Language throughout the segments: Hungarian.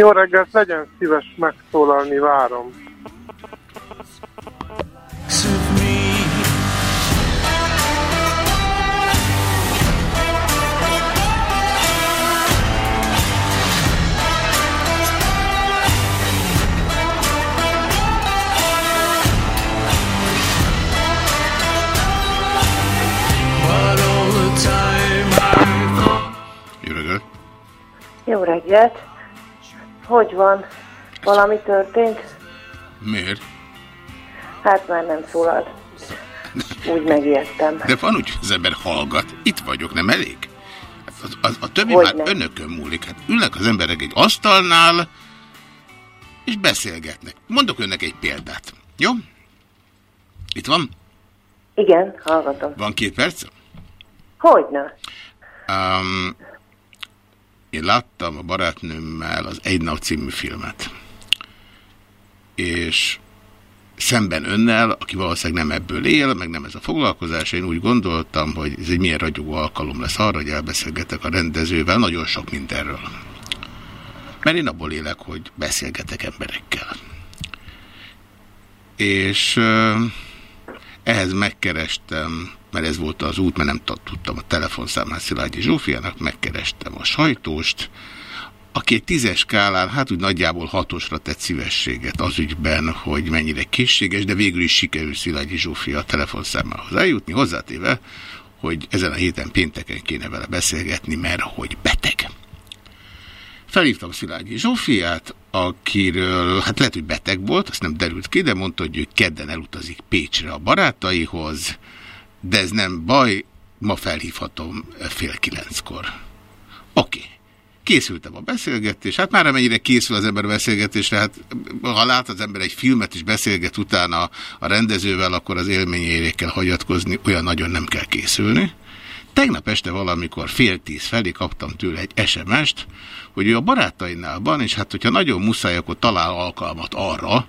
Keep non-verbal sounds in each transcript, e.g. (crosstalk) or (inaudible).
Jó reggelt, legyen szíves megszólalni, várom. Hogy van? Valami történt? Miért? Hát már nem szólalt. Úgy megijedtem. De van úgy, hogy az ember hallgat. Itt vagyok, nem elég? A, a, a többi Hogy már nem. önökön múlik. Hát ülnek az emberek egy asztalnál, és beszélgetnek. Mondok önnek egy példát. Jó? Itt van? Igen, hallgatom. Van két perc? Hogyne? Um, én láttam a barátnőmmel az Egy nap című filmet. És szemben önnel, aki valószínűleg nem ebből él, meg nem ez a foglalkozás, én úgy gondoltam, hogy ez egy milyen ragyogó alkalom lesz arra, hogy elbeszélgetek a rendezővel nagyon sok mindenről. Mert én abból élek, hogy beszélgetek emberekkel. És ö, ehhez megkerestem, mert ez volt az út, mert nem tudtam a telefonszámát Szilágyi Zsófiának, megkerestem a sajtóst, aki egy tízes skálán, hát úgy nagyjából hatosra tett szívességet az ügyben, hogy mennyire készséges, de végül is sikerült Szilágyi Zsófia a telefonszámához eljutni, hozzátéve, hogy ezen a héten pénteken kéne vele beszélgetni, mert hogy beteg. Felhívtam Szilágyi Zsófiát, akiről, hát lehet, hogy beteg volt, azt nem derült ki, de mondta, hogy ő kedden elutazik Pécsre a barátaihoz, de ez nem baj, ma felhívhatom fél kilenckor. Oké. Okay. Készültem a beszélgetés, hát már amennyire készül az ember beszélgetésre, hát ha lát az ember egy filmet is beszélget utána a rendezővel, akkor az élményére kell hagyatkozni, olyan nagyon nem kell készülni. Tegnap este valamikor fél tíz felé kaptam tőle egy SMS-t, hogy ő a barátainál van, és hát hogyha nagyon muszáj, akkor talál alkalmat arra,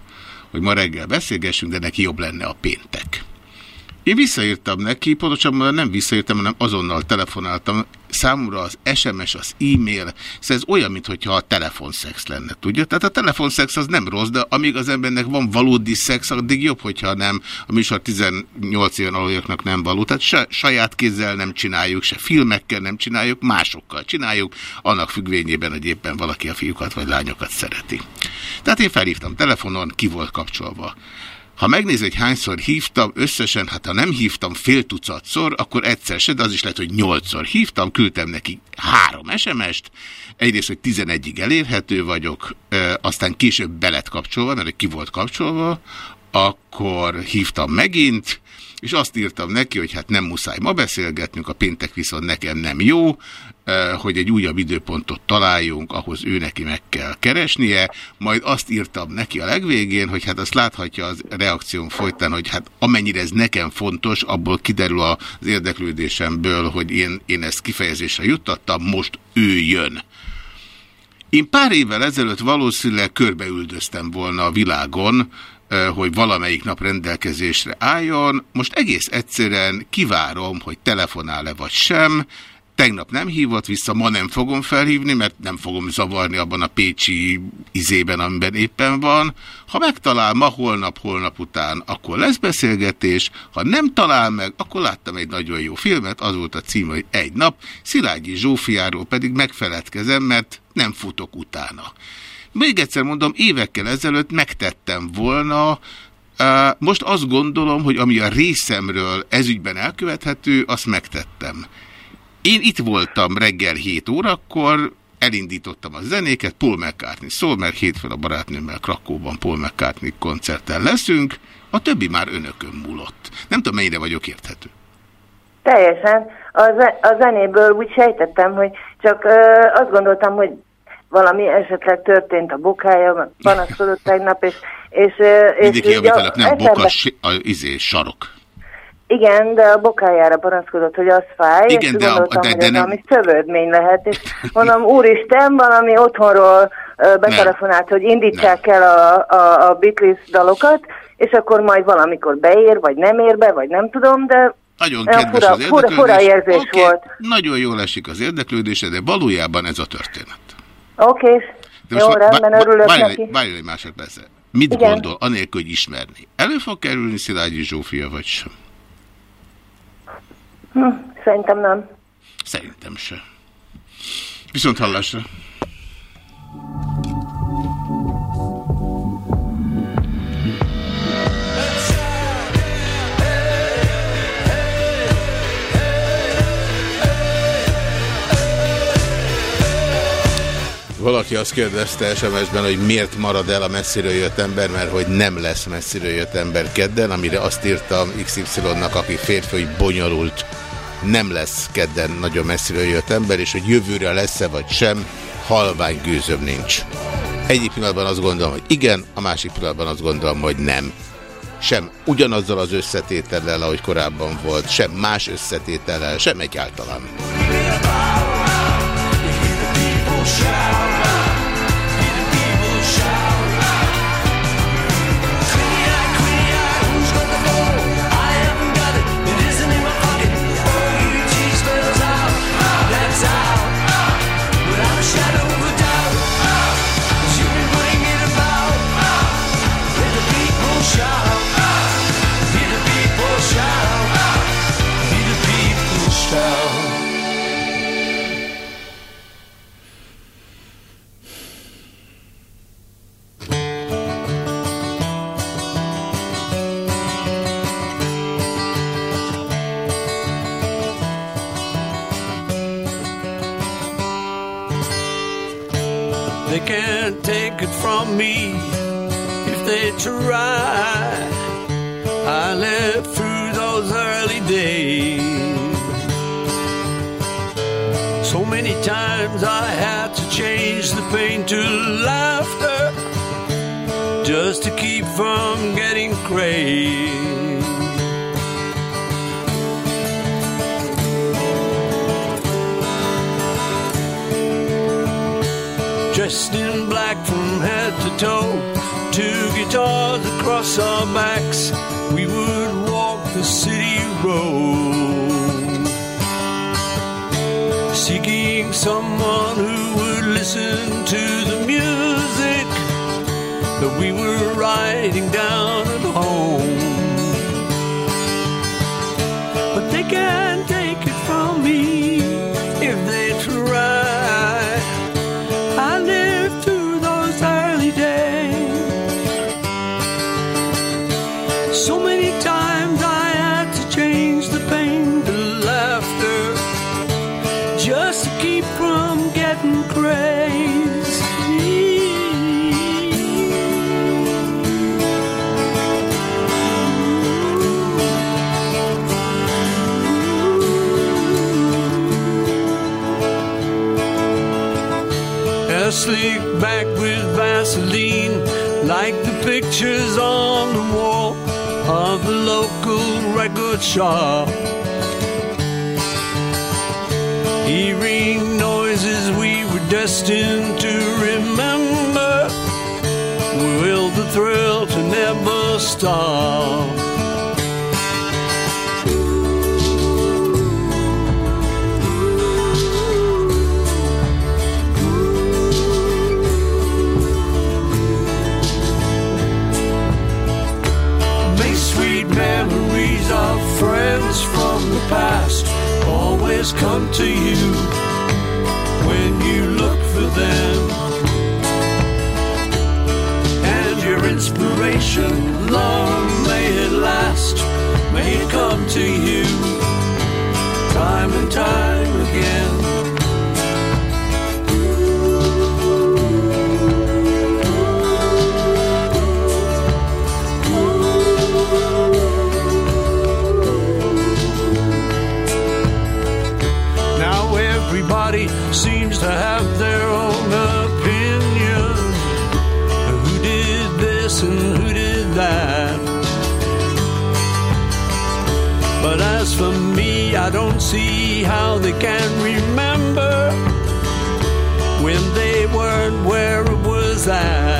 hogy ma reggel beszélgessünk, de neki jobb lenne a péntek. Én visszaírtam neki, pontosabban nem visszaírtam, hanem azonnal telefonáltam. Számomra az SMS, az e-mail, szóval ez olyan, mintha a telefonszex lenne, tudja? Tehát a telefonszex az nem rossz, de amíg az embernek van valódi szex, addig jobb, hogyha nem, a műsor 18 éven aluljaknak nem való. Tehát se saját kézzel nem csináljuk, se filmekkel nem csináljuk, másokkal csináljuk, annak függvényében, hogy éppen valaki a fiúkat vagy lányokat szereti. Tehát én felhívtam telefonon, ki volt kapcsolva. Ha megnéz, hogy hányszor hívtam, összesen, hát ha nem hívtam fél tucatszor, akkor egyszer se, de az is lehet, hogy nyolcszor hívtam, küldtem neki három SMS-t, egyrészt, hogy 11-ig elérhető vagyok, aztán később belet kapcsolva, mert ki volt kapcsolva, akkor hívtam megint, és azt írtam neki, hogy hát nem muszáj ma beszélgetnünk, a péntek viszont nekem nem jó, hogy egy újabb időpontot találjunk, ahhoz ő neki meg kell keresnie, majd azt írtam neki a legvégén, hogy hát azt láthatja az reakción folytán, hogy hát amennyire ez nekem fontos, abból kiderül az érdeklődésemből, hogy én, én ezt kifejezésre juttattam, most ő jön. Én pár évvel ezelőtt valószínűleg körbeüldöztem volna a világon, hogy valamelyik nap rendelkezésre álljon. Most egész egyszerűen kivárom, hogy telefonál-e vagy sem, Tegnap nem hívott vissza, ma nem fogom felhívni, mert nem fogom zavarni abban a pécsi izében, amiben éppen van. Ha megtalál ma, holnap, holnap után, akkor lesz beszélgetés. Ha nem talál meg, akkor láttam egy nagyon jó filmet, az volt a cím, hogy egy nap. Szilágyi Zsófiáról pedig megfeledkezem, mert nem futok utána. Még egyszer mondom, évekkel ezelőtt megtettem volna, most azt gondolom, hogy ami a részemről ezügyben elkövethető, azt megtettem. Én itt voltam reggel 7 órakor, elindítottam a zenéket, Paul McCartney szól, mert hétfőn a barátnőmmel Krakóban Paul McCartney koncerten leszünk, a többi már önökön múlott. Nem tudom, mennyire vagyok érthető. Teljesen. A, ze a zenéből úgy sejtettem, hogy csak ö, azt gondoltam, hogy valami esetleg történt a bokája, panaszkodott tegnap, és... és, és Mindig javítanak, nem boka, a, izé, sarok. Igen, de a bokájára panaszkodott, hogy az fáj, Igen, és de gondoltam, a, de, de hogy ez valami szövődmény lehet, és mondom, úristen, valami otthonról betelefonált, hogy indítsák nem. el a, a, a Beatles dalokat, és akkor majd valamikor beér, vagy nem ér be, vagy nem tudom, de nagyon kedves fura, az érdeklődés. Fura, fura érzés okay, volt. Nagyon jól esik az érdeklődése, de valójában ez a történet. Oké, okay. jó, rendben, örülök várj, neki. Várj egy másodpercet. Mit Igen. gondol, anélkül, hogy ismerni? Elő fog kerülni Szilágyi Zsófia, vagy sem? Hm, szerintem nem. Szerintem se. Viszont hallásra. Valaki azt kérdezte SMS-ben, hogy miért marad el a messziről jött ember, mert hogy nem lesz messziről jött ember kedden, amire azt írtam XY-nak, aki férfi, hogy bonyolult nem lesz kedden nagyon messziről jött ember, és hogy jövőre lesz-e vagy sem, halvány gőzöm nincs. Egyik pillanatban azt gondolom, hogy igen, a másik pillanatban azt gondolom, hogy nem. Sem ugyanazzal az összetétellel, ahogy korábban volt, sem más összetétellel, sem egyáltalán. From me if they try. I lived through those early days. So many times I had to change the pain to laughter just to keep from getting crazy. toe, two guitars across our backs, we would walk the city road. Seeking someone who would listen to the music that we were writing down. shop. Hearing noises we were destined to remember, will the thrill to never stop? come to you. how they can remember when they weren't where was I.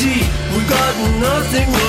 see, we got nothing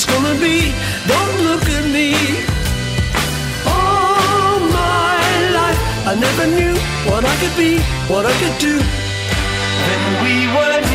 it's gonna be. Don't look at me. All my life, I never knew what I could be, what I could do. Then we were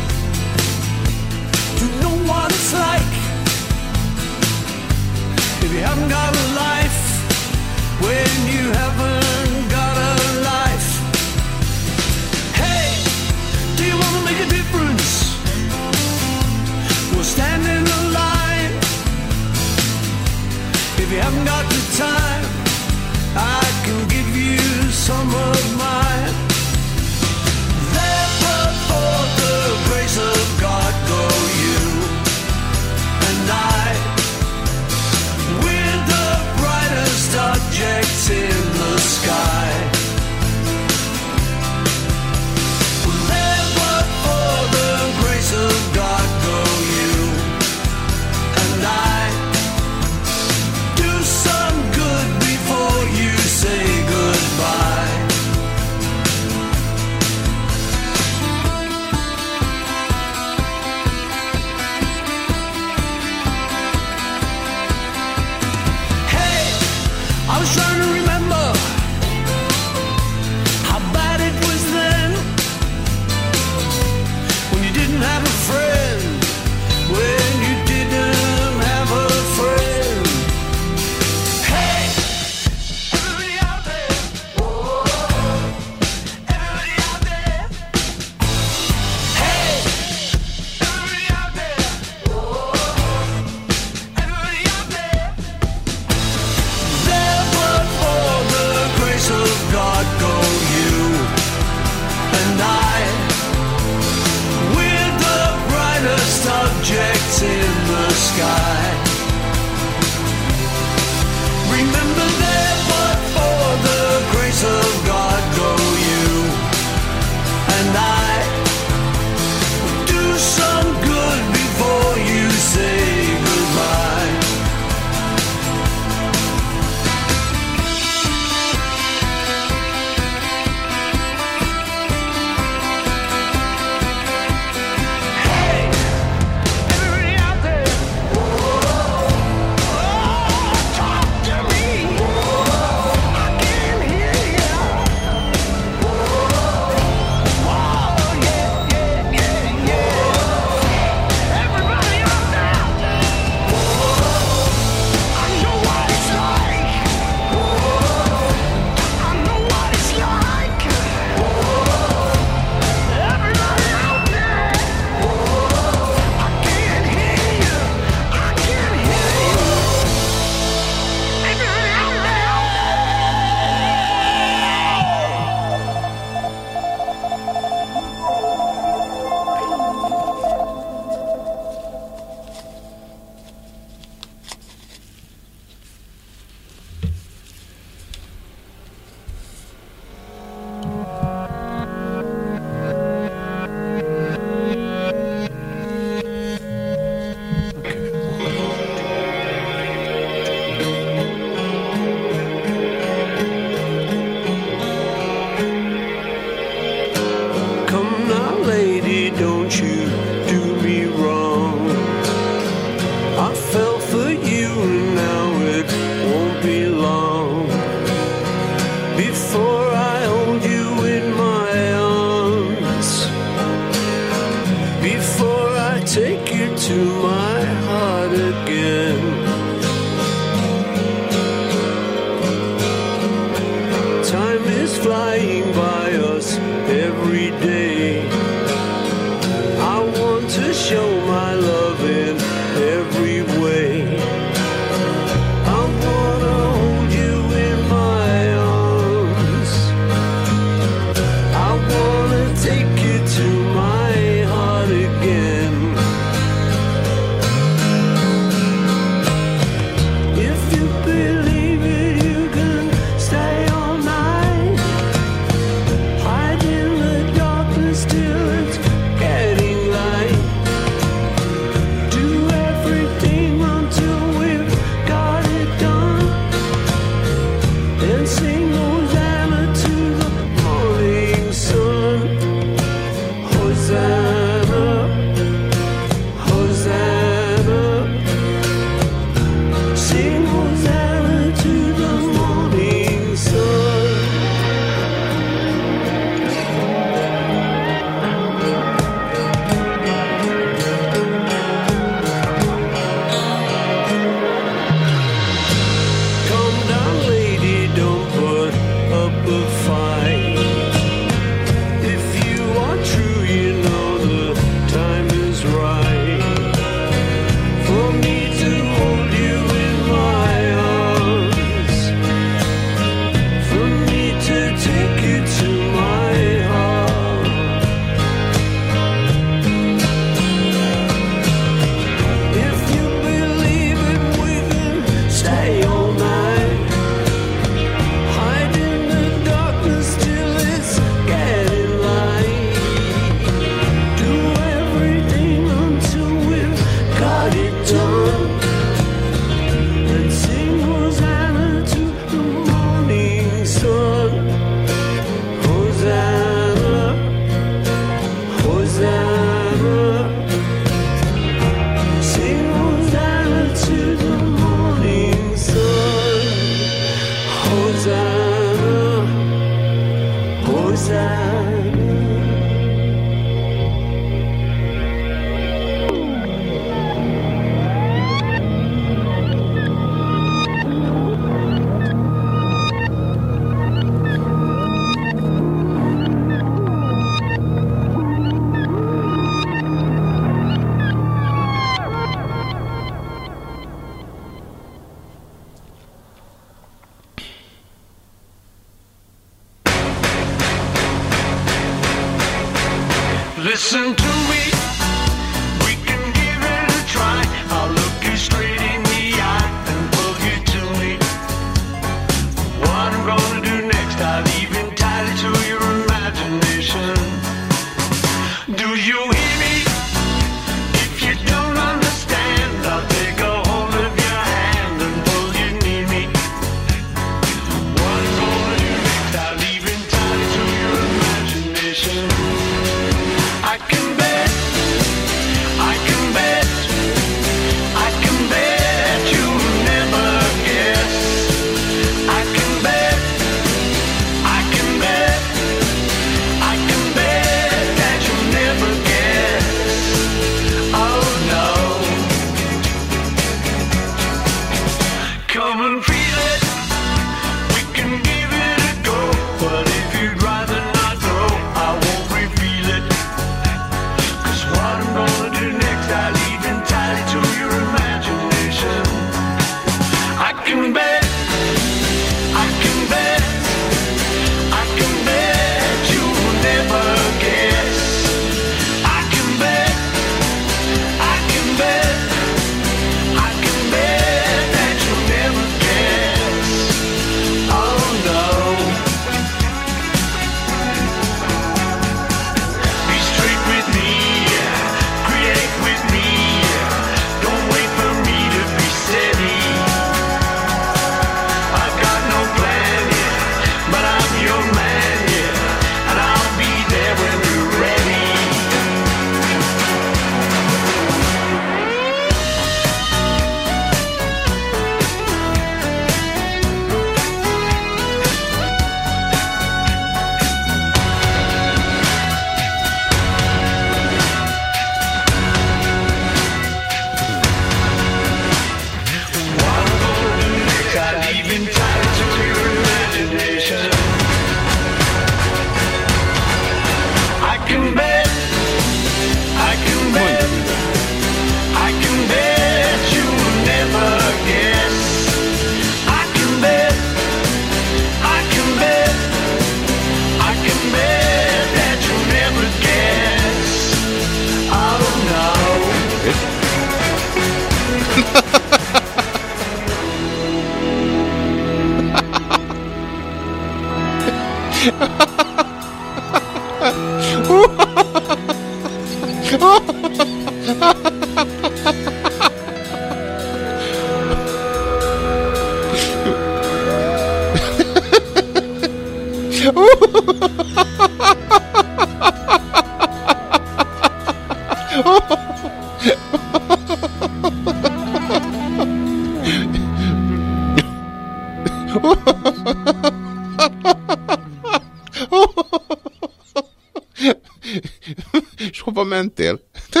mentél? (laughs)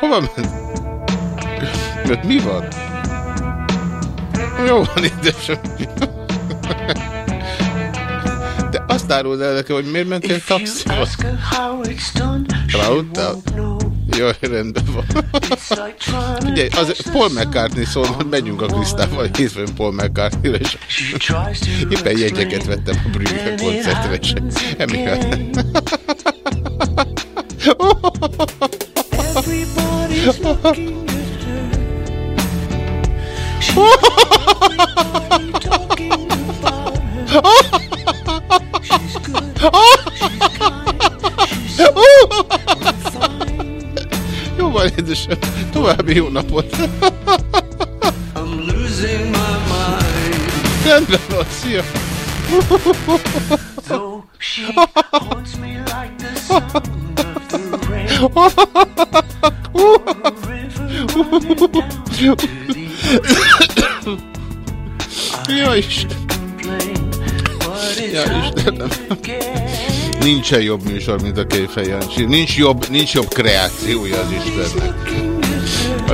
Hova ment? Mert mi van? Jó van, édesem. (laughs) De azt áruld el nekem, hogy miért mentél taxival? Cloudtál? Jó, rendben van. Ugye, az Paul McCartney szól, hogy megyünk a Krisztával, hétfőn Paul McCartney-re, és éppen jegyeket vettem a Brügge koncertre, és emiatt. további jó napot! Rendben van, szia! Though she haunts me a river running down to the Ja Isten! Ja Istenem! Nincsen jobb műsor, mint a Kejfej Nincs jobb, nincs jobb kreációja az Istennek.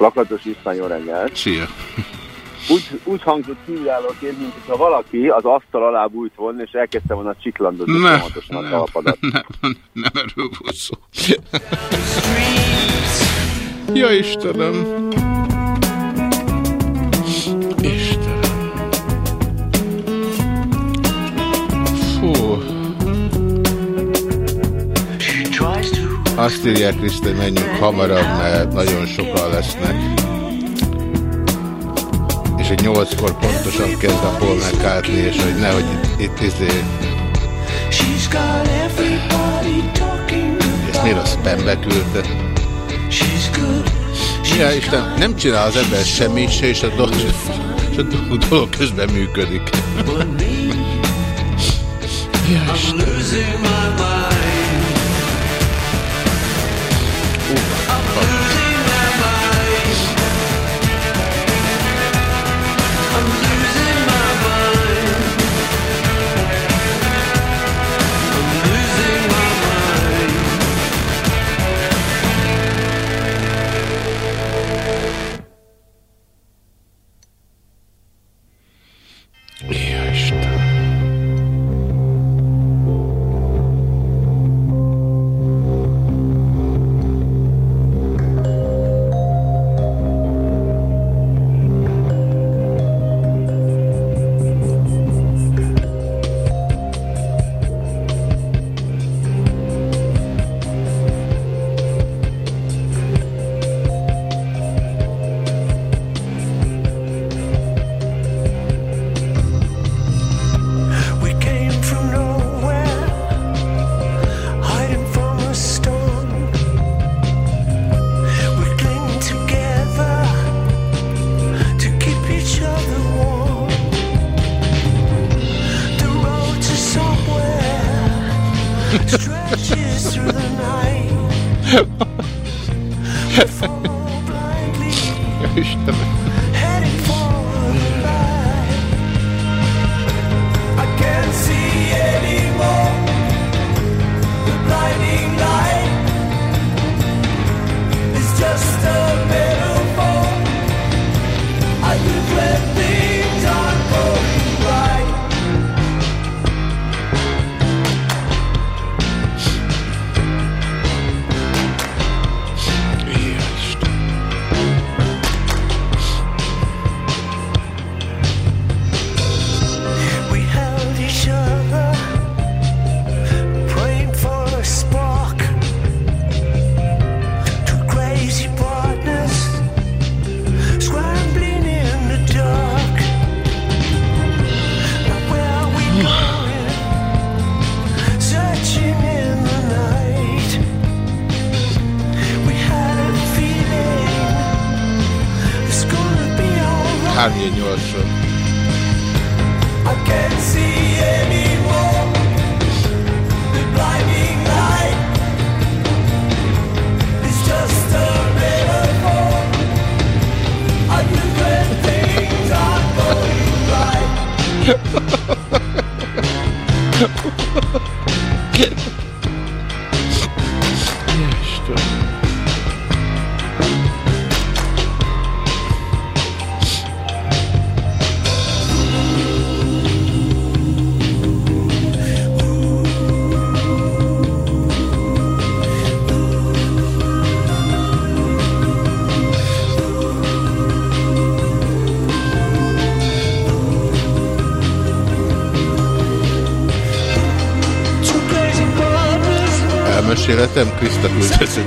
Lakatos István, jó reggelt. Szia. Úgy, úgy hangzott kívülállóként, mint hogyha valaki az asztal alá bújt volna, és elkezdte volna csiklandozni ne, folyamatosan a talapadat. Nem, nem, nem erről volt szó. ja! Istenem! Azt írják, Krisztán, menjünk hamarabb, mert nagyon sokan lesznek. És egy nyolckor pontosan kezd a McCartney, és hogy nehogy itt, itt izé... Ezt miért a spambe küldte? Ja, Isten, nem csinál az ember semmit se, és a dolog, és a dolog közben működik. Ja, Istenem.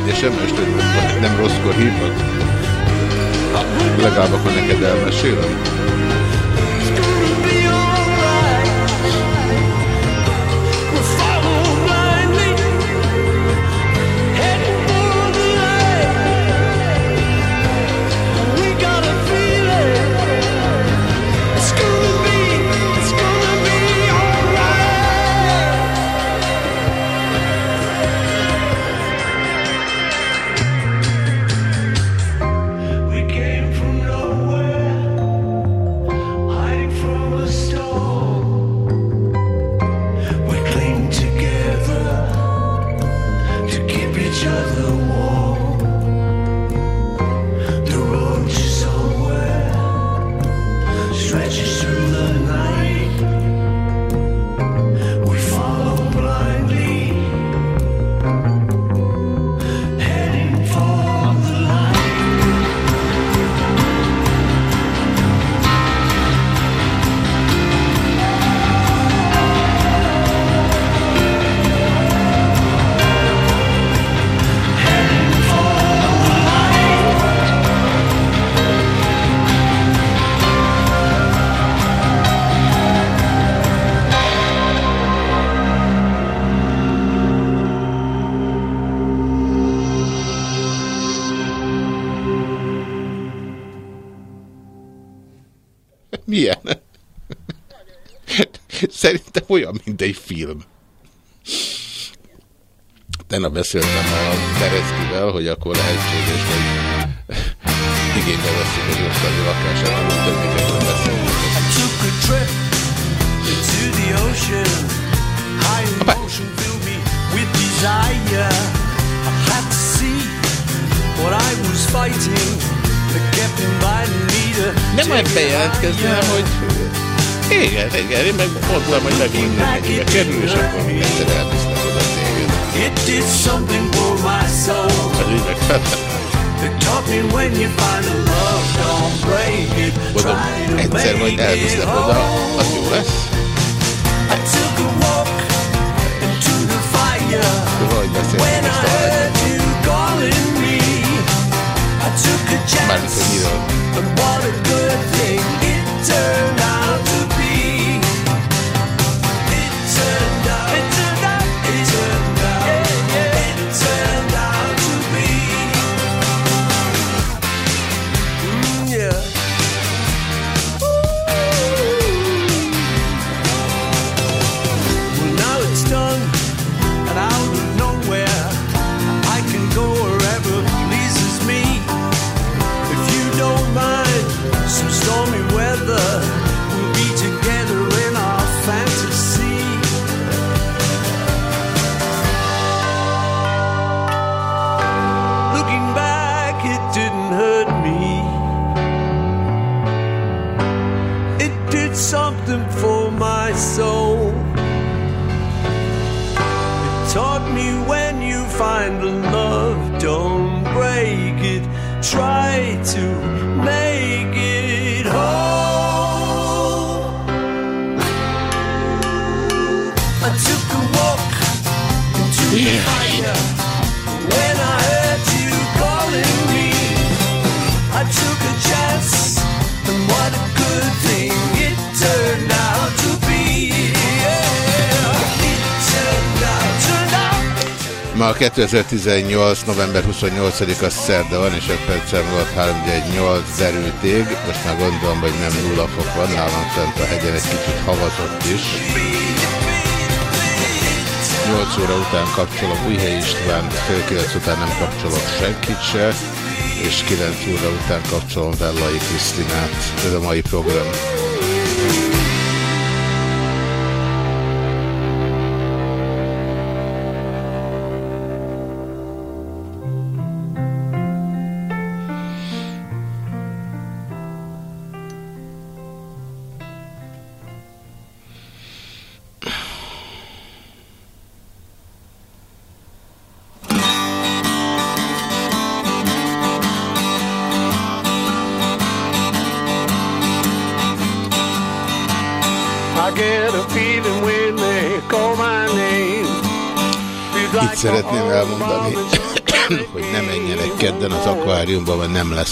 yaşamıyor. Szerintem olyan, mint egy film. Tennap beszéltem a Tereckivel, hogy akkor lehetséges, hogy igénybe veszünk egy osztali lakását, hogy többikről beszélünk. Nem majd bejelentkezni, hanem hogy igen, igen, én meg mondtam, hogy megmondom, mennyibe kerül, és akkor egyszer elvisznek oda téged. It did something for my soul. Az így megfelel. Mondom, egyszer majd elvisznek oda, az jó lesz. Valahogy beszélni most a Mármint, hogy miről. Ma 2018. november 28-a szerda van, és 5 percem volt 318 derült Most már gondolom, hogy nem nulla fok van, nálam fent a hegyen egy kicsit havazott is. 8 óra után kapcsolom Újhely István, fél 9 után nem kapcsolok senkit se, és 9 óra után kapcsolom Vellai Krisztinát. Ez a mai program.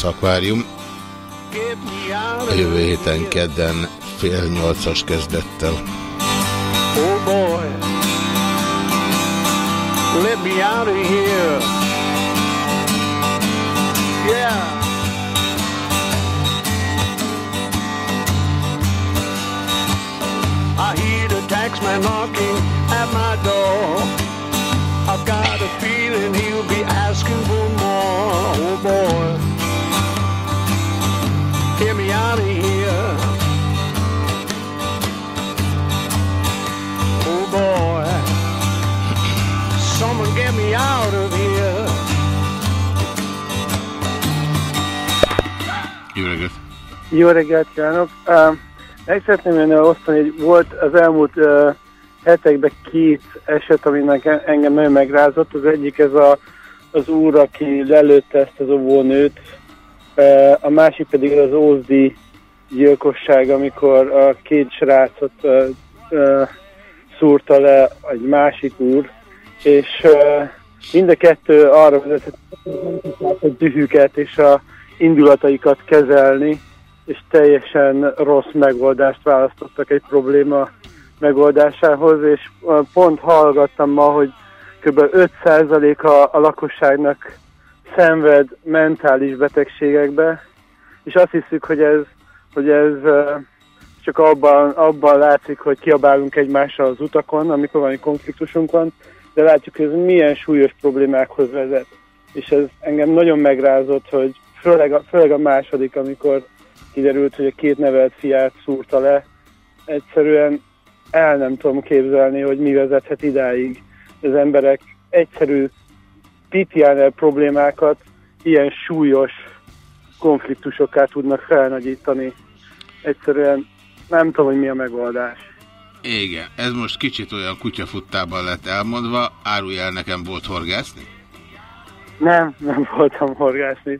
Lesz akvárium. Jövő héten kedden fél nyolcas kezdettel. Oh boy, let me out of here. Yeah. I hear the taxman knocking at my door. Jó reggelt kívánok! Uh, meg szeretném önnél osztani, hogy volt az elmúlt hetekben két eset, aminek engem nagyon megrázott. Az egyik ez a, az úr, aki lelőtte ezt az óvónőt, a másik pedig az Ózdi gyilkosság, amikor a két srácot szúrta le egy másik úr, és uh, mind a kettő arra vezetett, a dühüket és a indulataikat kezelni, és teljesen rossz megoldást választottak egy probléma megoldásához, és pont hallgattam ma, hogy kb. 5%-a a lakosságnak szenved mentális betegségekbe, és azt hiszük, hogy ez, hogy ez csak abban, abban látszik, hogy kiabálunk egymással az utakon, amikor valami konfliktusunk van, de látjuk, hogy ez milyen súlyos problémákhoz vezet. És ez engem nagyon megrázott, hogy főleg a, főleg a második, amikor kiderült, hogy a két nevelt fiát szúrta le, egyszerűen el nem tudom képzelni, hogy mi vezethet idáig. Az emberek egyszerű PTNL problémákat ilyen súlyos konfliktusokká tudnak felnagyítani. Egyszerűen nem tudom, hogy mi a megoldás. Igen, ez most kicsit olyan kutyafuttában lett elmondva. Árulj el, nekem volt horgászni? Nem, nem voltam horgászni.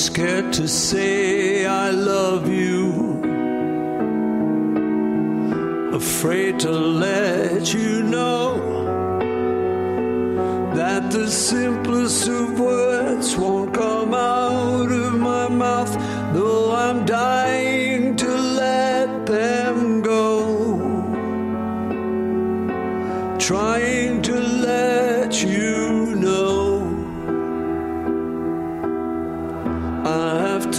Scared to say I love you. Afraid to let you know that the simplest of words won't come out of my mouth, though I'm dying to let them go. Trying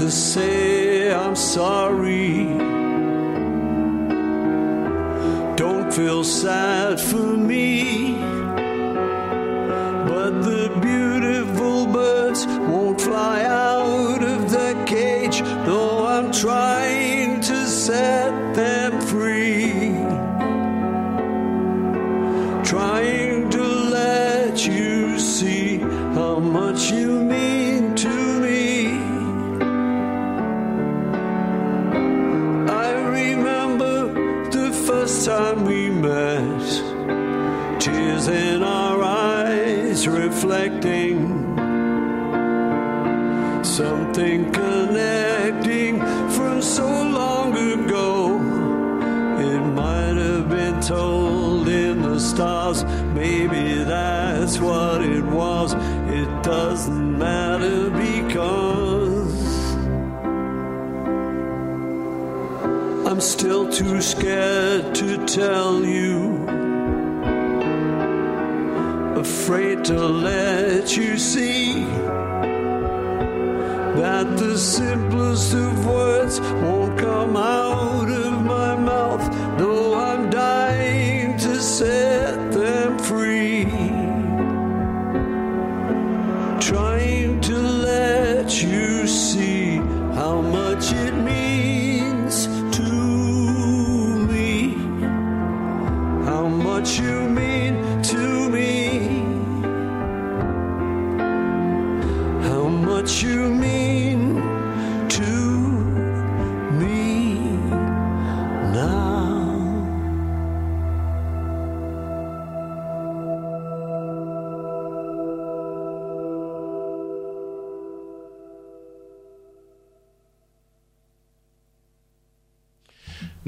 to say I'm sorry. Don't feel sad for me. But the beautiful birds won't fly out of the cage, though I'm trying to set them free. Trying to let you see how much you that's what it was. It doesn't matter because I'm still too scared to tell you. Afraid to let you see that the simplest of words won't come out what you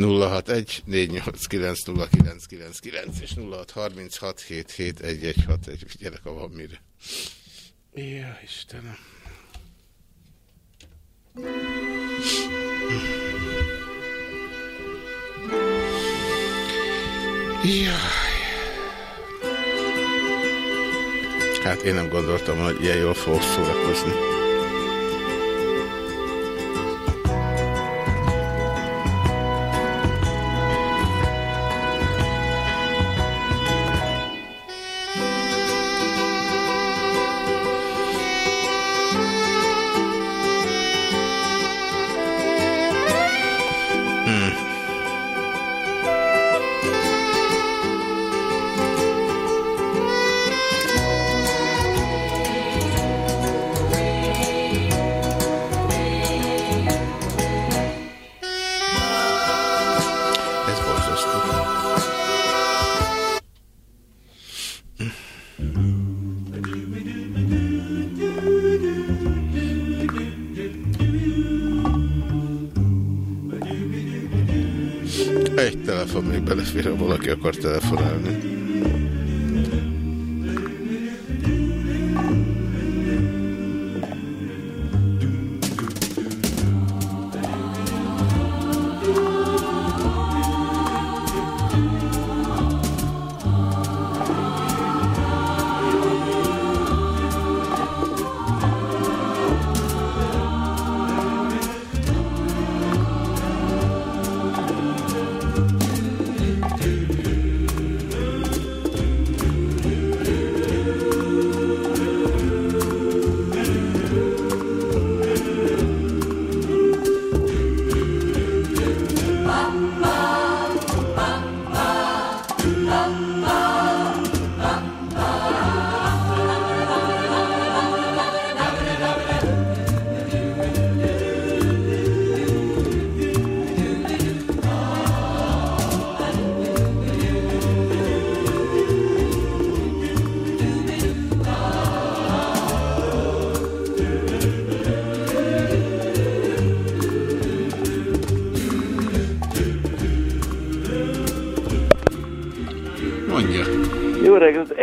061 489 és 0636771161. Figyelek, ha van mire. Ja, Istenem. Jaj. Hát én nem gondoltam, hogy ilyen jól fogok szórakozni. aki akar telefonálni.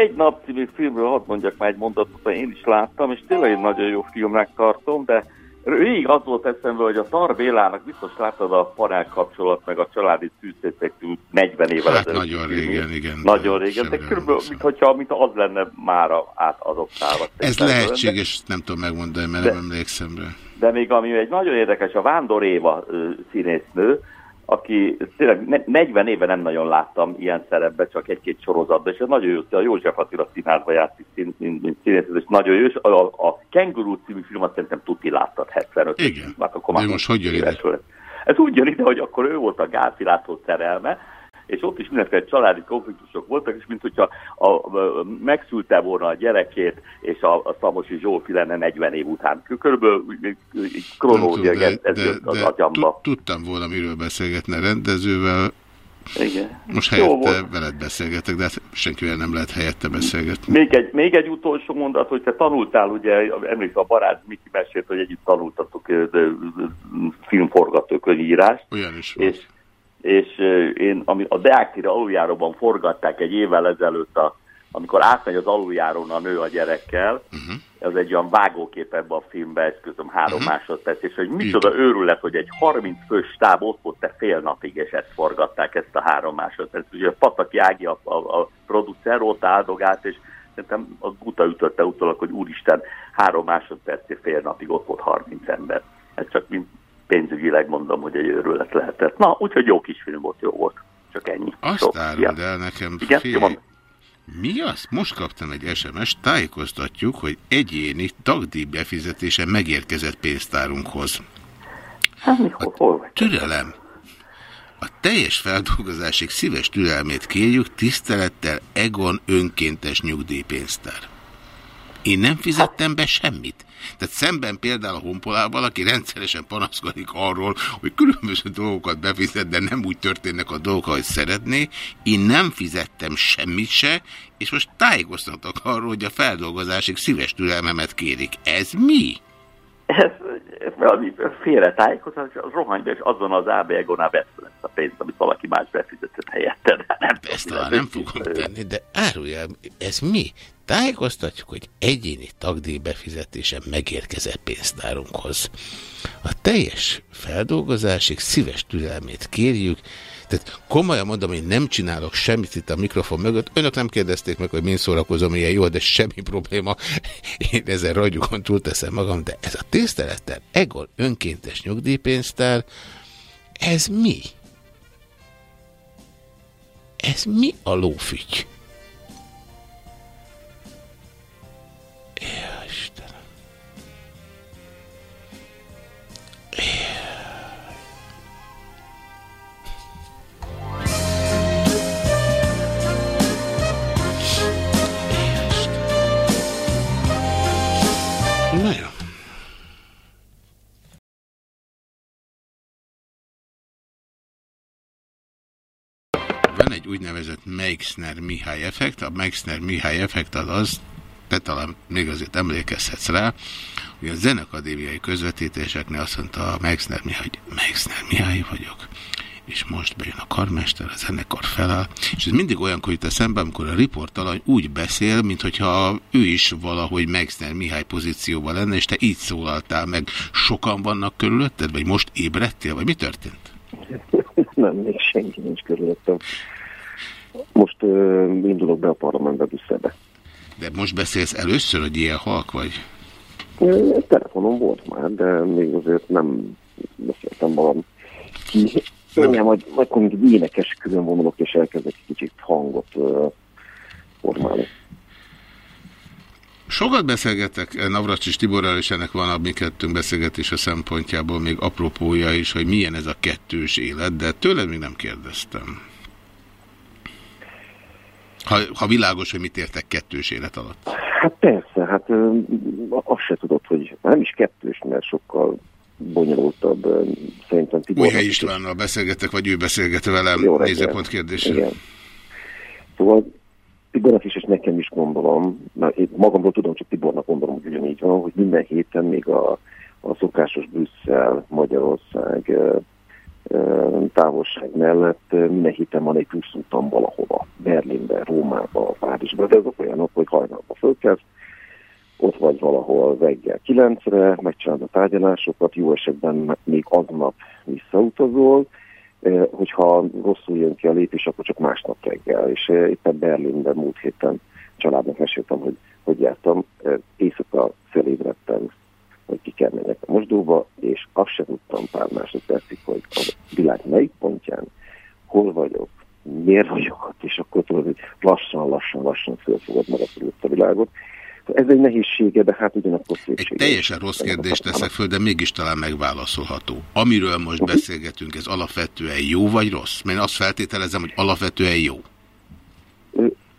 Belefér, ha valaki akar telefonálni. mondjak már egy mondatot, mert én is láttam, és tényleg egy nagyon jó filmnek tartom, de végig az volt eszembe, hogy a Tar Bélának biztos láttad a parák kapcsolat, meg a családi tűzszétektől 40 évvel hát ezelőtt. nagyon régen, igen. Nagyon régen, de körülbelül, mintha mint az lenne mára átadottálva. Ez lehetséges, nem tudom megmondani, mert de, nem emlékszem rá. De még ami egy nagyon érdekes, a Vándor Éva színésznő, aki tényleg 40 éve nem nagyon láttam ilyen szerepbe, csak egy-két sorozatban, és ez nagyon jó, a József Attila színházba játszik szín, mint, színész, és nagyon jó, és a, a Kenguru című filmet szerintem tuti láttad 75 Igen, hát akkor most hogy jön ide? Ez úgy jön ide, hogy akkor ő volt a Gálfilától szerelme, és ott is mindenféle családi konfliktusok voltak, és mint hogyha a, a, megszülte volna a gyerekét, és a, a Szamosi Zsófi lenne 40 év után. Körülbelül kronódia ez, de, jött az agyamba. Tudtam volna, miről beszélgetne rendezővel, igen. Most helyette veled beszélgetek, de hát senkivel nem lehet helyette beszélgetni. Még egy, még egy utolsó mondat, hogy te tanultál, ugye, emlékszel a barát Miki mesélt, hogy együtt tanultatok filmforgatókönyvírást. Olyan is volt. És és én ami a Deáktire aluljáróban forgatták egy évvel ezelőtt, a, amikor átmegy az aluljárón a nő a gyerekkel, uh-huh. ez egy olyan vágókép ebben a filmben, ez közöm három uh-huh. másodperc, és hogy micsoda őrület, hogy egy 30 fős stáb ott volt te fél napig, és ezt forgatták, ezt a három másodperc. Ugye Pataki Ági a, a, a producer ott áldogált, és szerintem az guta ütötte utólag, hogy úristen, három másodperc, fél napig ott volt 30 ember. Ez csak mint pénzügyileg mondom, hogy egy őrület lehetett. Na, úgyhogy jó kis film volt, jó volt. Csak ennyi. Azt áruld el nekem, Igen, fél... Mi az? Most kaptam egy SMS, tájékoztatjuk, hogy egyéni tagdíj befizetése megérkezett pénztárunkhoz. Hát mi, hol, hol Türelem. A teljes feldolgozásig szíves türelmét kérjük, tisztelettel Egon önkéntes nyugdíjpénztár. Én nem fizettem be semmit. Tehát szemben például a honpolával, aki rendszeresen panaszkodik arról, hogy különböző dolgokat befizet, de nem úgy történnek a dolgok, ahogy szeretné. Én nem fizettem semmit se, és most tájékoztatok arról, hogy a feldolgozásig szíves türelmemet kérik. Ez mi? Ez, valami félretájékozás, az rohany, és azon az AB Egonál lesz a pénzt, amit valaki más befizetett helyette. Nem Ezt talán nem fogom tenni, de árulja, ez mi? Tájékoztatjuk, hogy egyéni tagdíj befizetése megérkezett pénztárunkhoz. A teljes feldolgozásig szíves türelmét kérjük, tehát komolyan mondom, hogy nem csinálok semmit itt a mikrofon mögött. Önök nem kérdezték meg, hogy mind szórakozom ilyen jól, de semmi probléma. Én ezen ragyukon túlteszem magam, de ez a tisztelettel Egol önkéntes nyugdíjpénztár, ez mi? Ez mi a lófügy? Ja, Istenem. Na jó. Van egy úgynevezett Meixner Mihály effekt. A Meixner Mihály effekt az az, te talán még azért emlékezhetsz rá, hogy a zenekadémiai közvetítéseknél azt mondta a Meixner Mihály, hogy Meixner Mihály vagyok. és most bejön a karmester, a zenekar feláll, és ez mindig olyan, hogy te szemben, amikor a riportalany úgy beszél, mintha ő is valahogy Megszner Mihály pozícióban lenne, és te így szólaltál meg. Sokan vannak körülötted, vagy most ébredtél, vagy mi történt? Nem, még senki nincs körülöttem. Most uh, indulok be a parlamentbe Brüsszelbe. De most beszélsz először, hogy ilyen halk vagy? Telefonon volt már, de még azért nem beszéltem valami ki. Igen, majd, majd még énekes külön vonulok, és elkezdek egy kicsit hangot uh, formálni. Sokat beszélgetek Navracsis Tiborral, és ennek van a mi kettőnk beszélgetés a szempontjából még apropója is, hogy milyen ez a kettős élet, de tőled még nem kérdeztem. Ha, ha világos, hogy mit értek kettős élet alatt. Hát persze, hát azt se tudod, hogy nem is kettős, mert sokkal bonyolultabb. Szerintem Tibor... Újhely Istvánnal beszélgetek, vagy ő beszélget velem Jó, nézőpont kérdésre. Igen. Szóval Tibornak is, és nekem is gondolom, mert én magamról tudom, csak Tibornak gondolom, hogy ugyanígy van, hogy minden héten még a, a szokásos Brüsszel, Magyarország távolság mellett minden héten van egy plusz valahova, Berlinbe, Rómába, Párizsba, de azok olyanok, hogy hajnalba fölkezd, ott vagy valahol reggel kilencre, megcsinálod a tárgyalásokat, jó esetben még aznap visszautazol, hogyha rosszul jön ki a lépés, akkor csak másnap reggel. És éppen Berlinben múlt héten családnak meséltem, hogy hogy jártam, éjszaka felébredtem, hogy ki kell menjek a mosdóba, és azt sem tudtam pár másodpercig, hogy a világ melyik pontján, hol vagyok, miért vagyok ott, és akkor tudod, hogy lassan, lassan, lassan fölfogod magad a világot, ez egy nehézsége, de hát ugyanakkor szépsége. Egy teljesen rossz kérdést teszek föl, de mégis talán megválaszolható. Amiről most beszélgetünk, ez alapvetően jó vagy rossz? Mert azt feltételezem, hogy alapvetően jó.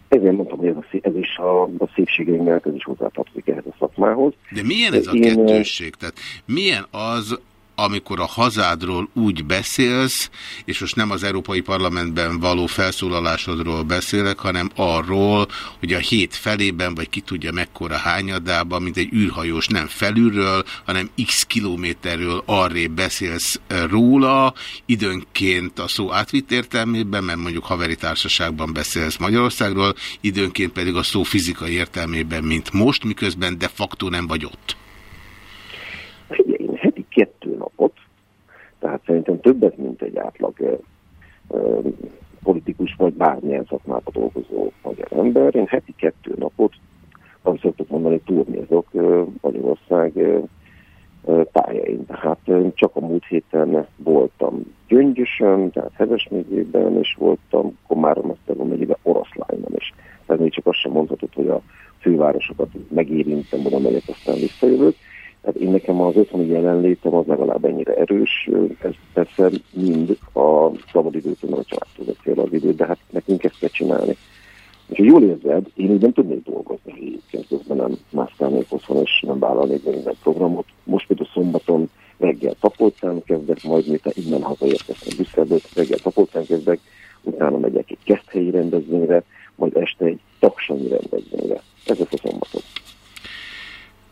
Ezért mondtam, hogy ez, a, ez is a, a szépségeinknek, ez is hozzátartozik ehhez a szakmához. De milyen ez a én... kettősség? Tehát milyen az, amikor a hazádról úgy beszélsz, és most nem az Európai Parlamentben való felszólalásodról beszélek, hanem arról, hogy a hét felében, vagy ki tudja mekkora hányadában, mint egy űrhajós nem felülről, hanem x kilométerről arrébb beszélsz róla, időnként a szó átvitt értelmében, mert mondjuk haveri társaságban beszélsz Magyarországról, időnként pedig a szó fizikai értelmében, mint most, miközben de facto nem vagy ott napot, tehát szerintem többet, mint egy átlag politikus vagy bármilyen szakmában dolgozó magyar ember. Én heti kettő napot, ahogy szoktuk mondani, turnézok Magyarország tájain. Tehát csak a múlt héten voltam Gyöngyösön, tehát Heves megyében, és voltam Komárom Esztergom megyében Oroszlányon is. Tehát még csak azt sem mondhatod, hogy a fővárosokat megérintem, oda megyek, aztán visszajövök. Tehát én nekem az otthoni jelenlétem az legalább ennyire erős, ez persze mind a szabadidőtől, a családtól beszél az idő, de hát nekünk ezt kell csinálni. És ha jól érzed, én így nem tudnék dolgozni egyébként, közben nem mászkálnék otthon, és nem vállalnék minden programot. Most például szombaton reggel tapolcán kezdek, majd miután innen hazaérkeztem Brüsszelből, reggel tapolcán kezdek, utána megyek egy keszthelyi rendezvényre, majd este egy taksanyi rendezvényre. Ez lesz a szombaton.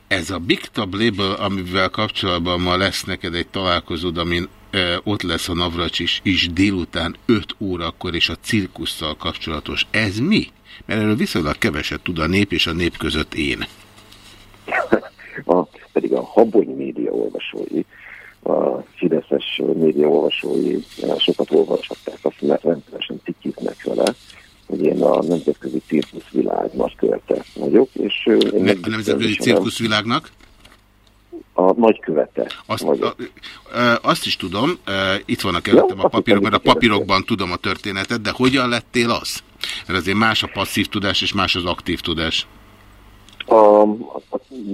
Ez a Big Tab Label, amivel kapcsolatban ma lesz neked egy találkozód, amin e, ott lesz a Navracs is, is délután 5 órakor, és a cirkusszal kapcsolatos. Ez mi? Mert erről viszonylag keveset tud a nép és a nép között én. (laughs) A, pedig a habony média olvasói, a fideszes média olvasói sokat olvashatták, azt mert rendszeresen cikiznek vele, hogy én a nemzetközi cirkuszvilág nagykövete vagyok. És ne, a nemzetközi cirkuszvilágnak? A nagykövete. Azt, a, azt is tudom, itt vannak előttem ja, a papírok, mert a papírokban tudom a történetet, de hogyan lettél az? Mert azért más a passzív tudás, és más az aktív tudás. A,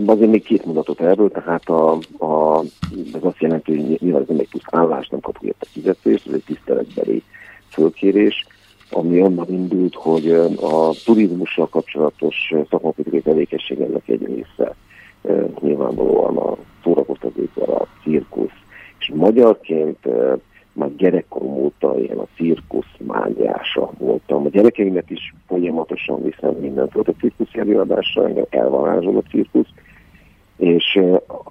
azért még két mondatot erről, tehát a, a, ez azt jelenti, hogy nyilván ez nem egy plusz állás, nem kapunk érte fizetést, ez egy tiszteletbeli fölkérés ami onnan indult, hogy a turizmussal kapcsolatos szakmapolitikai tevékenység ennek egy része nyilvánvalóan a szórakoztatóipar, a cirkusz. És magyarként már gyerekkorom óta ilyen a cirkusz mágyása voltam. A gyerekeimet is folyamatosan viszem mindent a cirkusz előadásra, engem elvarázsol a cirkusz, és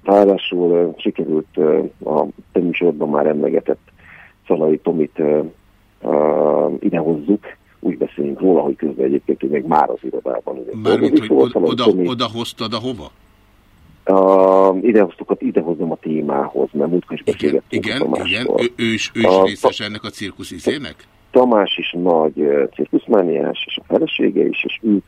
ráadásul sikerült a te már emlegetett Szalai Tomit uh, idehozzuk, úgy beszélünk róla, hogy közben egyébként hogy még már az irodában. Mármint, hogy oda, oda, oda hoztad a hova? Uh, idehoztuk, idehozom a témához, mert múltkor is beszélgettünk Igen, igen, ő, ő is, ő is uh, részes ennek a cirkusz izének? Tamás is nagy uh, cirkuszmániás, és a felesége is, és ők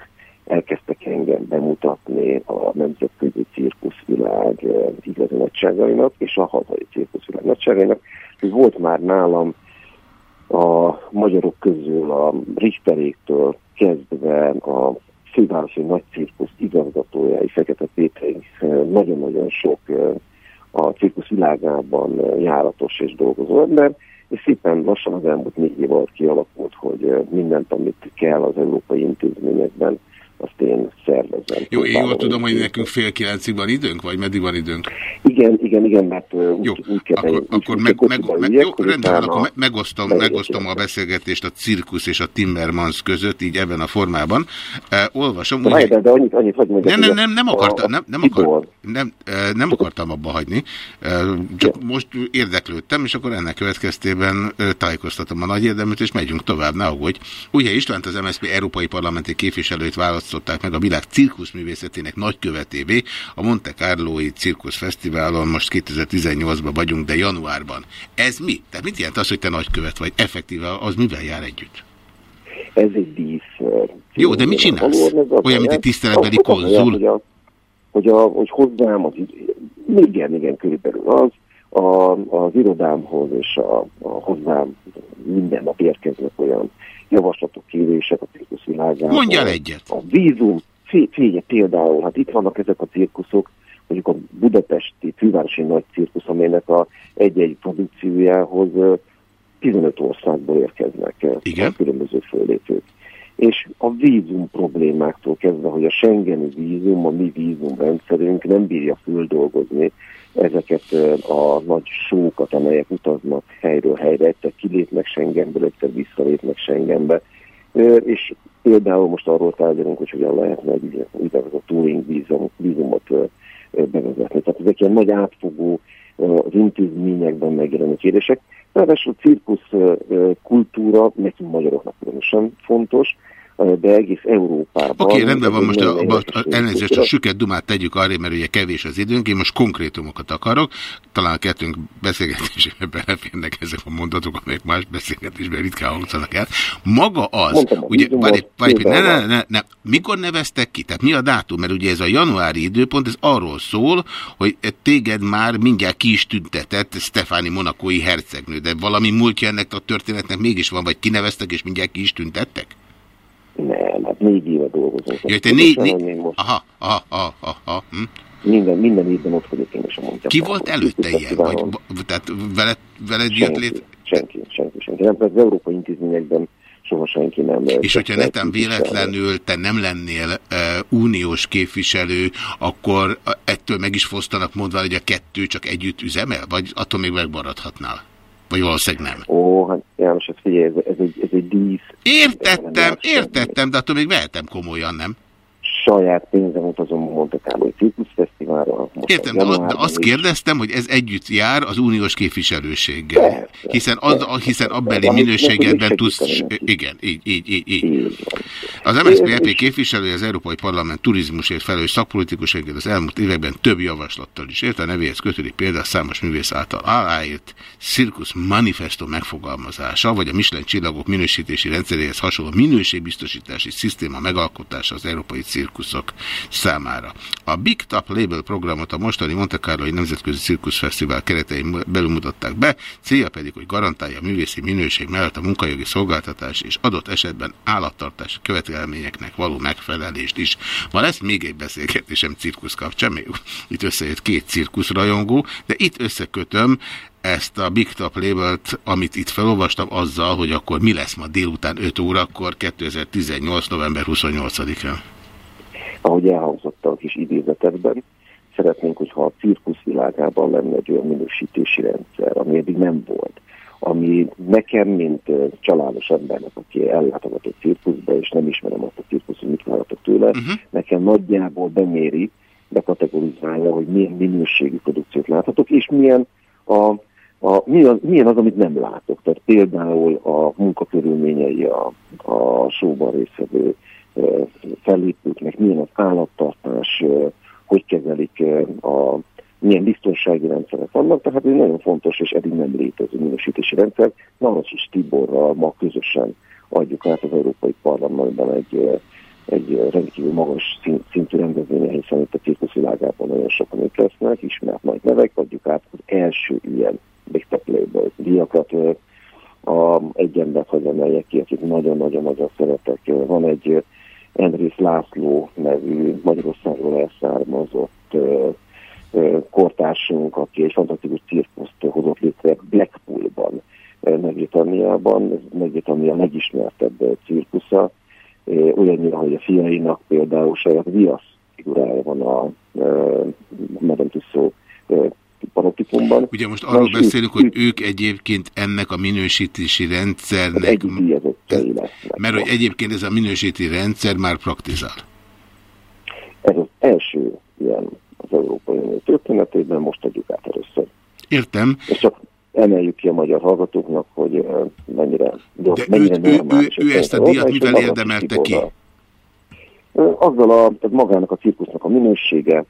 elkezdtek engem bemutatni a nemzetközi cirkuszvilág uh, igazi nagyságainak, és a hazai cirkuszvilág nagyságainak. Volt már nálam a magyarok közül a Richteréktől kezdve a fővárosi nagy cirkusz igazgatójai, Fekete Péterig nagyon-nagyon sok a cirkusz világában járatos és dolgozó ember, és szépen lassan az elmúlt négy év alatt kialakult, hogy mindent, amit kell az európai intézményekben, azt én szervezem. Jó, én jól tudom, hogy nekünk fél kilencig van időnk, vagy meddig van időnk? Igen, igen, igen, mert úgy, jó, úgy kell akkor, úgy, akkor meg, meg, meg, jó, rendben, akkor megosztom, megosztom a beszélgetést a cirkusz és a Timmermans között, így ebben a formában. Uh, olvasom. De, úgy, de, de annyit, annyit hogy mondjam, nem, nem, nem, nem, akarta, nem, nem, akar, nem, nem akartam abba hagyni, csak ja. most érdeklődtem, és akkor ennek következtében tájékoztatom a nagy érdeműt, és megyünk tovább, ne aggódj. Ugye Istvánt az MSZP Európai Parlamenti képviselőt választ választották meg a világ cirkuszművészetének nagykövetévé a Monte Carloi Cirkusz Fesztiválon, most 2018-ban vagyunk, de januárban. Ez mi? Tehát mit jelent az, hogy te nagykövet vagy? Effektíve az mivel jár együtt? Ez egy dísz. Jó, de mit csinálsz? Olyan, mint egy tiszteletbeli konzul? Hogy, a, hogy, a, hogy hozzám az, igen, igen, körülbelül az, a, az irodámhoz és a, a hozzám minden nap érkeznek olyan javaslatok, kérések a cirkuszvilágában. Mondjál egyet! A vízum, figyelj, például, hát itt vannak ezek a cirkuszok, mondjuk a budapesti fővárosi nagy cirkusz, amelynek a egy-egy produkciójához 15 országból érkeznek Igen? a különböző föllépők. És a vízum problémáktól kezdve, hogy a Schengeni vízum, a mi vízumrendszerünk nem bírja földolgozni ezeket a nagy sókat, amelyek utaznak helyről helyre, egyszer kilépnek Schengenből, egyszer visszalépnek Schengenbe. És például most arról tárgyalunk, hogy hogyan lehetne egy úgynevezett touring vízum, vízumot bevezetni. Tehát ezek ilyen nagy átfogó az intézményekben megjelenő kérdések. Ráadásul cirkusz kultúra nekünk magyaroknak különösen fontos, de egész Európában. Oké, okay, rendben van, most a, a, a, elnézést, a süket dumát tegyük arra, mert ugye kevés az időnk, én most konkrétumokat akarok, talán a kettőnk beszélgetésében beleférnek ezek a mondatok, amelyek más beszélgetésben ritkán hangzanak el. Maga az, Mondtam, ugye, várj, várj, ne, ne, ne, ne, mikor neveztek ki? Tehát mi a dátum? Mert ugye ez a januári időpont, ez arról szól, hogy téged már mindjárt ki is tüntetett Stefáni monakói hercegnő, de valami múltja ennek a történetnek mégis van, vagy kineveztek, és mindjárt ki is tüntettek? Nem, hát négy éve dolgozom. Ja, te négy, négy... Aha, aha, aha, aha. Hm. Minden, minden évben ott vagyok én is a mondjam. Ki volt előtte ilyen? Vagy, tehát veled, veled jött lét? Senki, senki, senki. Nem, az európai intézményekben soha senki nem... És hogyha netem véletlenül te nem lennél uh, uniós képviselő, akkor ettől meg is fosztanak mondva, hogy a kettő csak együtt üzemel? Vagy attól még megmaradhatnál? Vagy valószínűleg nem? Ó, hát János, ez figyelj, ez, ez, egy, ez egy dísz. Értettem, értettem, de attól még vehetem komolyan, nem? saját pénzem utazom a Monte Carlo Cirkuszfesztiválra. Értem, de, de azt kérdeztem, hogy ez együtt jár az uniós képviselőséggel. Persze, hiszen, az, hiszen abbeli minőségedben tudsz... Igen, így, így, így. így. Az MSZP képviselője az Európai Parlament turizmusért felelős szakpolitikusként az elmúlt években több javaslattal is ért. A nevéhez kötődik például számos művész által aláírt Circus Manifesto megfogalmazása, vagy a Michelin csillagok minősítési rendszeréhez hasonló minőségbiztosítási szisztéma megalkotása az Európai Cirkusz cirkuszok számára. A Big Top Label programot a mostani Monte Carlo Nemzetközi Cirkuszfesztivál keretein belül mutatták be, célja pedig, hogy garantálja a művészi minőség mellett a munkajogi szolgáltatás és adott esetben állattartási követelményeknek való megfelelést is. Ma lesz még egy beszélgetésem cirkusz kapcsán, még itt összejött két cirkuszrajongó, de itt összekötöm ezt a Big Top labelt, amit itt felolvastam, azzal, hogy akkor mi lesz ma délután 5 órakor, 2018. november 28-án ahogy elhangzott idézetekben, szeretnénk, hogyha a cirkusz világában lenne egy olyan minősítési rendszer, ami eddig nem volt. Ami nekem, mint családos embernek, aki ellátogatott cirkuszba, és nem ismerem azt a cirkusz, hogy mit várhatok tőle, uh-huh. nekem nagyjából beméri, bekategorizálja, hogy milyen minőségű produkciót láthatok, és milyen a, a, milyen, milyen az, amit nem látok. Tehát például a munkakörülményei a, a showban részvevő fellépőknek, milyen az állattartás, hogy kezelik a milyen biztonsági rendszerek vannak, tehát egy nagyon fontos és eddig nem létező minősítési rendszer. és Tiborral ma közösen adjuk át az Európai Parlamentben egy, egy rendkívül magas szintű rendezvénye, hiszen itt a cirkuszvilágában nagyon sokan itt lesznek, ismert nagy nevek, adjuk át az első ilyen Big Playboy díjakat. A, egy embert hogy emeljek ki, akit nagyon-nagyon-nagyon szeretek. Van egy Andrész László nevű Magyarországról elszármazott kortársunk, aki egy fantasztikus cirkuszt hozott létre Blackpoolban, Nagy-Britanniában. Ez Nagy-Britannia legismertebb cirkusza. Olyannyira, hogy a fiainak például saját viasz figurája van a Madame Tussauds panoptikumban. Ugye most arról Na, beszélünk, hogy ők egyébként ennek a minősítési rendszernek... Mert hogy egyébként ez a minősítési rendszer már praktizál. Ez az első ilyen az Európai Unió történetében, most adjuk át először. Értem. És csak emeljük ki a magyar hallgatóknak, hogy mennyire, de mennyire ő, ő, ő, ő ezt a díjat mivel érdemelte ki? Azzal a, tehát magának a cirkusznak a minősége,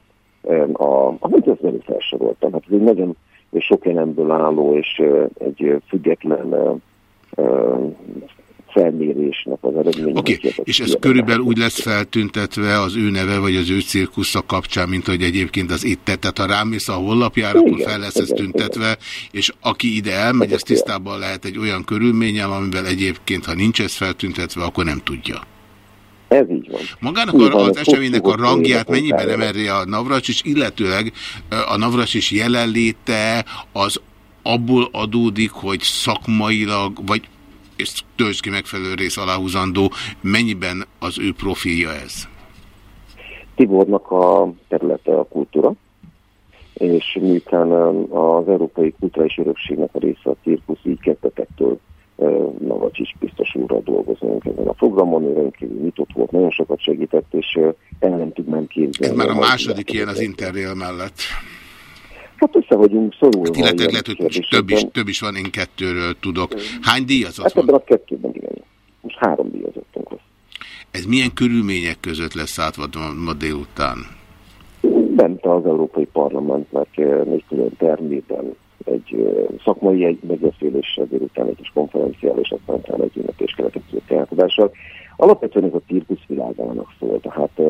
a, amit ezzel felsoroltam. Hát ez egy nagyon sok elemből álló és egy független felmérésnek az eredménye. Oké, okay. és ez körülbelül úgy lesz feltüntetve az ő neve, vagy az ő cirkusza kapcsán, mint hogy egyébként az itt tett. Tehát ha rámész a honlapjára, akkor fel lesz ez tüntetve, igen. és aki ide elmegy, ez tisztában lehet egy olyan körülményem, amivel egyébként, ha nincs ez feltüntetve, akkor nem tudja. Ez így van. Magának a, van, az eseménynek a rangját mennyiben emelje a Navracsics, illetőleg a Navracsics jelenléte az abból adódik, hogy szakmailag, vagy és tölts ki megfelelő rész aláhúzandó, mennyiben az ő profilja ez? Tibornak a területe a kultúra, és miután az Európai Kulturális Örökségnek a része a cirkusz, így kezdetektől Navacsics biztos úrral dolgozunk ezen a programon, ő rendkívül nyitott volt, nagyon sokat segített, és el nem tudnám képzelni. Ez már a második ilyen az Interrail mellett. Hát össze vagyunk szorulva. Hát illetve lehet, hogy több is, több is van, én kettőről tudok. Hány díjazott hát van? Ebben a kettőben, igen. Most három díjazottunk lesz. Ez milyen körülmények között lesz átvad ma délután? Bent az Európai Parlamentnek egy külön termében egy szakmai egy megbeszéléssel, délután egy kis konferenciával, és aztán egy ünnepés keretek közötti Alapvetően ez a cirkusz világának szól, tehát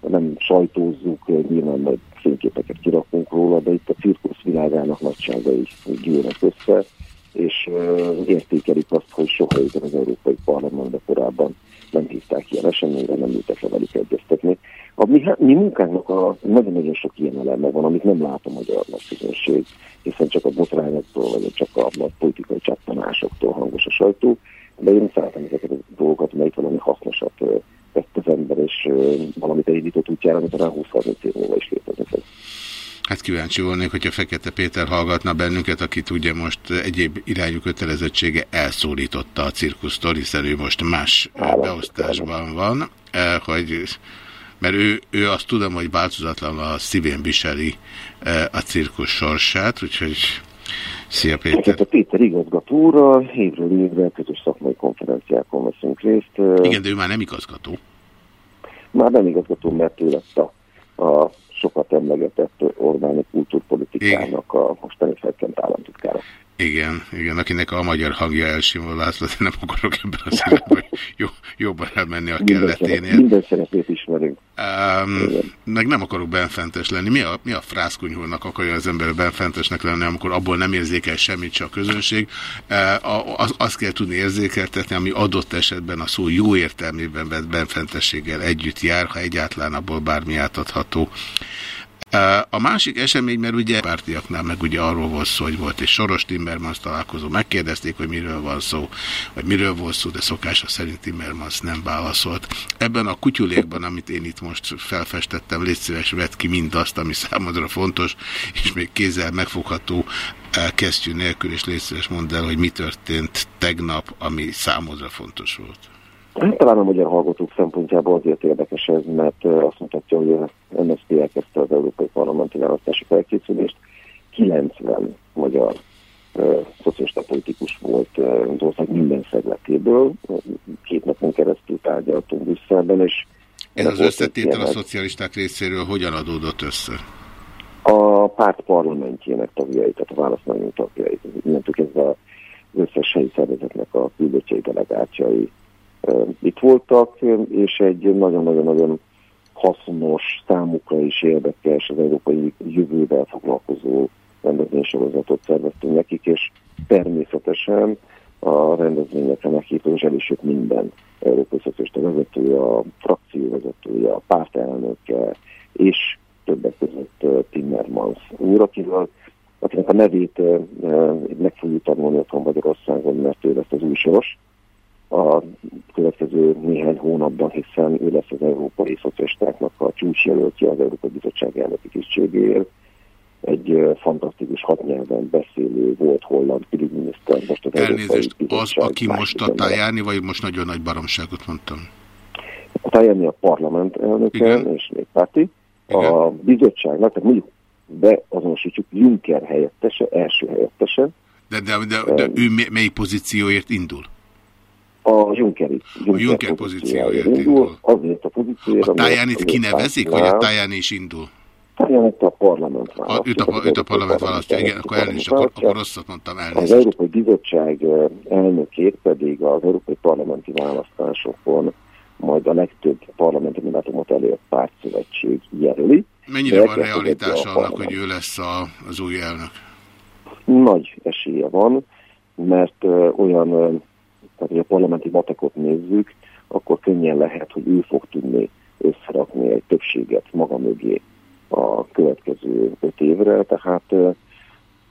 nem sajtózzuk, nyilván majd fényképeket kirakunk róla, de itt a cirkusz világának nagyságai gyűlnek össze, és értékelik azt, hogy soha az Európai Parlamentben korábban nem hívták ilyen eseményre, nem ültek le velük egyeztetni. A mi, mi munkánknak a nagyon-nagyon sok ilyen eleme van, amit nem lát a magyar közönség, hiszen csak a botrányoktól, vagy csak a nagy politikai csattanásoktól hangos a sajtó, de én szeretem ezeket a dolgokat, melyik valami hasznosat tett az ember, és valamit elindított útjára, amit talán 20-30 év múlva is létezni fog. Hát kíváncsi volnék, hogyha Fekete Péter hallgatna bennünket, akit ugye most egyéb irányú kötelezettsége elszólította a cirkusztól, hiszen ő most más beosztásban van, hogy mert ő, ő azt tudom, hogy változatlan a szívén viseli a cirkus sorsát, úgyhogy Szia Péter! Hát a Péter igazgató úrral évről évre közös szakmai konferenciákon veszünk részt. Igen, de ő már nem igazgató. Már nem igazgató, mert ő lett a, a sokat emlegetett Orbáni kultúrpolitikának a mostani felkent államtitkára. Igen, igen, akinek a magyar hangja elsimol László, nem akarok ebben a szerepben jó, jobban elmenni a kelleténél. Minden szerepét ismerünk. Um, meg nem akarok benfentes lenni. Mi a, mi a frászkunyhónak akarja az ember benfentesnek lenni, amikor abból nem érzékel semmit, csak a közönség. Uh, az, azt kell tudni érzékeltetni, ami adott esetben a szó jó értelmében vett benfentességgel együtt jár, ha egyáltalán abból bármi átadható. A másik esemény, mert ugye pártiaknál meg ugye arról volt szó, hogy volt egy Soros Timmermans találkozó, megkérdezték, hogy miről van szó, vagy miről volt szó, de szokása szerint Timmermans nem válaszolt. Ebben a kutyulékban, amit én itt most felfestettem, légy szíves, vett ki mindazt, ami számodra fontos, és még kézzel megfogható kesztyű nélkül, és légy szíves mondd el, hogy mi történt tegnap, ami számodra fontos volt. Talán a magyar hallgatók szempontjából azért érdekes ez, mert azt mutatja, hogy a MSZP elkezdte az Európai Parlamenti Választási Felkészülést. 90 magyar szocialista politikus volt az ország minden szegletéből. Két napon keresztül tárgyaltunk Brüsszelben, és ez az összetétel a szocialisták részéről hogyan adódott össze? A párt parlamentjének tagjai, tehát a választmányunk tagjai. Innentől ez az összes helyi szervezetnek a küldöttjei delegátjai itt voltak, és egy nagyon-nagyon-nagyon hasznos, számukra is érdekes, az európai jövővel foglalkozó rendezvénysorozatot szerveztünk nekik, és természetesen a rendezvényekre meghívó zselisük minden európai szocialista vezetője, a frakció vezetője, a pártelnöke, és többek között Timmermans úr, akivel akinek a nevét meg fogjuk tanulni otthon Magyarországon, mert ő lesz az új soros a következő néhány hónapban, hiszen ő lesz az európai szocialistáknak a csúcsjelöltje az Európai Bizottság elnöki tisztségéért. Egy fantasztikus hat nyelven beszélő volt holland külügyminiszter. Most az Elnézést, az, aki most a Tajani, vagy most nagyon nagy baromságot mondtam? A Tajani a parlament elnöke Igen. és néppárti. A bizottságnak, tehát mondjuk beazonosítjuk Juncker helyettese, első helyettese. De, de, de, de ő mely pozícióért indul? A Junckeri. Juncker a Juncker pozícióért indul. indul. Azért a pozícióért. A Tajánit kinevezik, vagy a Tajani is indul? Tajánit a parlament választja. A, őt, a, őt a parlament választja, igen, akkor elnézést, akkor, akkor rosszat mondtam, elnézést. Az Európai Bizottság elnökét pedig az Európai Parlamenti választásokon majd a legtöbb parlamenti mandátumot elért pártszövetség jelöli. Mennyire van realitása annak, hogy ő lesz a, az új elnök? Nagy esélye van, mert uh, olyan, tehát hogy a parlamenti matekot nézzük, akkor könnyen lehet, hogy ő fog tudni összerakni egy többséget maga mögé a következő öt évre, tehát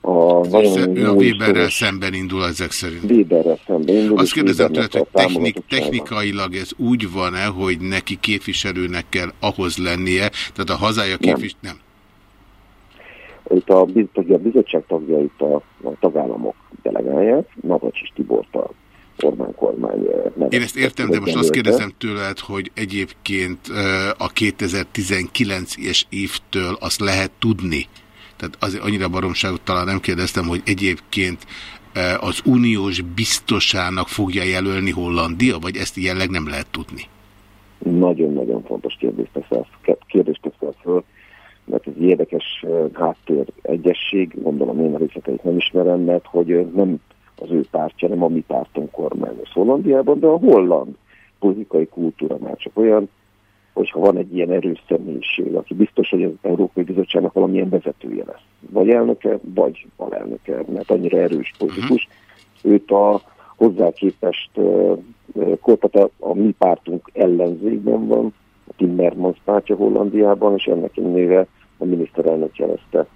a nagyon ő a Weberrel szemben indul ezek szerint. Weberrel szemben indul. Azt kérdezem tőled, hogy technik, technikailag ez úgy van-e, hogy neki képviselőnek kell ahhoz lennie, tehát a hazája képviselő... Nem. nem. Itt a, a bizottság tagjait a, a tagállamok delegálják, Navracsis Tibort a Orbán kormány nevet. Én ezt értem, de most azt kérdezem tőled, hogy egyébként a 2019-es évtől azt lehet tudni, tehát azért annyira baromságot talán nem kérdeztem, hogy egyébként e, az uniós biztosának fogja jelölni Hollandia, vagy ezt jelleg nem lehet tudni? Nagyon-nagyon fontos kérdést teszel, kérdést teszel föl, mert ez egy érdekes háttér egyesség, gondolom én a részleteit nem ismerem, mert hogy nem az ő pártja, nem a mi pártunk kormányos Hollandiában, de a holland politikai kultúra már csak olyan, hogyha van egy ilyen erős személyiség, aki biztos, hogy az Európai Bizottságnak valamilyen vezetője lesz. Vagy elnöke, vagy alelnöke, mert annyira erős politikus. Uh-huh. Őt a hozzá képest uh, a, a mi pártunk ellenzékben van, a Timmermans pártja Hollandiában, és ennek ellenére a miniszterelnök jelezte,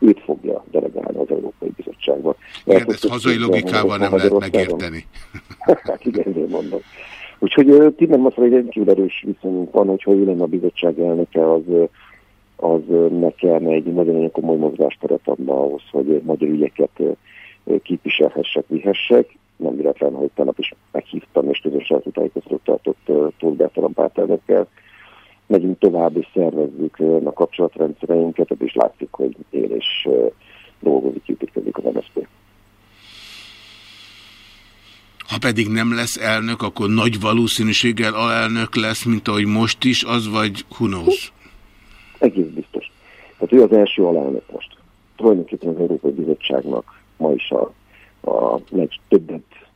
őt fogja delegálni az Európai Bizottságba. Igen, ezt hazai logikával nem lehet megérteni. (laughs) hát igen, én mondom. Úgyhogy Timmermansra egy rendkívül erős viszonyunk van, hogyha ő lenne a bizottság elnöke, az, az nekem egy nagyon-nagyon komoly mozgásteret adna ahhoz, hogy magyar ügyeket képviselhessek, vihessek. Nem véletlen, hogy tegnap is meghívtam, és közös sajtótájékoztatót tartott Tóth Bertalan pártelnökkel. Megyünk tovább, és szervezzük a kapcsolatrendszereinket, és látszik, hogy él és dolgozik, építkezik az MSZP. Ha pedig nem lesz elnök, akkor nagy valószínűséggel alelnök lesz, mint ahogy most is, az vagy who knows? Egész biztos. Tehát ő az első alelnök most. Tulajdonképpen az Európai Bizottságnak ma is a, a legtöbbet,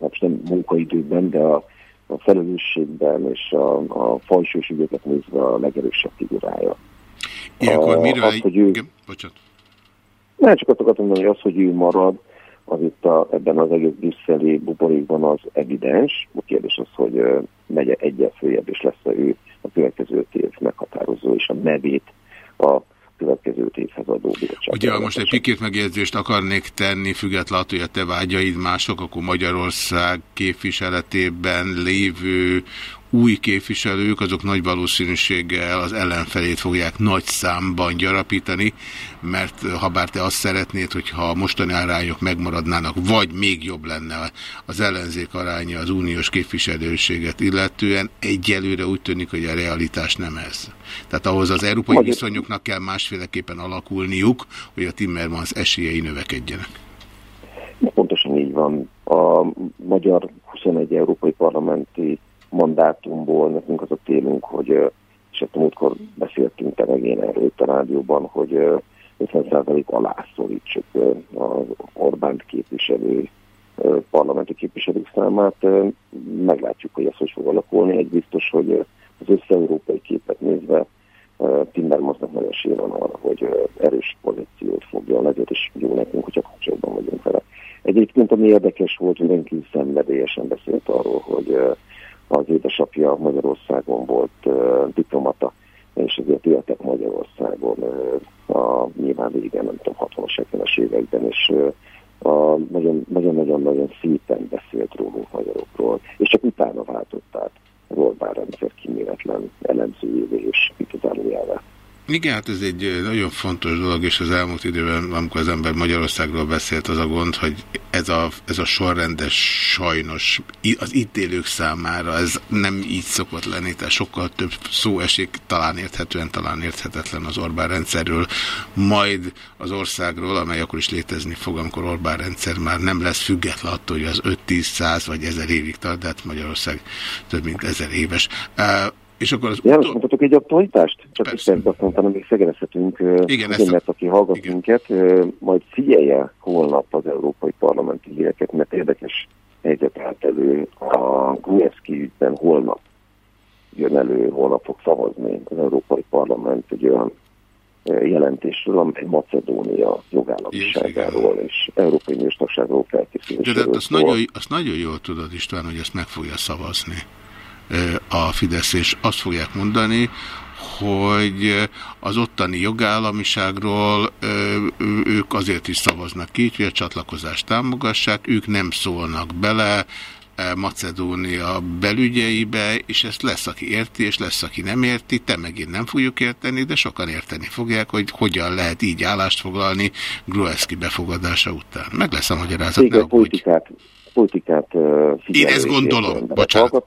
hát nem munkaidőben, de a, a felelősségben és a, a fajsős ügyeket nézve a legerősebb figurája. Ilyenkor miről... Az, hogy ő... Igen, bocsánat. Nem csak azt akartam mondani, hogy az, hogy ő marad, az itt a, ebben az egész brüsszeli buborékban az evidens. A kérdés az, hogy megy -e egyel följebb, és lesz-e ő a következő év meghatározó, és a nevét a következő évhez adó bizottság. Ugye, most egy pikét megjegyzést akarnék tenni, függetlenül, hogy a te vágyaid mások, akkor Magyarország képviseletében lévő új képviselők, azok nagy valószínűséggel az ellenfelét fogják nagy számban gyarapítani, mert ha bár te azt szeretnéd, hogyha a mostani arányok megmaradnának, vagy még jobb lenne az ellenzék aránya az uniós képviselőséget illetően, egyelőre úgy tűnik, hogy a realitás nem ez. Tehát ahhoz az európai viszonyoknak kell másféleképpen alakulniuk, hogy a Timmermans esélyei növekedjenek. Pontosan így van. A magyar 21 európai parlamenti mandátumból nekünk az a télünk, hogy, és ezt múltkor beszéltünk te meg én erről a rádióban, hogy 50% alá szorítsuk az Orbánt képviselő parlamenti képviselők számát. Meglátjuk, hogy ez hogy fog alakulni. Egy biztos, hogy az össze-európai képet nézve Timmermansnak nagy esélye van arra, hogy erős pozíciót fogja ezért is jó nekünk, hogyha kapcsolatban vagyunk vele. Egyébként ami érdekes volt, hogy rendkívül szenvedélyesen beszélt arról, hogy az édesapja Magyarországon volt diplomata, és ezért éltek Magyarországon a nyilván régen, nem tudom, 60-as, 70-es években, és nagyon-nagyon szépen beszélt rólunk magyarokról, és csak utána váltott át Orbán rendszer kíméletlen elemzőjévé és kitizálójává. Igen, hát ez egy nagyon fontos dolog, és az elmúlt időben, amikor az ember Magyarországról beszélt, az a gond, hogy ez a, ez a sorrendes sajnos az itt élők számára ez nem így szokott lenni, tehát sokkal több szó esik, talán érthetően, talán érthetetlen az Orbán rendszerről, majd az országról, amely akkor is létezni fog, amikor Orbán rendszer már nem lesz független attól, hogy az 5-10-100 vagy 1000 évig tart, de hát Magyarország több mint 1000 éves. És akkor az János, utol... mutatok egy aktualitást? Csak persze azt mondtam, hogy szegezhetünk. Igen, mert aki hallgat Igen. minket, majd figyelje holnap az Európai Parlamenti híreket, mert érdekes helyzet állt elő. A Gruevski ügyben holnap jön elő, holnap fog szavazni az Európai Parlament egy olyan jelentésről, amely Macedónia jogállamiságáról és, és Európai Nős tagságról felkészüléséről. De azt nagyon, azt nagyon jól tudod István, hogy ezt meg fogja szavazni a Fidesz, és azt fogják mondani, hogy az ottani jogállamiságról ők azért is szavaznak ki, hogy a csatlakozást támogassák, ők nem szólnak bele Macedónia belügyeibe, és ezt lesz, aki érti, és lesz, aki nem érti, te megint nem fogjuk érteni, de sokan érteni fogják, hogy hogyan lehet így állást foglalni Gruevski befogadása után. Meg lesz a magyarázat. Igen, politikát, politikát Én ezt gondolom, bocsánat.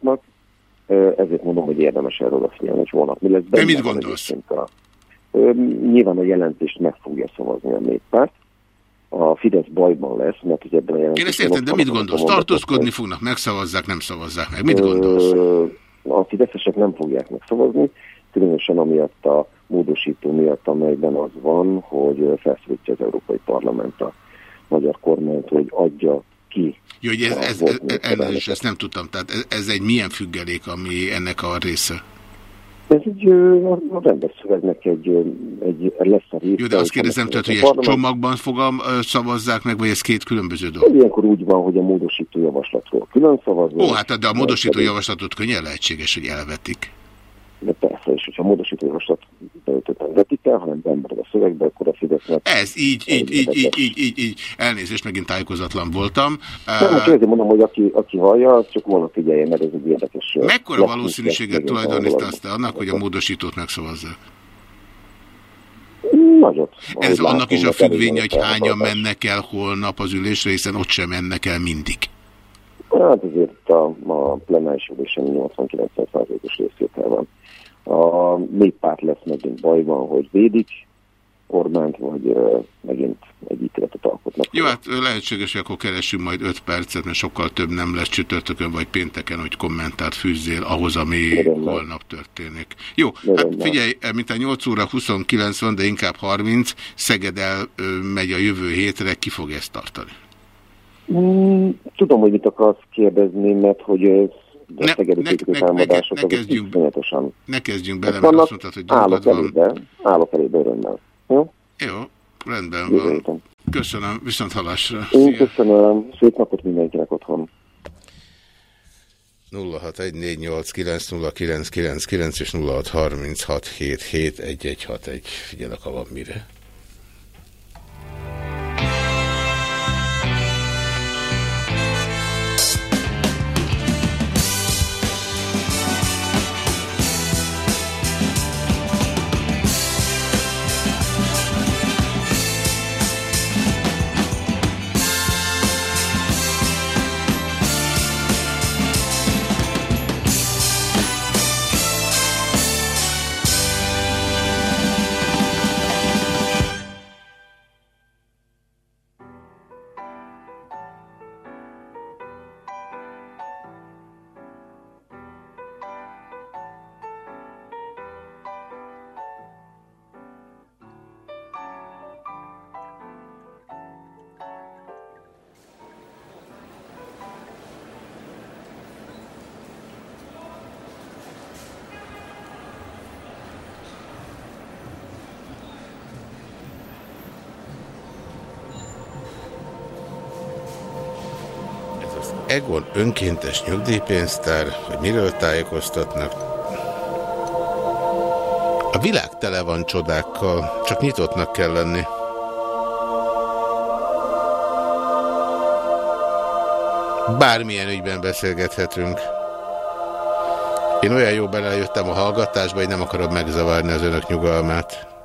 Ezért mondom, hogy érdemes erről beszélni, és holnap mi lesz. De mit gondolsz? A, nyilván a jelentést meg fogja szavazni a néppárt. A Fidesz bajban lesz, mert hogy ebben a jelentésben... Én ezt értem, de mit gondolsz? Tartózkodni fognak, megszavazzák, nem szavazzák meg. Mit gondolsz? A fideszesek nem fogják megszavazni, különösen amiatt a módosító miatt, amelyben az van, hogy felszólítja az Európai Parlament a magyar kormányt, hogy adja ki jó, hogy ez, ez, ez, ez, ezt nem tudtam. Tehát ez, ez egy milyen függelék, ami ennek a része? Ez egy a rendes szövegnek egy, egy lesz a része. Jó, de azt kérdezem, tehát, hogy ezt csomagban fogam, szavazzák meg, vagy ez két különböző dolog? Ilyenkor úgy van, hogy a módosító javaslatról külön szavaznak. Ó, hát de a módosító javaslatot könnyen lehetséges, hogy elvetik de persze, és hogyha módosítójavaslat nem vetik el, hanem bemarad a szövegbe, akkor a Fidesznek... Ez, így, így, így, így, így, így, így, elnézést, megint tájékozatlan voltam. Nem, most azért mondom, hogy aki, aki hallja, az csak volna figyelje, mert ez egy érdekes... Mekkora valószínűséget tulajdonítasz te annak, hogy a módosítót megszavazza? Nagyot. Ez annak is a függvénye, hogy hányan mennek el holnap az ülésre, hiszen ott sem mennek el mindig. Hát azért a, a plenáris ülésen 80-90%-os részvétel van a néppárt lesz megint bajban, hogy védik Orbánt, vagy megint egy ítéletet alkotnak. Jó, hát lehetséges, hogy akkor keresünk majd 5 percet, mert sokkal több nem lesz csütörtökön vagy pénteken, hogy kommentárt fűzzél ahhoz, ami Örömmel. holnap történik. Jó, Örömmel. hát figyelj, mint a 8 óra 29 van, de inkább 30, Szeged el megy a jövő hétre, ki fog ezt tartani? Mm, tudom, hogy mit akarsz kérdezni, mert hogy de ne, ne, ne, támadások, ne, ne, kezdjünk, ne kezdjünk bele, mert azt mondtad, hogy állok elébe, állok elébe örömmel. Jó? Jó, rendben van. Köszönöm, viszont halásra. Én köszönöm, szép napot mindenkinek otthon. 0614890999 és 0636771161. Figyelek, ha van mire. Önkéntes nyugdíjpénztár, hogy miről tájékoztatnak. A világ tele van csodákkal, csak nyitottnak kell lenni. Bármilyen ügyben beszélgethetünk. Én olyan jó belejöttem a hallgatásba, hogy nem akarom megzavarni az önök nyugalmát.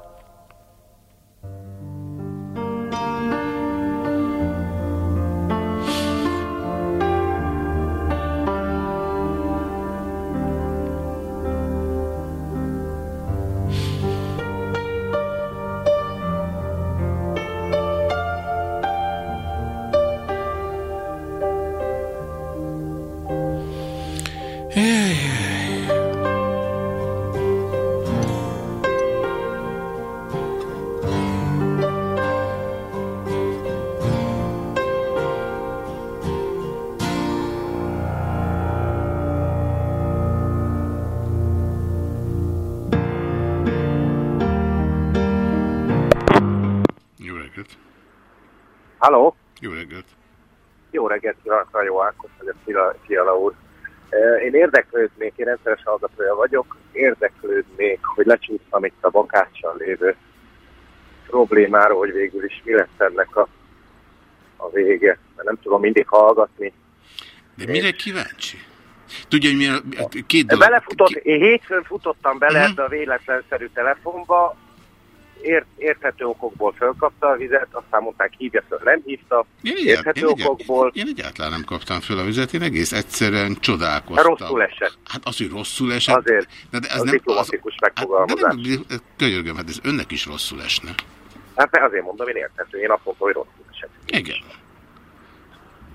Én érdeklődnék, én rendszeres hallgatója vagyok, érdeklődnék, hogy lecsúsztam itt a bakáccsal lévő problémáról, hogy végül is mi lesz ennek a, a vége. Mert nem tudom mindig hallgatni. De mire kíváncsi? Tudja, hogy milyen, két dolog... Belefutott, én hétfőn futottam bele uh mhm. -huh. ebbe a véletlenszerű telefonba, ért, érthető okokból fölkapta a vizet, aztán mondták hívja föl, nem hívta. Én, érthető én, okokból. Én egyáltalán nem kaptam föl a vizet, én egész egyszerűen csodálkoztam. Rosszul esett. Hát az, hogy rosszul esett. Azért, de ez az nem, diplomatikus az, megfogalmazás. Hát, de nem, könyörgöm, hát ez önnek is rosszul esne. Hát azért mondom, én érthető, én azt mondom, hogy rosszul esett. Igen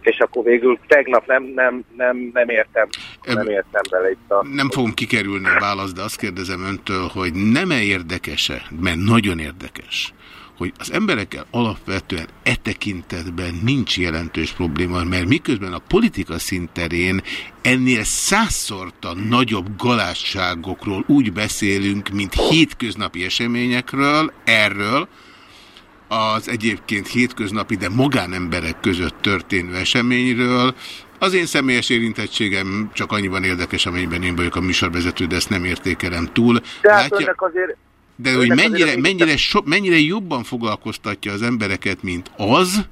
és akkor végül tegnap nem, nem, nem, nem értem, nem értem bele itt a... Nem fogom kikerülni a választ, de azt kérdezem öntől, hogy nem-e érdekese, mert nagyon érdekes, hogy az emberekkel alapvetően e tekintetben nincs jelentős probléma, mert miközben a politika szinterén ennél százszorta nagyobb galásságokról úgy beszélünk, mint hétköznapi eseményekről, erről, az egyébként hétköznapi, de magánemberek között történő eseményről. Az én személyes érintettségem csak annyiban érdekes, amennyiben én vagyok a műsorvezető, de ezt nem értékelem túl. De hát Látja, azért... De hogy mennyire, mennyire, so, mennyire jobban foglalkoztatja az embereket, mint az,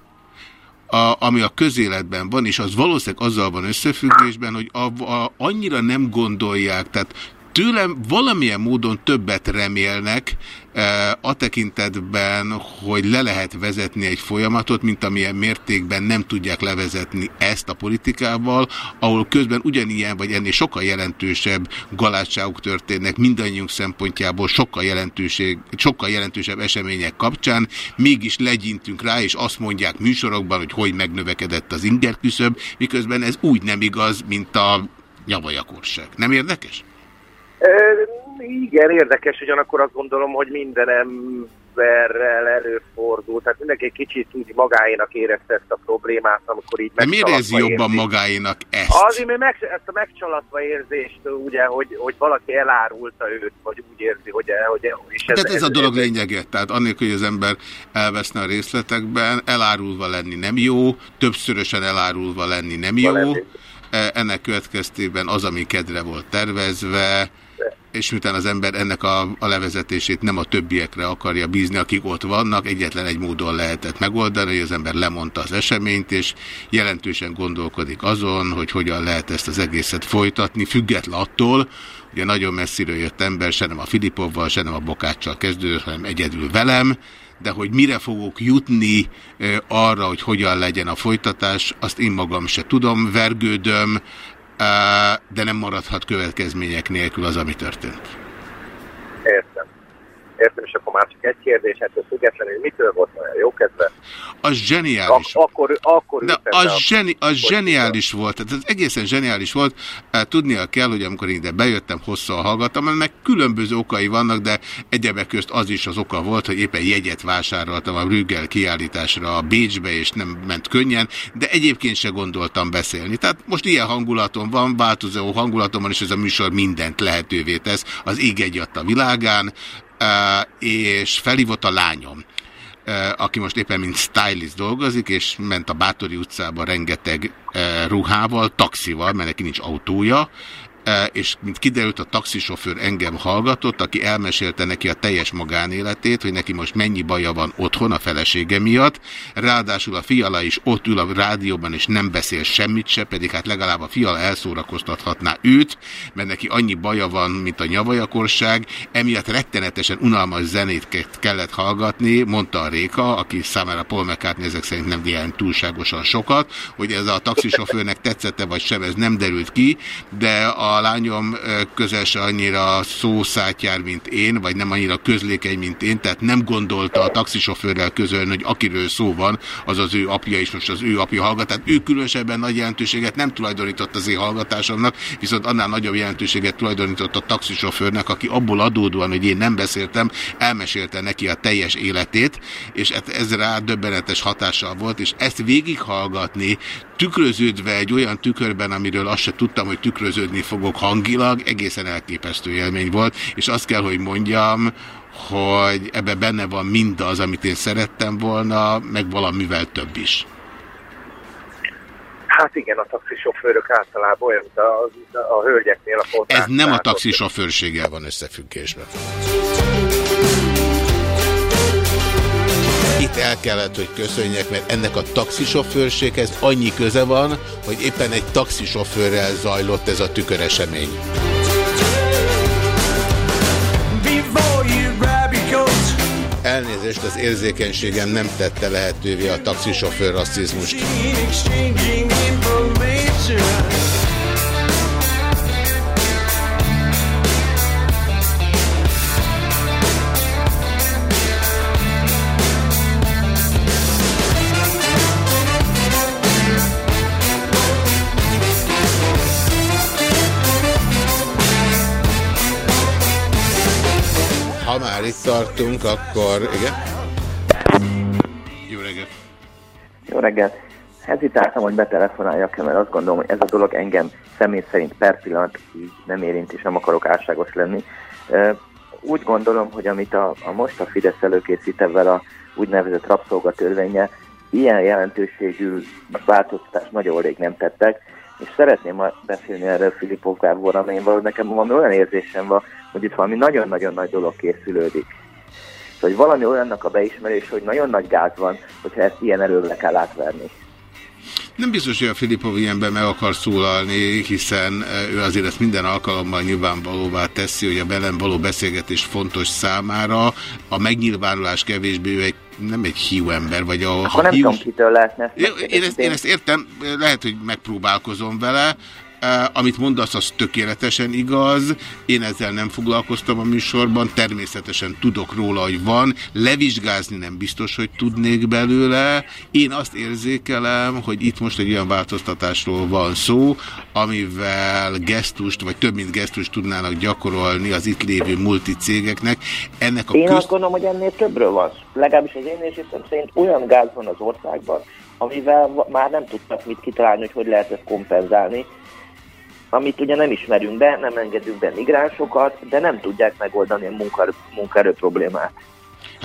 a, ami a közéletben van, és az valószínűleg azzal van összefüggésben, hogy a, a, annyira nem gondolják, tehát tőlem valamilyen módon többet remélnek e, a tekintetben, hogy le lehet vezetni egy folyamatot, mint amilyen mértékben nem tudják levezetni ezt a politikával, ahol közben ugyanilyen vagy ennél sokkal jelentősebb galátságok történnek mindannyiunk szempontjából sokkal, jelentőség, sokkal jelentősebb események kapcsán, mégis legyintünk rá, és azt mondják műsorokban, hogy hogy megnövekedett az ingerküszöb, miközben ez úgy nem igaz, mint a nyavajakorság. Nem érdekes? Igen, érdekes, ugyanakkor azt gondolom, hogy minden emberrel előfordul. Tehát mindenki egy kicsit úgy magáénak érezte ezt a problémát, amikor így De miért érzi jobban érzi. magáénak ezt? Azért, mert meg, ezt a megcsalatva érzést, ugye, hogy, hogy valaki elárulta őt, vagy úgy érzi, hogy... hogy és ez, Tehát ez, ez a dolog ez, lényege. Tehát annélkül, hogy az ember elveszne a részletekben, elárulva lenni nem jó, többszörösen elárulva lenni nem jó. Lenni. E, ennek következtében az, ami kedre volt tervezve, és miután az ember ennek a, a levezetését nem a többiekre akarja bízni, akik ott vannak, egyetlen egy módon lehetett megoldani, hogy az ember lemondta az eseményt, és jelentősen gondolkodik azon, hogy hogyan lehet ezt az egészet folytatni, független attól, ugye nagyon messziről jött ember, se nem a Filipovval, se nem a Bokáccsal kezdődött, hanem egyedül velem, de hogy mire fogok jutni arra, hogy hogyan legyen a folytatás, azt én magam se tudom, vergődöm, de nem maradhat következmények nélkül az, ami történt. Értem. Értem, és akkor már csak egy kérdés, hát függetlenül mitől volt olyan jó kedve? Az zseniális. Ak akkor, akkor De az, zseni, az zseniális volt, tehát ez egészen zseniális volt. Tudnia kell, hogy amikor ide bejöttem, hosszan hallgattam, meg különböző okai vannak, de egyebek közt az is az oka volt, hogy éppen jegyet vásároltam a Rüggel kiállításra a Bécsbe, és nem ment könnyen, de egyébként se gondoltam beszélni. Tehát most ilyen hangulatom van, változó hangulatom van, és ez a műsor mindent lehetővé tesz az ég egy a világán, és felhívott a lányom aki most éppen mint stylist dolgozik, és ment a Bátori utcába rengeteg ruhával, taxival, mert neki nincs autója, és mint kiderült, a taxisofőr engem hallgatott, aki elmesélte neki a teljes magánéletét, hogy neki most mennyi baja van otthon a felesége miatt. Ráadásul a fiala is ott ül a rádióban, és nem beszél semmit se, pedig hát legalább a fiala elszórakoztathatná őt, mert neki annyi baja van, mint a nyavajakorság. Emiatt rettenetesen unalmas zenét kellett hallgatni, mondta a Réka, aki számára Paul McCartney ezek szerint nem ilyen túlságosan sokat, hogy ez a taxisofőrnek tetszette vagy sem, ez nem derült ki, de a a lányom közel se annyira szószátjár, mint én, vagy nem annyira közlékeny, mint én, tehát nem gondolta a taxisofőrrel közölni, hogy akiről szó van, az az ő apja is, most az ő apja hallgat. Tehát ő különösebben nagy jelentőséget nem tulajdonított az én hallgatásomnak, viszont annál nagyobb jelentőséget tulajdonított a taxisofőrnek, aki abból adódóan, hogy én nem beszéltem, elmesélte neki a teljes életét, és ez rá döbbenetes hatással volt, és ezt végighallgatni, tükröződve egy olyan tükörben, amiről azt se tudtam, hogy tükröződni fog fogok hangilag, egészen elképesztő élmény volt, és azt kell, hogy mondjam, hogy ebbe benne van mindaz, amit én szerettem volna, meg valamivel több is. Hát igen, a taxisofőrök általában olyan, mint a, a, a hölgyeknél a Ez nem a taxisofőrséggel van összefüggésben. Itt el kellett, hogy köszönjek, mert ennek a taxisofőrséghez annyi köze van, hogy éppen egy taxisofőrrel zajlott ez a tüköresemény. Elnézést, az érzékenységem nem tette lehetővé a taxisofőr rasszizmust. Már itt tartunk, akkor igen. Jó reggelt! Jó reggelt! Hezitáltam, hogy betelefonáljak mert azt gondolom, hogy ez a dolog engem személy szerint per pillanat így nem érint, és nem akarok álságos lenni. Úgy gondolom, hogy amit a, a most a Fidesz előkészít ebben a úgynevezett rabszolgatörvénye, ilyen jelentőségű változtatást nagyon rég nem tettek, és szeretném beszélni erről Filipov Gábor, amelyen való nekem valami olyan érzésem van, hogy itt valami nagyon-nagyon nagy dolog készülődik. Szóval, hogy valami olyannak a beismerés, hogy nagyon nagy gáz van, hogyha ezt ilyen erővel kell átverni. Nem biztos, hogy a Filipov ilyenben meg akar szólalni, hiszen eh, ő azért ezt minden alkalommal nyilvánvalóvá teszi, hogy a velem való beszélgetés fontos számára. A megnyilvánulás kevésbé ő egy nem egy hiú ember, vagy a... Akkor nem hiú... tudom, kitől lehetne. Én ezt, én ezt értem, lehet, hogy megpróbálkozom vele, amit mondasz, az tökéletesen igaz. Én ezzel nem foglalkoztam a műsorban, természetesen tudok róla, hogy van. Levizsgázni nem biztos, hogy tudnék belőle. Én azt érzékelem, hogy itt most egy olyan változtatásról van szó, amivel gesztust, vagy több mint gesztust tudnának gyakorolni az itt lévő multicégeknek. Ennek a én közt... azt gondolom, hogy ennél többről van. Legalábbis az én érzésem szerint olyan gáz van az országban, amivel már nem tudtak mit kitalálni, hogy hogy lehet ezt kompenzálni amit ugye nem ismerünk be, nem engedünk be migránsokat, de nem tudják megoldani a munkaerő, munkaerő problémát.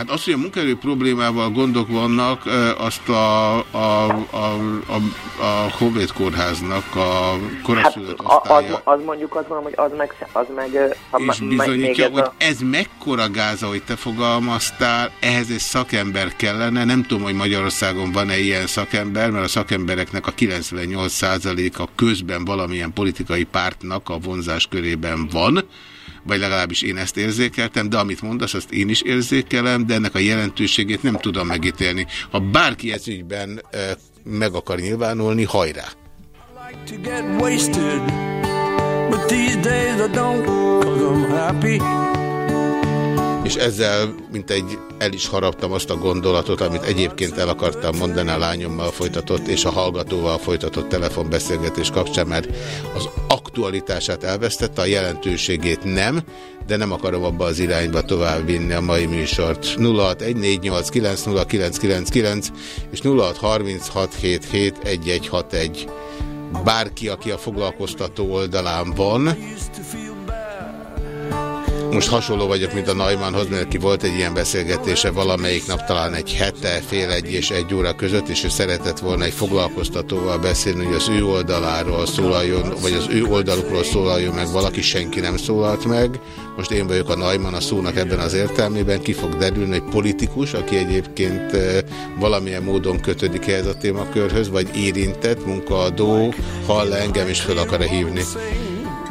Hát az, hogy a munkaerő problémával gondok vannak, azt a, a, a, a, a Honvéd kórháznak a koraszülött hát, osztálya... Az, az mondjuk azt mondom, hogy az meg... Az meg és bizonyítja, ez hogy a... ez mekkora gáza, hogy te fogalmaztál, ehhez egy szakember kellene. Nem tudom, hogy Magyarországon van-e ilyen szakember, mert a szakembereknek a 98%-a közben valamilyen politikai pártnak a vonzás körében van vagy legalábbis én ezt érzékeltem, de amit mondasz, azt én is érzékelem, de ennek a jelentőségét nem tudom megítélni. Ha bárki ez ügyben e, meg akar nyilvánulni, hajrá! És ezzel, mint egy el is haraptam azt a gondolatot, amit egyébként el akartam mondani a lányommal folytatott és a hallgatóval folytatott telefonbeszélgetés kapcsán, mert az aktualitását elvesztette, a jelentőségét nem, de nem akarom abba az irányba tovább vinni a mai műsort. 0614890999 és 0636771161. Bárki, aki a foglalkoztató oldalán van, Most hasonló vagyok, mint a Naimannhoz, mert ki volt egy ilyen beszélgetése valamelyik nap, talán egy hete, fél egy és egy óra között, és ő szeretett volna egy foglalkoztatóval beszélni, hogy az ő oldaláról szólaljon, vagy az ő oldalukról szólaljon meg valaki, senki nem szólalt meg. Most én vagyok a Najman a szónak ebben az értelmében, ki fog derülni egy politikus, aki egyébként valamilyen módon kötődik ehhez a témakörhöz, vagy érintett, munkaadó, hall engem is fel akar -e hívni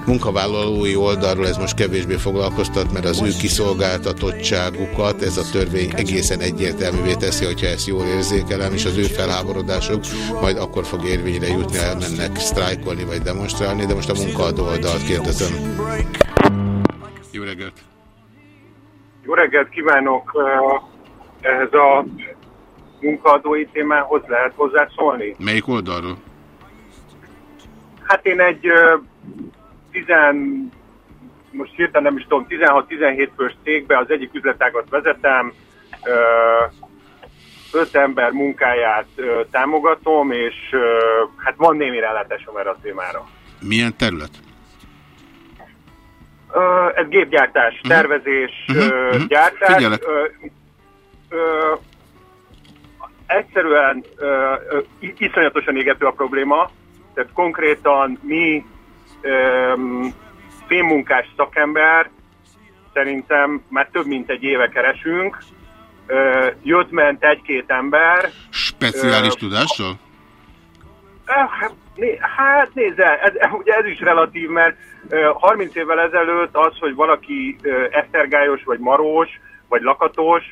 munkavállalói oldalról ez most kevésbé foglalkoztat, mert az ő kiszolgáltatottságukat ez a törvény egészen egyértelművé teszi, hogyha ezt jól érzékelem, és az ő felháborodásuk majd akkor fog érvényre jutni, elmennek sztrájkolni vagy demonstrálni, de most a munkaadó oldalt kérdezem. Jó reggelt! Jó reggelt kívánok! Ehhez a munkaadói témához lehet hozzászólni? Melyik oldalról? Hát én egy tizen, most hirtelen nem is tudom, 16-17 fős cégbe az egyik üzletágat vezetem, öt ember munkáját támogatom, és hát van némi rálátásom erre a témára. Milyen terület? Ez gépgyártás, uh mhm. -huh. tervezés, uh -huh. Uh -huh. gyártás. Figyelek. Egyszerűen iszonyatosan égető a probléma, tehát konkrétan mi fémmunkás szakember, szerintem már több mint egy éve keresünk. Jött-ment egy-két ember. Speciális tudással? Hát, hát nézd el, ez, ugye ez is relatív, mert 30 évvel ezelőtt az, hogy valaki esztergályos vagy marós, vagy lakatos,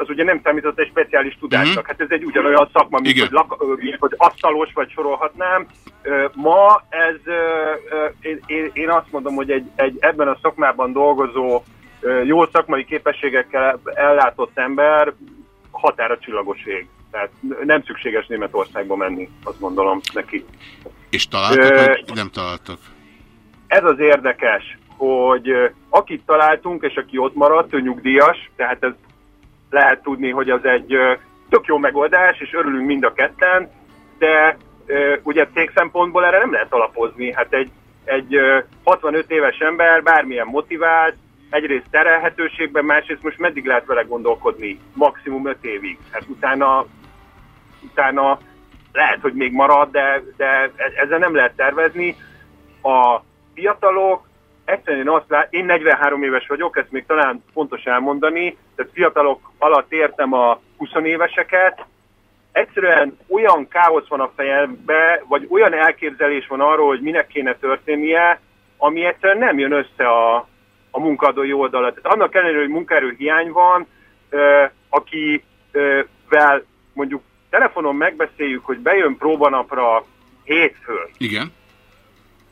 az ugye nem számított egy speciális tudásnak. Uh-huh. Hát ez egy ugyanolyan szakma, mint hogy, lak, hogy asztalos, vagy sorolhatnám. Ma ez, én, én azt mondom, hogy egy, egy ebben a szakmában dolgozó, jó szakmai képességekkel ellátott ember határa csillagoség. Tehát nem szükséges Németországba menni, azt gondolom neki. És találtak, uh, vagy nem találtak? Ez az érdekes, hogy akit találtunk, és aki ott maradt, ő nyugdíjas, tehát ez lehet tudni, hogy az egy tök jó megoldás, és örülünk mind a ketten, de ugye cég szempontból erre nem lehet alapozni. Hát egy, egy 65 éves ember bármilyen motivált, egyrészt terelhetőségben, másrészt most meddig lehet vele gondolkodni? Maximum 5 évig. Hát utána, utána lehet, hogy még marad, de, de ezzel nem lehet tervezni. A fiatalok egyszerűen azt lát, én 43 éves vagyok, ezt még talán fontos elmondani, tehát fiatalok alatt értem a 20 éveseket, egyszerűen olyan káosz van a fejembe, vagy olyan elképzelés van arról, hogy minek kéne történnie, ami egyszerűen nem jön össze a, a munkadói oldalat. Tehát annak ellenére, hogy munkaerő hiány van, akivel mondjuk telefonon megbeszéljük, hogy bejön próbanapra hétfőn. Igen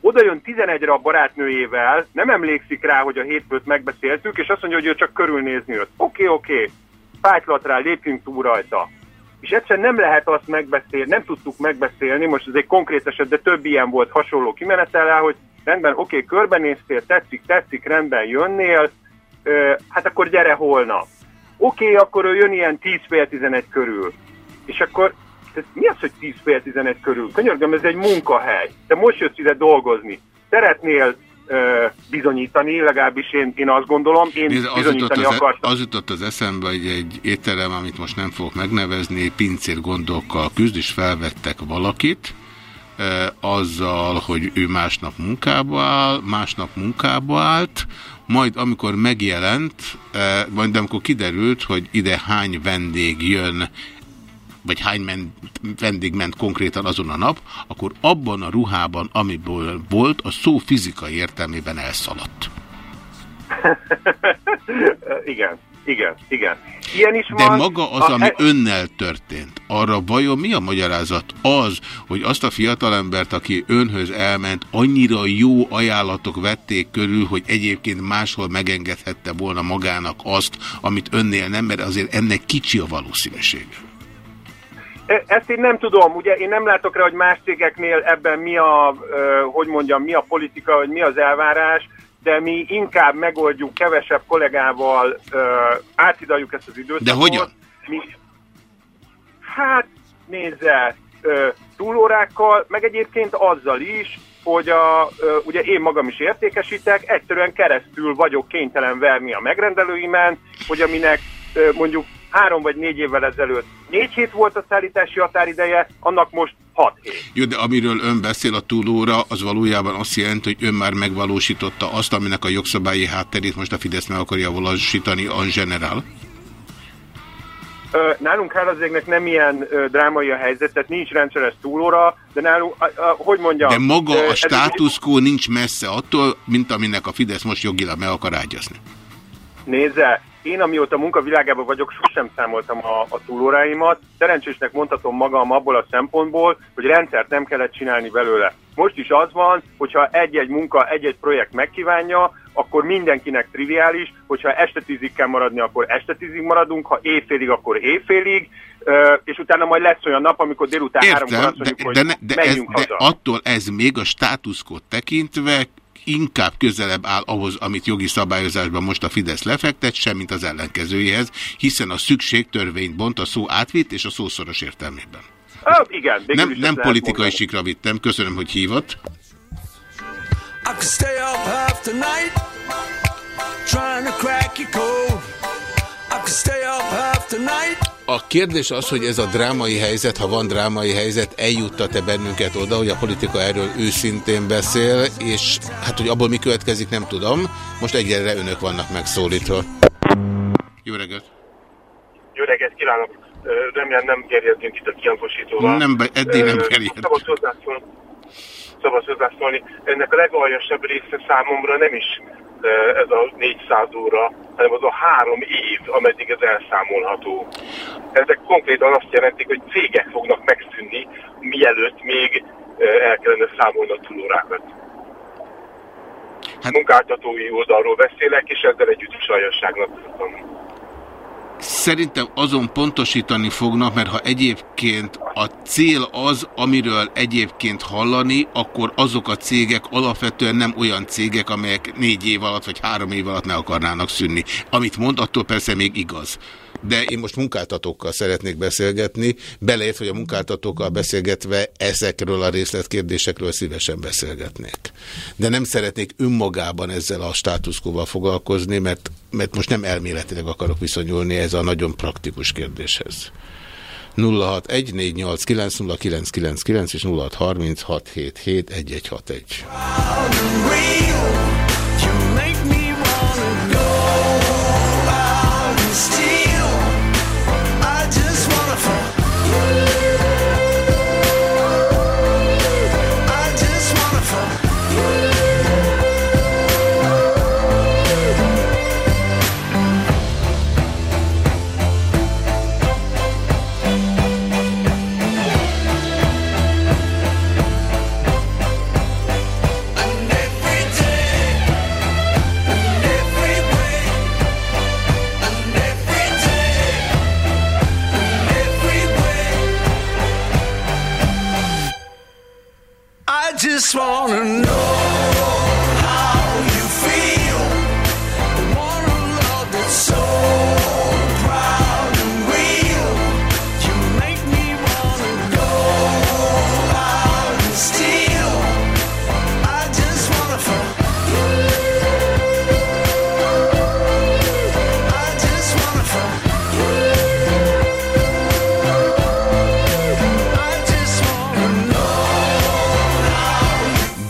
oda jön 11-re a barátnőjével, nem emlékszik rá, hogy a hétfőt megbeszéltük, és azt mondja, hogy ő csak körülnézni jött. Oké, oké, okay. fájtlat rá, lépjünk túl rajta. És egyszerűen nem lehet azt megbeszélni, nem tudtuk megbeszélni, most ez egy konkrét eset, de több ilyen volt hasonló kimenetel hogy rendben, oké, okay, körbenéztél, tetszik, tetszik, rendben jönnél, hát akkor gyere holnap. Oké, akkor ő jön ilyen 10 11 körül. És akkor mi az, hogy 10 fél 11 körül? Könyörgöm, ez egy munkahely. Te most jössz ide dolgozni. Szeretnél bizonyítani, legalábbis én, én azt gondolom, én Nézd, bizonyítani az e- akartam. Az jutott az eszembe, hogy egy étterem, amit most nem fogok megnevezni, pincér gondokkal küzd, és felvettek valakit, azzal, hogy ő másnap munkába áll, másnap munkába állt, majd amikor megjelent, majd amikor kiderült, hogy ide hány vendég jön vagy hány ment, vendég ment konkrétan azon a nap, akkor abban a ruhában, amiből volt, a szó fizikai értelmében elszaladt. (laughs) igen, igen, igen. Ilyen is De van. maga az, ami önnel történt, arra vajon mi a magyarázat? Az, hogy azt a fiatalembert, aki önhöz elment, annyira jó ajánlatok vették körül, hogy egyébként máshol megengedhette volna magának azt, amit önnél nem, mert azért ennek kicsi a valószínűség. Ezt én nem tudom, ugye én nem látok rá, hogy más cégeknél ebben mi a, hogy mondjam, mi a politika, vagy mi az elvárás, de mi inkább megoldjuk kevesebb kollégával, átidaljuk ezt az időszakot. De hogyan? Mi, hát nézze, túlórákkal, meg egyébként azzal is, hogy a, ugye én magam is értékesítek, egyszerűen keresztül vagyok kénytelen verni a megrendelőimen, hogy aminek mondjuk három vagy négy évvel ezelőtt négy hét volt a szállítási határideje, annak most hat hét. Jó, de amiről ön beszél a túlóra, az valójában azt jelenti, hogy ön már megvalósította azt, aminek a jogszabályi hátterét most a Fidesz meg akarja valósítani a general? Nálunk hálazégnek nem ilyen drámai a helyzet, tehát nincs rendszeres túlóra, de nálunk, hogy mondjam... De maga a státuszkó nincs messze attól, mint aminek a Fidesz most jogilag meg akar ágyazni. Nézze, én amióta munkavilágában vagyok, sosem számoltam a, a túlóráimat. Szerencsésnek mondhatom magam abból a szempontból, hogy rendszert nem kellett csinálni belőle. Most is az van, hogyha egy-egy munka, egy-egy projekt megkívánja, akkor mindenkinek triviális, hogyha este tízig kell maradni, akkor este tízig maradunk, ha éjfélig, akkor éjfélig, és utána majd lesz olyan nap, amikor délután Értem, háromkor azt mondjuk, de, hogy de, ne, de, ez, haza. de attól ez még a státuszkot tekintve inkább közelebb áll ahhoz, amit jogi szabályozásban most a Fidesz lefektet, semmint az ellenkezőjéhez, hiszen a szükségtörvényt bont a szó átvitt és a szószoros értelmében. Ah, igen, nem, nem politikai sikra vittem, köszönöm, hogy hívott. I could stay up half the night Trying to crack your code I could stay up half the night a kérdés az, hogy ez a drámai helyzet, ha van drámai helyzet, eljuttat-e bennünket oda, hogy a politika erről őszintén beszél, és hát, hogy abból mi következik, nem tudom. Most egyelőre önök vannak megszólítva. Jó reggelt! Jó reggelt kívánok! Remélem nem gerjedünk itt a kiankosítóval. Nem, eddig nem gerjedünk. Szabad hozzászólni. Szabad hozzászólni. Ennek a legaljasabb része számomra nem is ez a 400 óra, hanem az a három év, ameddig ez elszámolható. Ezek konkrétan azt jelentik, hogy cégek fognak megszűnni, mielőtt még el kellene számolni a túlórákat. Hát... Munkáltatói oldalról beszélek, és ezzel együtt is aljasságnak tudom. Szerintem azon pontosítani fognak, mert ha egyébként a cél az, amiről egyébként hallani, akkor azok a cégek alapvetően nem olyan cégek, amelyek négy év alatt vagy három év alatt ne akarnának szűnni. Amit mond, attól persze még igaz de én most munkáltatókkal szeretnék beszélgetni, beleért, hogy a munkáltatókkal beszélgetve ezekről a részletkérdésekről szívesen beszélgetnék. De nem szeretnék önmagában ezzel a státuszkóval foglalkozni, mert, mert most nem elméletileg akarok viszonyulni ez a nagyon praktikus kérdéshez. 0614890999 és 0636771161. Just wanna know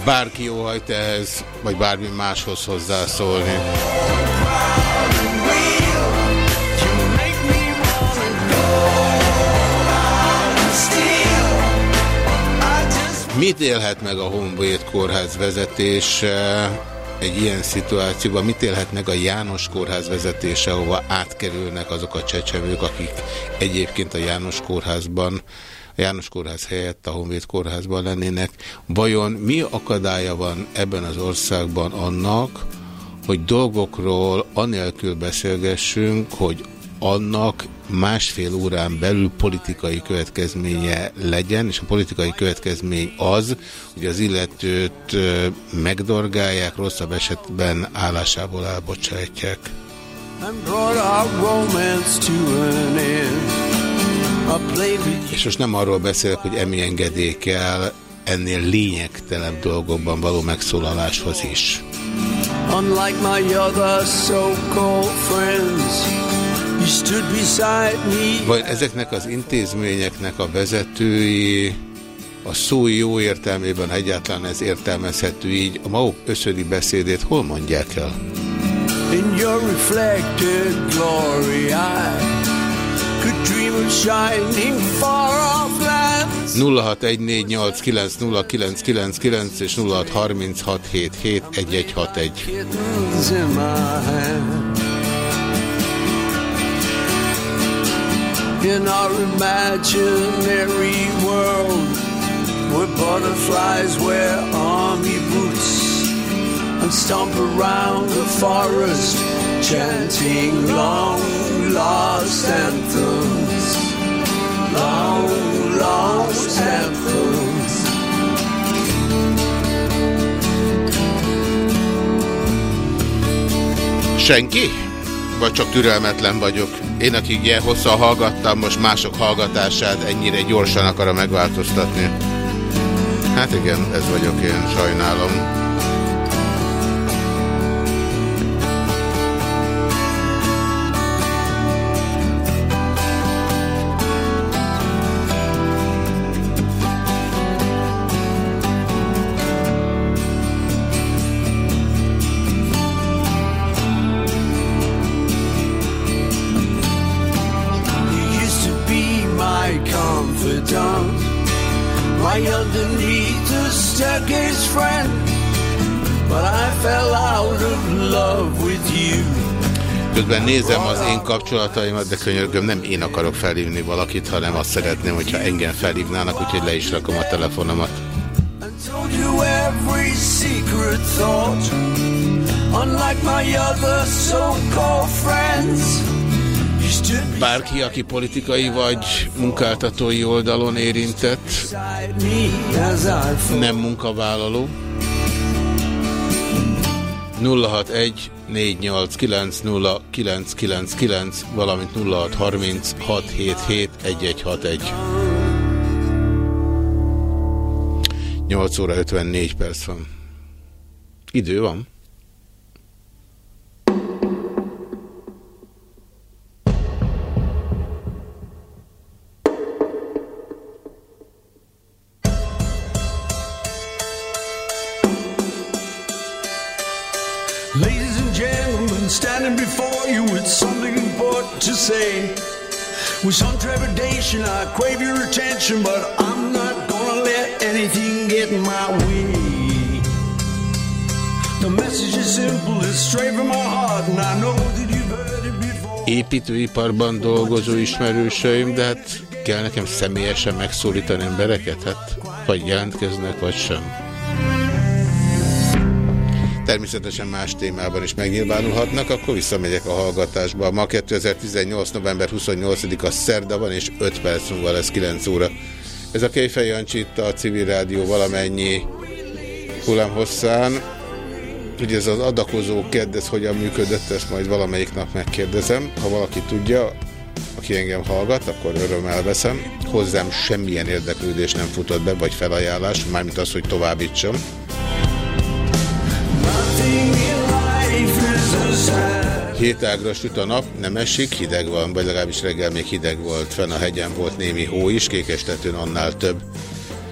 bárki óhajt ehhez, vagy bármi máshoz hozzászólni. Mit élhet meg a Honvéd kórház vezetése egy ilyen szituációban? Mit élhet meg a János kórház vezetése, ahova átkerülnek azok a csecsemők, akik egyébként a János kórházban János Kórház helyett a Honvéd Kórházban lennének. Vajon mi akadálya van ebben az országban annak, hogy dolgokról anélkül beszélgessünk, hogy annak másfél órán belül politikai következménye legyen, és a politikai következmény az, hogy az illetőt megdorgálják, rosszabb esetben állásából elbocsátják. And brought our romance to an end. És most nem arról beszélek, hogy emi engedély kell ennél lényegtelen dolgokban való megszólaláshoz is. Unlike my other so-called friends. Vagy ezeknek az intézményeknek a vezetői a szó jó értelmében egyáltalán ez értelmezhető így. A maguk összödi beszédét hol mondják el? In your reflected glory I 0614890999 és 0636771161 In our imaginary world where butterflies wear army boots and stomp around the forest chanting long lost anthems long lost anthems Senki? Vagy csak türelmetlen vagyok? Én, akik ilyen hosszan hallgattam, most mások hallgatását ennyire gyorsan akarom megváltoztatni. Hát igen, ez vagyok én, sajnálom. Kapcsolataimat, de könyörgöm, nem én akarok felhívni valakit, hanem azt szeretném, hogyha engem felhívnának, úgyhogy le is rakom a telefonomat. Bárki, aki politikai vagy munkáltatói oldalon érintett, nem munkavállaló, 061 489 valamint 0630 677 8 óra 54 perc van. Idő van. Say. With some trepidation, I crave your attention, but I'm not gonna let anything get in my way. The message is simple, it's straight from my heart, and I know that you've heard it before. Építőiparban dolgozó ismerőseim, de hát kell nekem személyesen megszólítani embereket? Hát vagy jelentkeznek, vagy sem. Természetesen más témában is megnyilvánulhatnak, akkor visszamegyek a hallgatásba. Ma 2018. november 28-a szerda van, és 5 perc múlva lesz 9 óra. Ez a Kejfej Jancsi a civil rádió valamennyi hullámhosszán. Hogy ez az adakozó kedd, ez hogyan működött, ezt majd valamelyik nap megkérdezem. Ha valaki tudja, aki engem hallgat, akkor örömmel veszem. Hozzám semmilyen érdeklődés nem futott be, vagy felajánlás, mármint az, hogy továbbítsam. Hétágra süt a nap, nem esik, hideg van, vagy legalábbis reggel még hideg volt, fenn a hegyen volt némi hó is, kékestetőn annál több.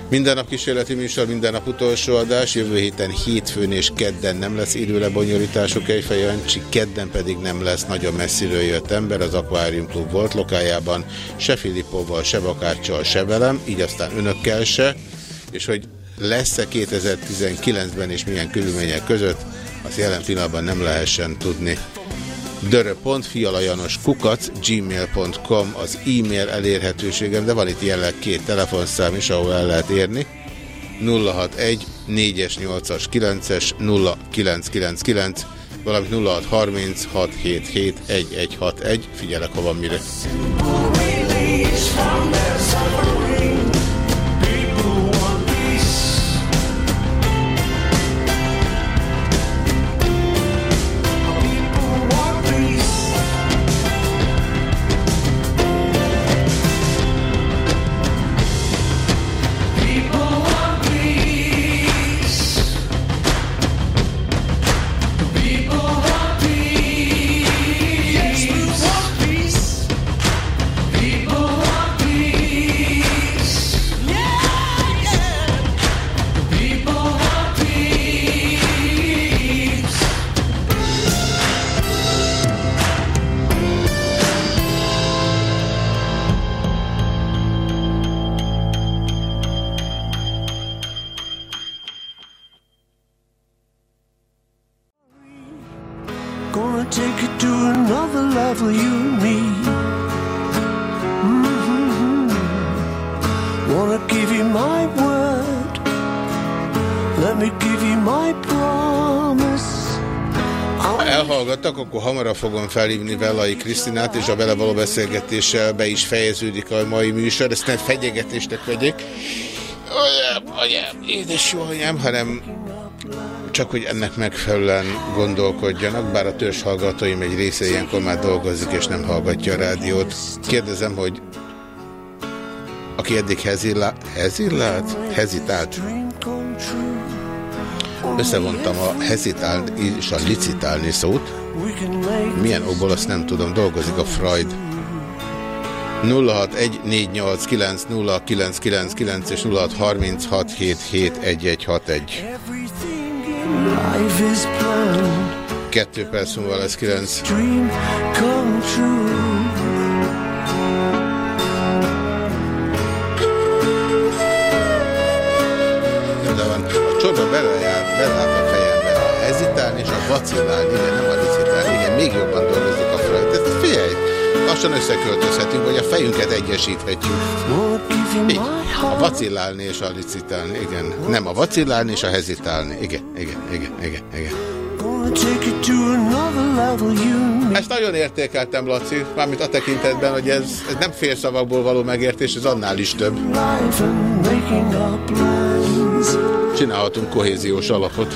Minden nap kísérleti műsor, minden nap utolsó adás, jövő héten hétfőn és kedden nem lesz időlebonyolítások Ejfej Jancsi, kedden pedig nem lesz nagyon messziről jött ember, az Aquarium Club volt lokájában, se Filippovval, se Bakáccsal, se velem, így aztán önökkel se, és hogy lesz-e 2019-ben és milyen körülmények között, azt jelen pillanatban nem lehessen tudni. dörö.fialajanos kukac gmail.com az e-mail elérhetőségem, de van itt jelenleg két telefonszám is, ahol el lehet érni. 061 4-es, 8-as, 9-es, 0999, valamint 0630 677 1161. Figyelek, ha van mire. Fogom felhívni Velai Krisztinát, és a vele való beszélgetéssel be is fejeződik a mai műsor. Ezt nem fegyegetésnek vegyék. Anyám, anyám, édes jó anyám, hanem csak hogy ennek megfelelően gondolkodjanak, bár a törzs hallgatóim egy része ilyenkor már dolgozik és nem hallgatja a rádiót. Kérdezem, hogy aki eddig hezillá, hezillát? Hezitált? Összevontam a hezitálni és a licitálni szót. Milyen okból, azt nem tudom. Dolgozik a Freud. 0614890999 és 0636771161. Kettő perc múlva lesz kilenc. De van, a csoda belejár, belát a fejembe. A hezitálni és a vacillálni, igen, nem a igen, még jobban dolgozik a. De figyelj, lassan összeköltözhetünk, vagy a fejünket egyesíthetjük. Így. A vacillálni és a licitálni, igen. Nem a vacillálni és a hezitálni. Igen, igen, igen, igen, igen. Ezt nagyon értékeltem, Laci, mármint a tekintetben, hogy ez, ez nem félszavakból való megértés, ez annál is több. Csinálhatunk kohéziós alapot.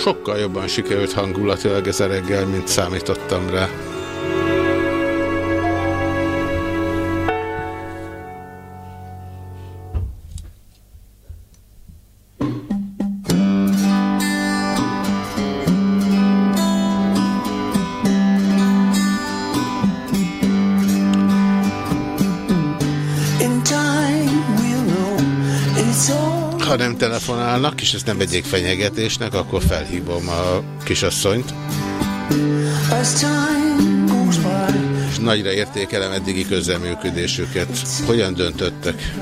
Sokkal jobban sikerült hangulatilag ez a reggel, mint számítottam rá. Telefonálnak, és ezt nem vegyék fenyegetésnek, akkor felhívom a kisasszonyt. És nagyra értékelem eddigi közleműködésüket. Hogyan döntöttek?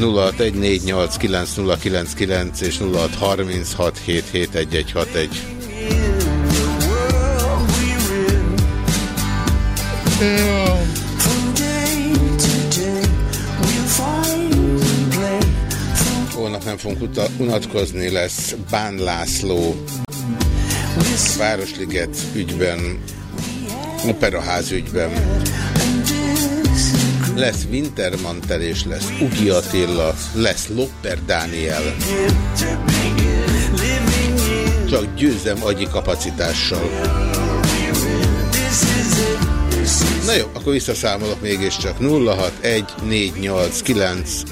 0614890999 és 0636771161. Yeah. Nem fogunk unatkozni, lesz Bán László Városliget ügyben, Operaház ügyben. Lesz Wintermantel és lesz Ugi Attila, lesz Lopper Dániel. Csak győzem agyi kapacitással. Na jó, akkor visszaszámolok mégiscsak 061489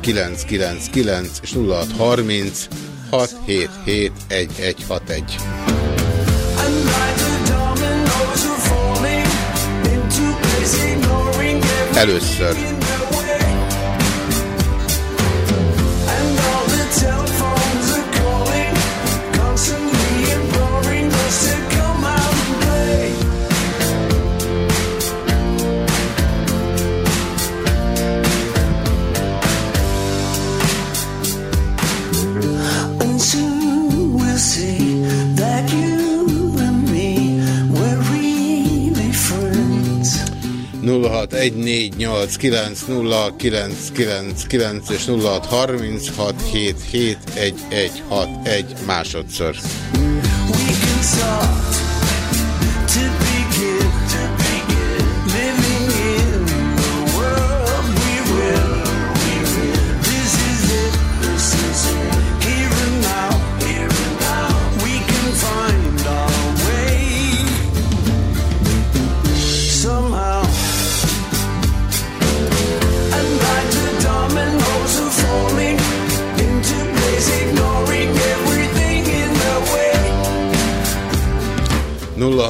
0999 és 0630 677 1161. Először. 0614890999 és 0636771161 másodszor. We can start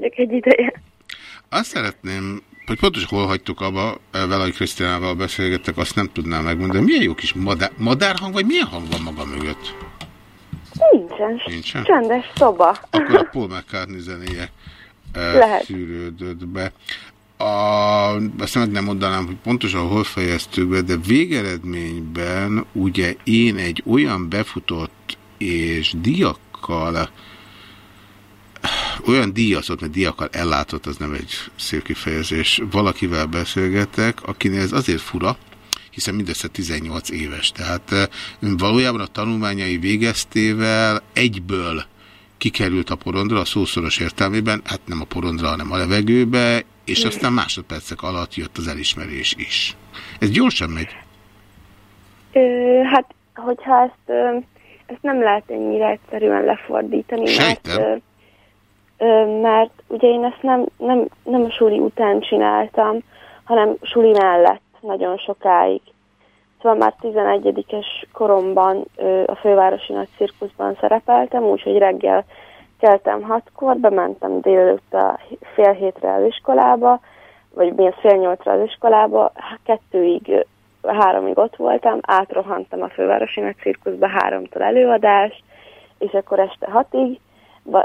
Vagyok egy ideje. Azt szeretném, hogy pontosan hol hagytuk abba, vele, hogy Krisztiánával beszélgettek, azt nem tudnám megmondani. Milyen jó kis madár, madárhang, vagy milyen hang van maga mögött? Nincsen. Nincsen? Csendes szoba. Akkor a Paul McCartney zenéje Lehet. szűrődött be. A, azt meg nem mondanám, hogy pontosan hol fejeztük be, de végeredményben ugye én egy olyan befutott és diakkal olyan díjazott, mert diakkal ellátott, az nem egy szép kifejezés, valakivel beszélgetek, akinél ez azért fura, hiszen mindössze 18 éves. Tehát valójában a tanulmányai végeztével egyből kikerült a porondra, a szószoros értelmében, hát nem a porondra, hanem a levegőbe, és aztán másodpercek alatt jött az elismerés is. Ez gyorsan megy? Ö, hát, hogyha ezt, ö, ezt nem lehet ennyire egyszerűen lefordítani, Sejtem. mert, mert ugye én ezt nem, nem, nem a suli után csináltam, hanem suli mellett nagyon sokáig. Szóval már 11-es koromban a fővárosi nagy cirkuszban szerepeltem, úgyhogy reggel keltem hatkor, bementem délelőtt a fél hétre az iskolába, vagy mi fél nyolcra az iskolába, kettőig, háromig ott voltam, átrohantam a fővárosi nagy cirkuszba háromtól előadás, és akkor este hatig,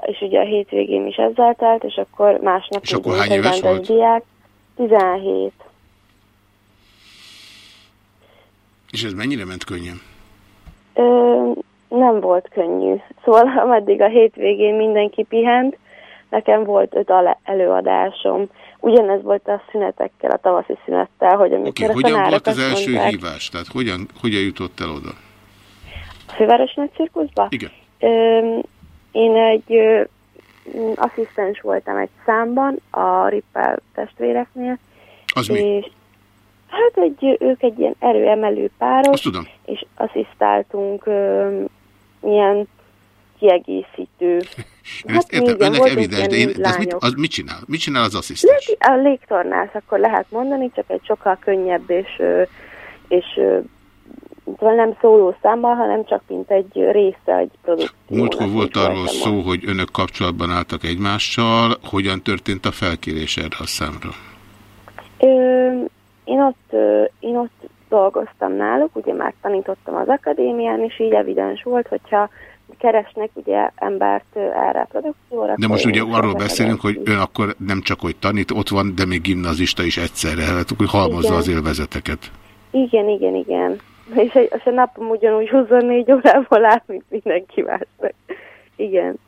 és ugye a hétvégén is ezzel telt, és akkor másnap... És akkor hány éves volt? Diák, 17. És ez mennyire ment könnyen? Ö, nem volt könnyű. (laughs) Szóval ameddig a hétvégén mindenki pihent, nekem volt öt előadásom. Ugyanez volt a szünetekkel, a tavaszi szünettel, hogy amikor okay, a hogyan volt az első mondták, hívás? Tehát hogyan, hogyan jutott el oda? A főváros nagy cirkuszba? Igen. Ö, én egy asszisztens voltam egy számban, a Rippel testvéreknél. Az és mi? Hát egy, ők egy ilyen erőemelő páros, Azt tudom. és asszisztáltunk ö, ilyen kiegészítő. (laughs) Hát értem, igen, önnek evidens, de én, ez mit, az mit csinál? Mit csinál az asszisztens? A légtornász, akkor lehet mondani, csak egy sokkal könnyebb és, és szóval nem szóló számmal, hanem csak mint egy része egy produkciónak. Múltkor volt arról szó, hogy önök kapcsolatban álltak egymással. Hogyan történt a felkérés erre a számra? Ö, én ott, én ott dolgoztam náluk, ugye már tanítottam az akadémián, és így evidens volt, hogyha keresnek ugye embert erre a produkcióra. De most ugye arról beszélünk, hogy ön akkor nem csak hogy tanít, ott van, de még gimnazista is egyszerre, hát hogy halmozza igen. az élvezeteket. Igen, igen, igen. És, és a napom ugyanúgy 24 órával áll, mint mindenki másnak. Igen.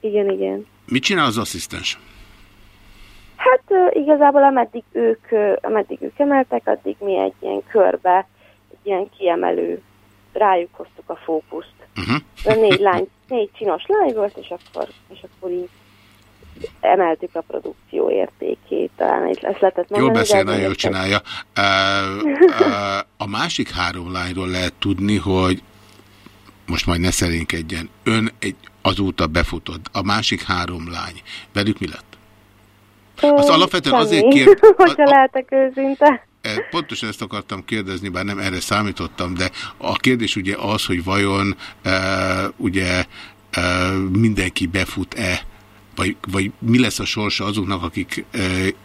Igen, igen. Mit csinál az asszisztens? Hát igazából ameddig ők, ameddig ők emeltek, addig mi egy ilyen körbe, egy ilyen kiemelő, rájuk hoztuk a fókuszt. Uh -huh. négy, lány, négy csinos lány volt, és akkor, és akkor így emeltük a produkció értékét, talán lesz lehetett mondani. Jól beszél, nagyon jól csinálja. A másik három lányról lehet tudni, hogy most majd ne szerénkedjen, ön egy, azóta befutott, a másik három lány, velük mi lett? Az alapvetően Semmi, azért (laughs) kér... Hogyha lehetek őszinte. Pontosan ezt akartam kérdezni, bár nem erre számítottam, de a kérdés ugye az, hogy vajon e, ugye e, mindenki befut-e, vagy, vagy mi lesz a sorsa azoknak, akik e,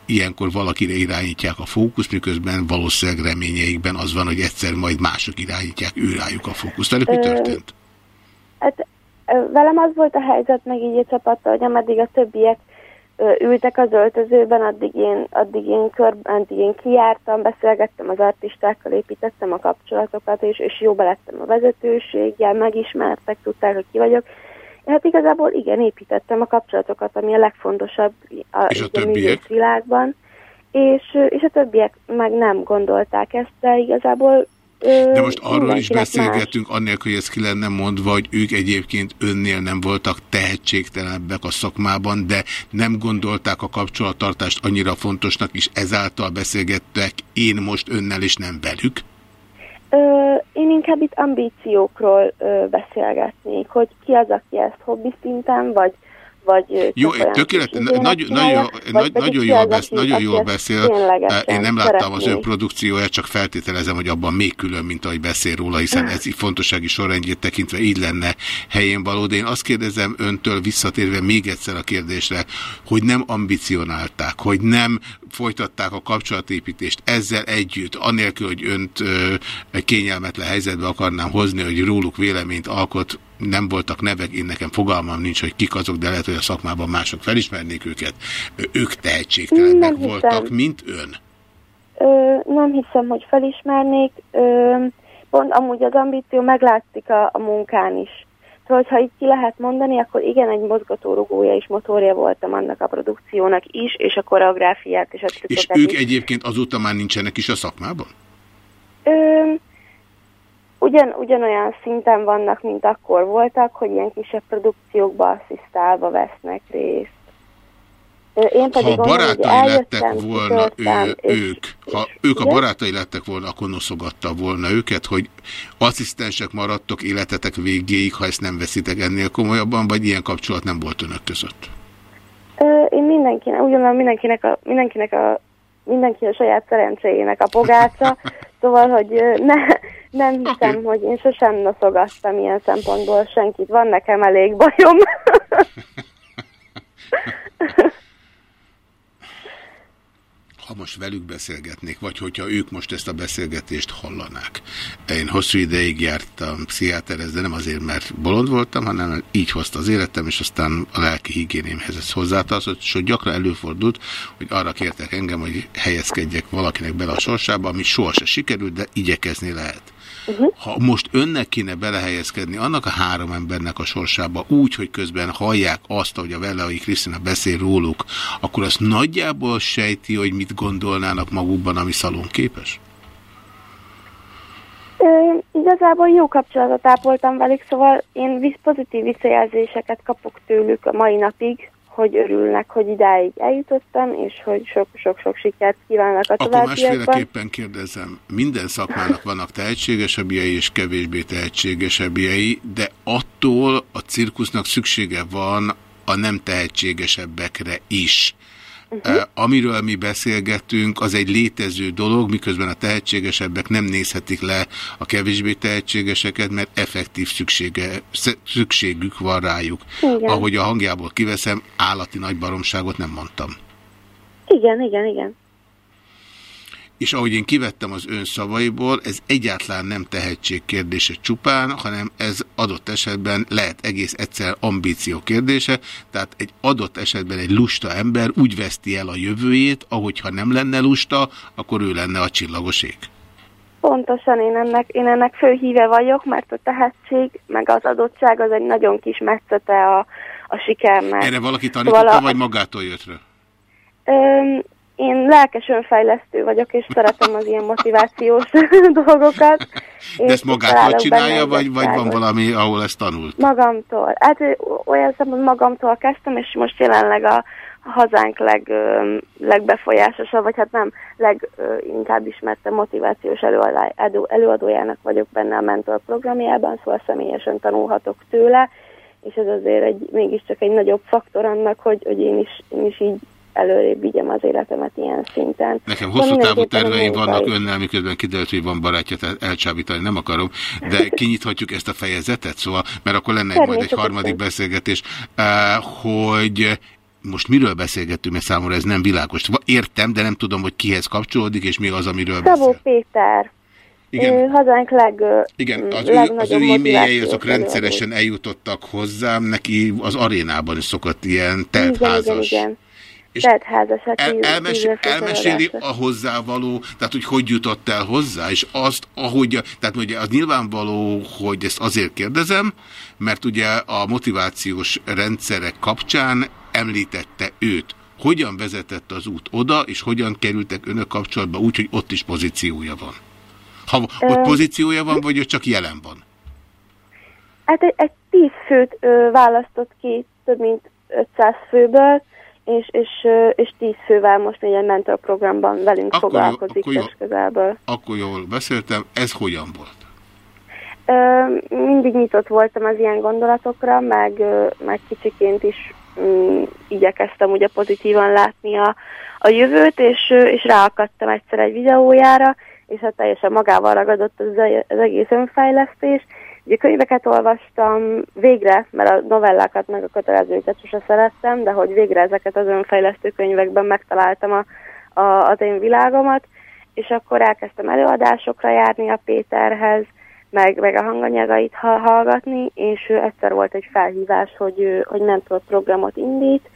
ilyenkor valakire irányítják a fókusz, miközben valószínűleg reményeikben az van, hogy egyszer majd mások irányítják őrájuk a fókuszt. Tehát mi történt? Hát, velem az volt a helyzet, meg így a csapattal, hogy ameddig a többiek ültek az öltözőben, addig én, addig én, kör, addig én kijártam, beszélgettem az artistákkal, építettem a kapcsolatokat, és, és jóba lettem a vezetőséggel, megismertek, tudták, hogy ki vagyok. Hát igazából igen, építettem a kapcsolatokat, ami a legfontosabb a, és a, a világban. És, és a többiek meg nem gondolták ezt, de igazából de most arról is beszélgetünk, más. annélkül, hogy ez ki lenne mondva, hogy ők egyébként önnél nem voltak tehetségtelenebbek a szakmában, de nem gondolták a kapcsolattartást annyira fontosnak, és ezáltal beszélgettek én most önnel, és nem velük? Én inkább itt ambíciókról beszélgetnék, hogy ki az, aki ezt hobbi szinten, vagy, vagy jó, tökéletes, nagy, nagyon, nagy, nagyon, jól besz, aki, nagyon jól beszél. Én nem láttam szeretné. az ön produkcióját, csak feltételezem, hogy abban még külön, mint ahogy beszél róla, hiszen ez így fontossági sorrendjét tekintve így lenne helyén való. De én azt kérdezem öntől visszatérve még egyszer a kérdésre, hogy nem ambicionálták, hogy nem folytatták a kapcsolatépítést ezzel együtt, anélkül, hogy önt ö, kényelmetlen helyzetbe akarnám hozni, hogy róluk véleményt alkot, nem voltak nevek, én nekem fogalmam nincs, hogy kik azok, de lehet, hogy a szakmában mások felismernék őket. Ők tehetségtelenek voltak, mint ön. Ö, nem hiszem, hogy felismernék. Ö, pont amúgy az ambíció meglátszik a, a munkán is. Szóval, hogyha így ki lehet mondani, akkor igen, egy mozgatórugója és motorja voltam annak a produkciónak is, és a koreográfiát és a És ők is. egyébként azóta már nincsenek is a szakmában? Ö, ugyan, ugyanolyan szinten vannak, mint akkor voltak, hogy ilyen kisebb produkciókba asszisztálva vesznek részt. Én pedig ha barátai lettek volna ő, és, ők, ha és, ők a barátai lettek volna, akkor noszogatta volna őket, hogy asszisztensek maradtok életetek végéig, ha ezt nem veszitek ennél komolyabban, vagy ilyen kapcsolat nem volt önök között? Én mindenkinek, ugyanúgy mindenkinek a, mindenkinek a mindenki a saját szerencséjének a (laughs) pogácsa, szóval, hogy ne, nem hiszem, okay. hogy én sosem noszogattam ilyen szempontból senkit. Van nekem elég bajom. ha most velük beszélgetnék, vagy hogyha ők most ezt a beszélgetést hallanák. Én hosszú ideig jártam pszichiáterhez, de nem azért, mert bolond voltam, hanem így hozta az életem, és aztán a lelki higiénémhez ez hozzátartott, és hogy gyakran előfordult, hogy arra kértek engem, hogy helyezkedjek valakinek bele a sorsába, ami sohasem sikerült, de igyekezni lehet. Uh -huh. Ha most önnek kéne belehelyezkedni annak a három embernek a sorsába úgy, hogy közben hallják azt, hogy a Veleai Krisztina beszél róluk, akkor azt nagyjából sejti, hogy mit gondolnának magukban, ami szalonképes? Ö, igazából jó kapcsolatot ápoltam velük, szóval én pozitív visszajelzéseket kapok tőlük a mai napig, hogy örülnek, hogy idáig eljutottam, és hogy sok-sok sikert kívánnak a továbbiakban. Akkor másféleképpen kérdezem, minden szakmának vannak tehetségesebbjei és kevésbé tehetségesebbjei, de attól a cirkusznak szüksége van a nem tehetségesebbekre is. Uh-huh. Amiről mi beszélgetünk, az egy létező dolog, miközben a tehetségesebbek nem nézhetik le a kevésbé tehetségeseket, mert effektív szüksége, szükségük van rájuk. Igen. Ahogy a hangjából kiveszem, állati nagy baromságot nem mondtam. Igen, igen, igen és ahogy én kivettem az ön szavaiból, ez egyáltalán nem tehetség kérdése csupán, hanem ez adott esetben lehet egész egyszer ambíció kérdése, tehát egy adott esetben egy lusta ember úgy veszti el a jövőjét, ahogy ha nem lenne lusta, akkor ő lenne a csillagos ég. Pontosan én ennek, én ennek fő híve vagyok, mert a tehetség, meg az adottság az egy nagyon kis metszete a, a sikernek. Erre valaki tanította, szóval a... vagy magától jött rá? Én lelkes önfejlesztő vagyok, és szeretem az ilyen motivációs (laughs) dolgokat. De ezt magától csinálja, vagy, vagy van valami, ahol ezt tanult? Magamtól. Hát olyan szemben magamtól kezdtem, és most jelenleg a, hazánk leg, legbefolyásosabb, vagy hát nem, leginkább ismerte motivációs előadó, előadójának vagyok benne a mentor programjában, szóval személyesen tanulhatok tőle, és ez azért egy, mégiscsak egy nagyobb faktor annak, hogy, hogy én, is, én is így előrébb vigyem az életemet ilyen szinten. Nekem hosszú távú terveim vannak önnel, miközben kiderült, hogy van barátja, tehát elcsábítani nem akarom, de (laughs) kinyithatjuk ezt a fejezetet, szóval, mert akkor lenne egy, majd egy harmadik beszélgetés, eh, hogy most miről beszélgettünk, mert számomra ez nem világos. Értem, de nem tudom, hogy kihez kapcsolódik, és mi az, amiről Szabó beszél. Péter. Igen. Ő, hazánk leg, Igen, az ő, az ő e-mailjei azok rendszeresen eljutottak hozzám, neki az arénában is szokott ilyen teltházas. Igen, igen, igen. És el, elmes, elmeséli a hozzávaló, tehát hogy hogy jutott el hozzá, és azt, ahogy, tehát ugye az nyilvánvaló, hogy ezt azért kérdezem, mert ugye a motivációs rendszerek kapcsán említette őt. Hogyan vezetett az út oda, és hogyan kerültek önök kapcsolatba úgy, hogy ott is pozíciója van? Ha ott pozíciója van, vagy csak jelen van? Hát egy, egy tíz főt ö, választott ki több mint 500 főből, és, és, és tíz fővel most egy mentorprogramban velünk akkor foglalkozik jó, akkor közelből. Akkor jól beszéltem, ez hogyan volt? Ö, mindig nyitott voltam az ilyen gondolatokra, meg, meg kicsiként is mm, igyekeztem ugye pozitívan látni a, a jövőt, és, és ráakadtam egyszer egy videójára, és hát teljesen magával ragadott az, az egész önfejlesztés. Ugye könyveket olvastam végre, mert a novellákat meg a kötelezőket sose szerettem, de hogy végre ezeket az önfejlesztő könyvekben megtaláltam a, a, az én világomat, és akkor elkezdtem előadásokra járni a Péterhez, meg, meg a hanganyagait hallgatni, és egyszer volt egy felhívás, hogy, hogy mentor programot indít,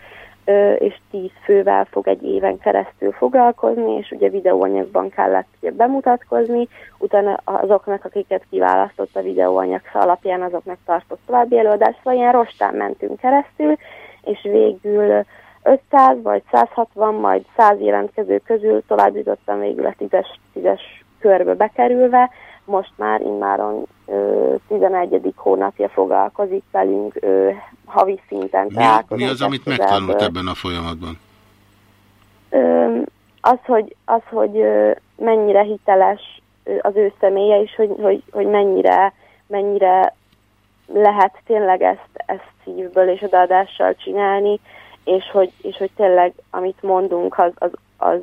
és tíz fővel fog egy éven keresztül foglalkozni, és ugye videóanyagban kellett ugye bemutatkozni, utána azoknak, akiket kiválasztott a videóanyag alapján, azoknak tartott további előadást, szóval ilyen rostán mentünk keresztül, és végül 500 vagy 160, majd 100 jelentkező közül tovább jutottam végül a tízes, tízes körbe bekerülve, most már immáron ö, 11. hónapja foglalkozik velünk ö, havi szinten. Mi, mi az, amit megtanult ebben a folyamatban? Ö, az, hogy, az, hogy ö, mennyire hiteles az ő személye, és hogy, hogy, hogy mennyire, mennyire lehet tényleg ezt, ezt szívből és odaadással csinálni, és hogy, és hogy tényleg amit mondunk, az, az, az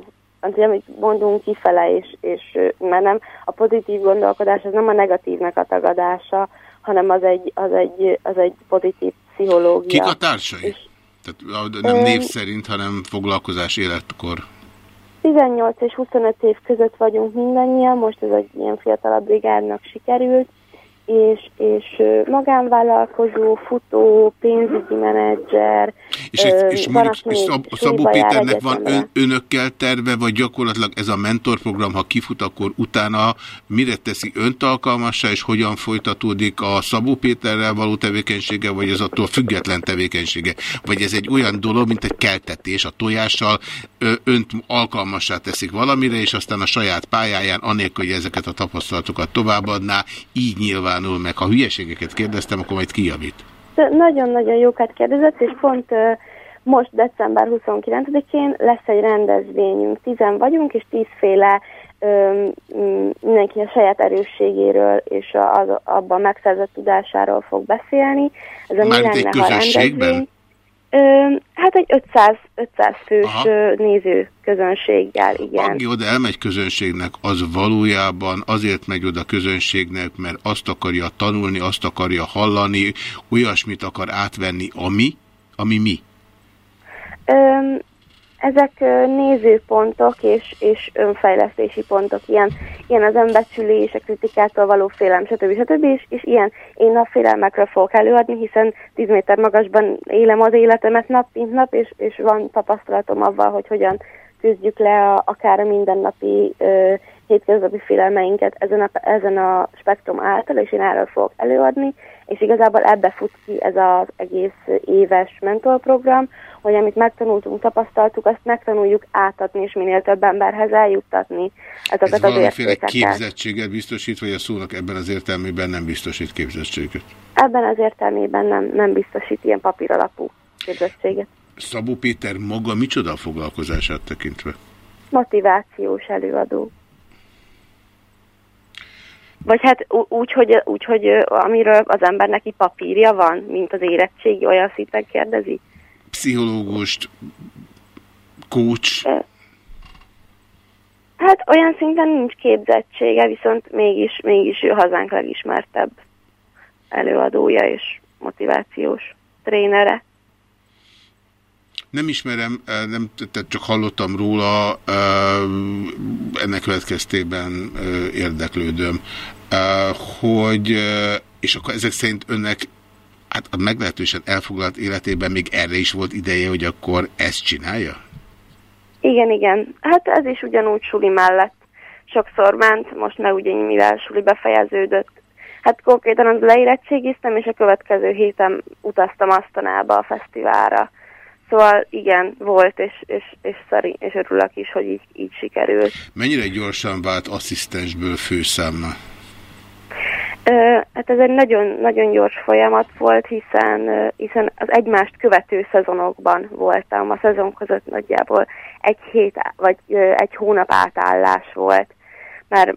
amit mondunk kifele, és, és mert nem a pozitív gondolkodás az nem a negatívnak a tagadása, hanem az egy, az egy, az egy pozitív pszichológia. Kik a társai? És, Tehát nem név szerint, hanem foglalkozás életkor. 18 és 25 év között vagyunk mindannyian, most ez egy ilyen fiatalabb brigádnak sikerült, és, és magánvállalkozó, futó, pénzügyi menedzser. És, ö, és mondjuk Szab Szabó Péternek van ön, önökkel terve, vagy gyakorlatilag ez a mentorprogram, ha kifut, akkor utána mire teszi önt alkalmassá, és hogyan folytatódik a Szabó Péterrel való tevékenysége, vagy az attól független tevékenysége? Vagy ez egy olyan dolog, mint egy keltetés a tojással, önt alkalmassá teszik valamire, és aztán a saját pályáján, anélkül, hogy ezeket a tapasztalatokat továbbadná, így nyilván nyilvánul meg. Ha hülyeségeket kérdeztem, akkor majd kijavít. Nagyon-nagyon jókat kérdezett, és pont most december 29-én lesz egy rendezvényünk. Tizen vagyunk, és tízféle mindenki a saját erősségéről és az, abban megszerzett tudásáról fog beszélni. Ez a Mármint egy közösségben? Rendezvény. Hát egy 500, 500 fős Aha. néző közönséggel, igen. Aki oda elmegy közönségnek, az valójában azért megy oda közönségnek, mert azt akarja tanulni, azt akarja hallani, olyasmit akar átvenni, ami, ami mi? Öm, ezek nézőpontok és, és önfejlesztési pontok, ilyen, ilyen az önbecsülés, a kritikától való félelem, stb. stb. És, és ilyen én a félelmekről fogok előadni, hiszen 10 méter magasban élem az életemet nap mint nap, és, és van tapasztalatom avval, hogy hogyan küzdjük le a, akár a mindennapi ö, hétköznapi félelmeinket ezen a, ezen a spektrum által, és én erről fogok előadni, és igazából ebbe fut ki ez az egész éves mentorprogram, hogy amit megtanultunk, tapasztaltuk, azt megtanuljuk átadni, és minél több emberhez eljuttatni ezeket Ez az valamiféle képzettséget biztosít, vagy a szónak ebben az értelmében nem biztosít képzettséget? Ebben az értelmében nem, nem biztosít ilyen papíralapú képzettséget. Szabó Péter maga micsoda a foglalkozását tekintve? Motivációs előadó. Vagy hát úgy, hogy, úgy, hogy amiről az embernek papírja van, mint az érettségi, olyan szinten kérdezi? Pszichológust, coach? Hát olyan szinten nincs képzettsége, viszont mégis, mégis ő hazánk legismertebb előadója és motivációs trénere. Nem ismerem, nem, tehát csak hallottam róla, ennek következtében érdeklődöm, hogy, és akkor ezek szerint önnek hát a meglehetősen elfoglalt életében még erre is volt ideje, hogy akkor ezt csinálja? Igen, igen. Hát ez is ugyanúgy suli mellett sokszor ment, most meg ugye mivel suli befejeződött. Hát konkrétan az leérettségiztem, és a következő héten utaztam Asztanába a fesztiválra. Szóval igen, volt, és, és, és, szari, és örülök is, hogy így, így sikerült. Mennyire gyorsan vált asszisztensből főszámmal? Hát ez egy nagyon, nagyon gyors folyamat volt, hiszen, hiszen az egymást követő szezonokban voltam. A szezon között nagyjából egy hét vagy egy hónap átállás volt, mert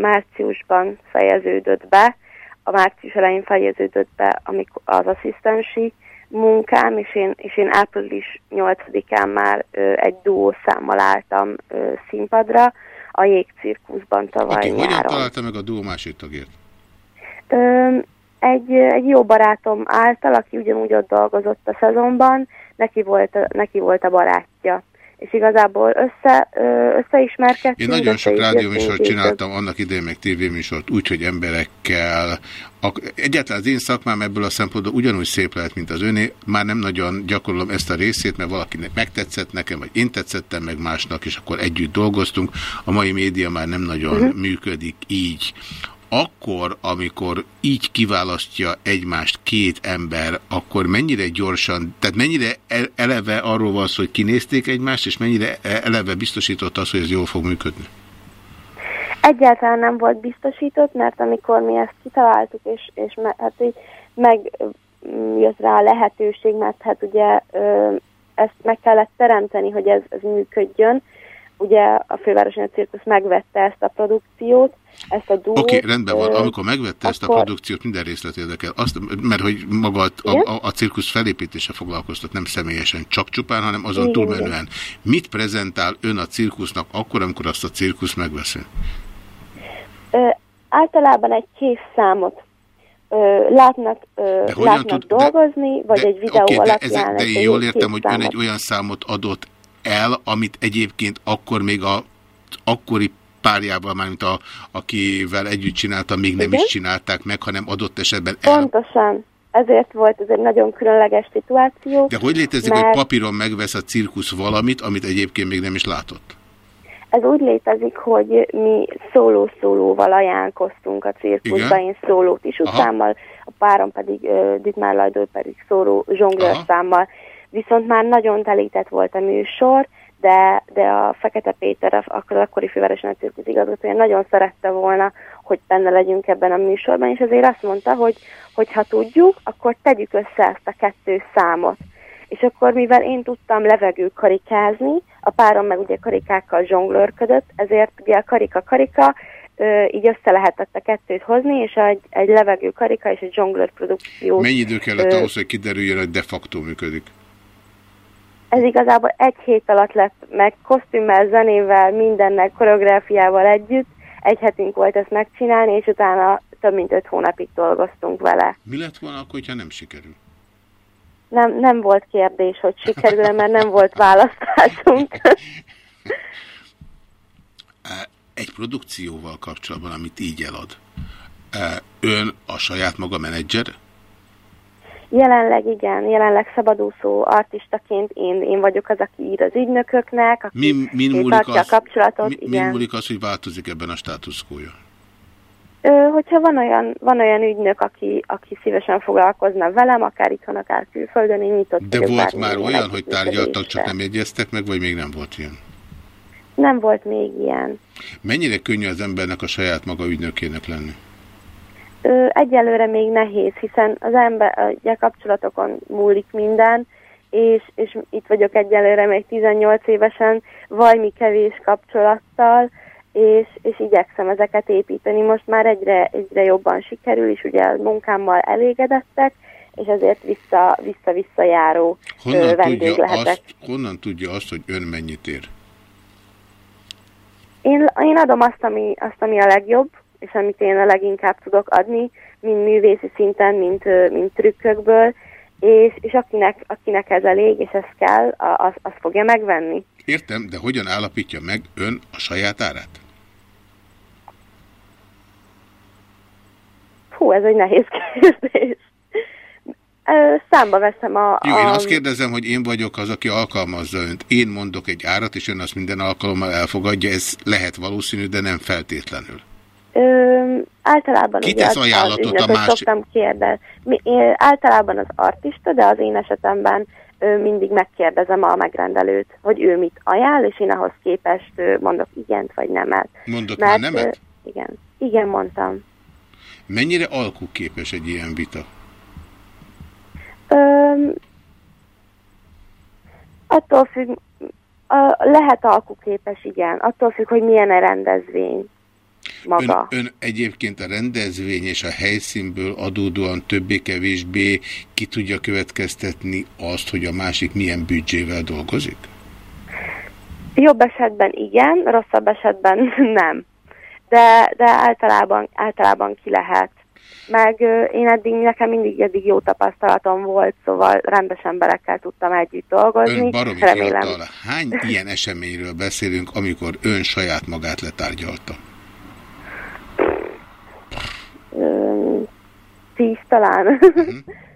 márciusban fejeződött be, a március elején fejeződött be amikor az asszisztensi munkám, és én, és én április 8-án már egy duó számmal álltam színpadra a jégcirkuszban tavaly okay, nyáron. hogyan találta meg a duó másik tagját? Egy, egy jó barátom által, aki ugyanúgy ott dolgozott a szezonban, neki volt, neki volt a barátja és igazából össze, összeismerkedtünk. Én nagyon sok rádióműsort csináltam, annak idején meg tévéműsort, úgy, hogy emberekkel. Egyáltalán az én szakmám ebből a szempontból ugyanúgy szép lehet, mint az öné. Már nem nagyon gyakorlom ezt a részét, mert valakinek megtetszett nekem, vagy én tetszettem meg másnak, és akkor együtt dolgoztunk. A mai média már nem nagyon uh mhm. -huh. működik így akkor, amikor így kiválasztja egymást két ember, akkor mennyire gyorsan, tehát mennyire eleve arról van szó, hogy kinézték egymást, és mennyire eleve biztosított az, hogy ez jól fog működni? Egyáltalán nem volt biztosított, mert amikor mi ezt kitaláltuk, és, és hát így megjött rá a lehetőség, mert hát ugye ezt meg kellett teremteni, hogy ez, ez működjön, ugye a fővárosi cirkusz megvette ezt a produkciót, ezt a dúlt. Oké, okay, rendben van. Amikor megvette akkor... ezt a produkciót, minden részlet érdekel. Azt, mert hogy maga a, a, a cirkusz felépítése foglalkoztat, nem személyesen, csak csupán, hanem azon igen, túlmenően. Mit prezentál ön a cirkusznak akkor, amikor azt a cirkusz megveszi? Ö, általában egy kész számot ö, látnak, ö, látnak tud, dolgozni, de, vagy de, egy videó okay, alapján. De, ezek, de én jól értem, hogy ön egy olyan számot adott el, amit egyébként akkor még a akkori párjával, mármint a, akivel együtt csinálta, még nem Igen? is csinálták meg, hanem adott esetben el... Pontosan. Ezért volt ez egy nagyon különleges szituáció. De hogy létezik, mert... hogy papíron megvesz a cirkusz valamit, amit egyébként még nem is látott? Ez úgy létezik, hogy mi szóló-szólóval ajánlkoztunk a cirkuszba, én szólót is utámmal, a párom pedig uh, Dietmar Lajdó pedig szóló zsonglőr számmal viszont már nagyon telített volt a műsor, de, de a Fekete Péter, akkor az akkori fővárosi cirkusz igazgatója nagyon szerette volna, hogy benne legyünk ebben a műsorban, és azért azt mondta, hogy, hogy ha tudjuk, akkor tegyük össze ezt a kettő számot. És akkor, mivel én tudtam levegő karikázni, a párom meg ugye karikákkal zsonglőrködött, ezért ugye a karika-karika, így össze lehetett a kettőt hozni, és egy, egy levegő karika és egy zsonglőr produkció. Mennyi idő kellett ahhoz, hogy kiderüljön, hogy de facto működik? Ez igazából egy hét alatt lett meg, kosztümmel, zenével, mindennek, koreográfiával együtt. Egy hetünk volt ezt megcsinálni, és utána több mint öt hónapig dolgoztunk vele. Mi lett volna akkor, hogyha nem sikerül? Nem, nem volt kérdés, hogy sikerül mert nem volt választásunk. (laughs) Egy produkcióval kapcsolatban, amit így elad, ön a saját maga menedzser? Jelenleg igen, jelenleg szabadúszó artistaként én, én vagyok az, aki ír az ügynököknek, aki mi, mi múlik az, a kapcsolatot. Mi, igen. mi múlik az, hogy változik ebben a státuszkója? Ö, hogyha van olyan, van olyan ügynök, aki, aki szívesen foglalkozna velem, akár itthon, akár külföldön, én nyitott De volt már olyan, hogy tárgyaltak, csak nem jegyeztek meg, vagy még nem volt ilyen? Nem volt még ilyen. Mennyire könnyű az embernek a saját maga ügynökének lenni? Egyelőre még nehéz, hiszen az ember a kapcsolatokon múlik minden, és, és itt vagyok egyelőre még 18 évesen, valami kevés kapcsolattal, és, és igyekszem ezeket építeni. Most már egyre, egyre jobban sikerül, és ugye a munkámmal elégedettek, és ezért vissza-vissza-visszajáró honnan vendég lehetek. Azt, honnan tudja azt, hogy ön mennyit ér? Én, én adom azt ami, azt, ami a legjobb, és amit én a leginkább tudok adni, mind művészi szinten, mint, mint trükkökből, és, és akinek, akinek ez elég, és ez kell, az, az fogja megvenni. Értem, de hogyan állapítja meg ön a saját árát? Hú, ez egy nehéz (laughs) kérdés. Számba veszem a, a... Jó, én azt kérdezem, hogy én vagyok az, aki alkalmazza önt. Én mondok egy árat, és ön azt minden alkalommal elfogadja. Ez lehet valószínű, de nem feltétlenül. Ö, általában Ki tesz ajánlatot a másik? Szoktam kérdezni. Általában az artista, de az én esetemben ö, mindig megkérdezem a megrendelőt, hogy ő mit ajánl, és én ahhoz képest ö, mondok igent vagy nemet. Mondott Mert, már nemet? Ö, igen. Igen, mondtam. Mennyire alkuképes egy ilyen vita? Ö, attól függ, a, lehet alkuképes, igen. Attól függ, hogy milyen a rendezvény. Maga. Ön, ön egyébként a rendezvény és a helyszínből adódóan többé-kevésbé ki tudja következtetni azt, hogy a másik milyen büdzsével dolgozik? Jobb esetben igen, rosszabb esetben (laughs) nem. De, de általában, általában ki lehet. Meg én eddig, nekem mindig eddig jó tapasztalatom volt, szóval rendes emberekkel tudtam együtt dolgozni. Ön baromi Remélem. Fiatal. Hány ilyen eseményről beszélünk, amikor ön saját magát letárgyalta? Tíz talán. Uh mhm. -huh (laughs)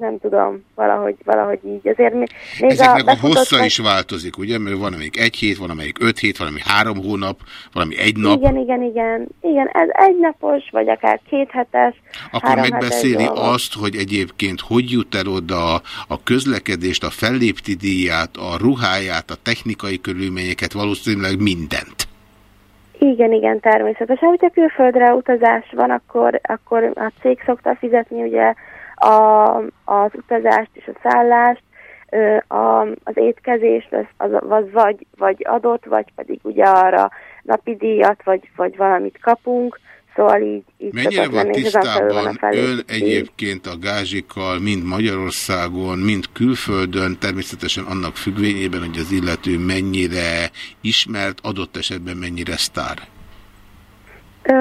nem tudom, valahogy, valahogy így. Azért még Ezeknek a, a hossza meg... is változik, ugye? Mert van, amelyik egy hét, van, amelyik öt hét, van, amelyik három hónap, valami egy nap. Igen, igen, igen. Igen, ez egy napos, vagy akár két hetes. Akkor megbeszéli azt, hogy egyébként hogy jut el oda a közlekedést, a fellépti díját, a ruháját, a technikai körülményeket, valószínűleg mindent. Igen, igen, természetesen. Hogyha külföldre utazás van, akkor, akkor a cég szokta fizetni ugye a, az utazást és a szállást, a, az étkezést, az, az, az vagy, vagy adott, vagy pedig ugye arra napi díjat, vagy, vagy valamit kapunk, szóval így, így Mennyire van tisztában ön egyébként a gázsikkal, mind Magyarországon, mind külföldön, természetesen annak függvényében, hogy az illető mennyire ismert, adott esetben mennyire sztár? Ö,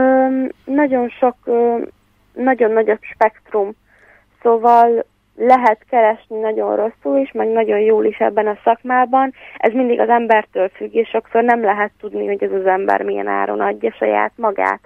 nagyon sok, nagyon nagy a spektrum Szóval lehet keresni nagyon rosszul is, meg nagyon jól is ebben a szakmában. Ez mindig az embertől függ, és sokszor nem lehet tudni, hogy ez az ember milyen áron adja saját magát.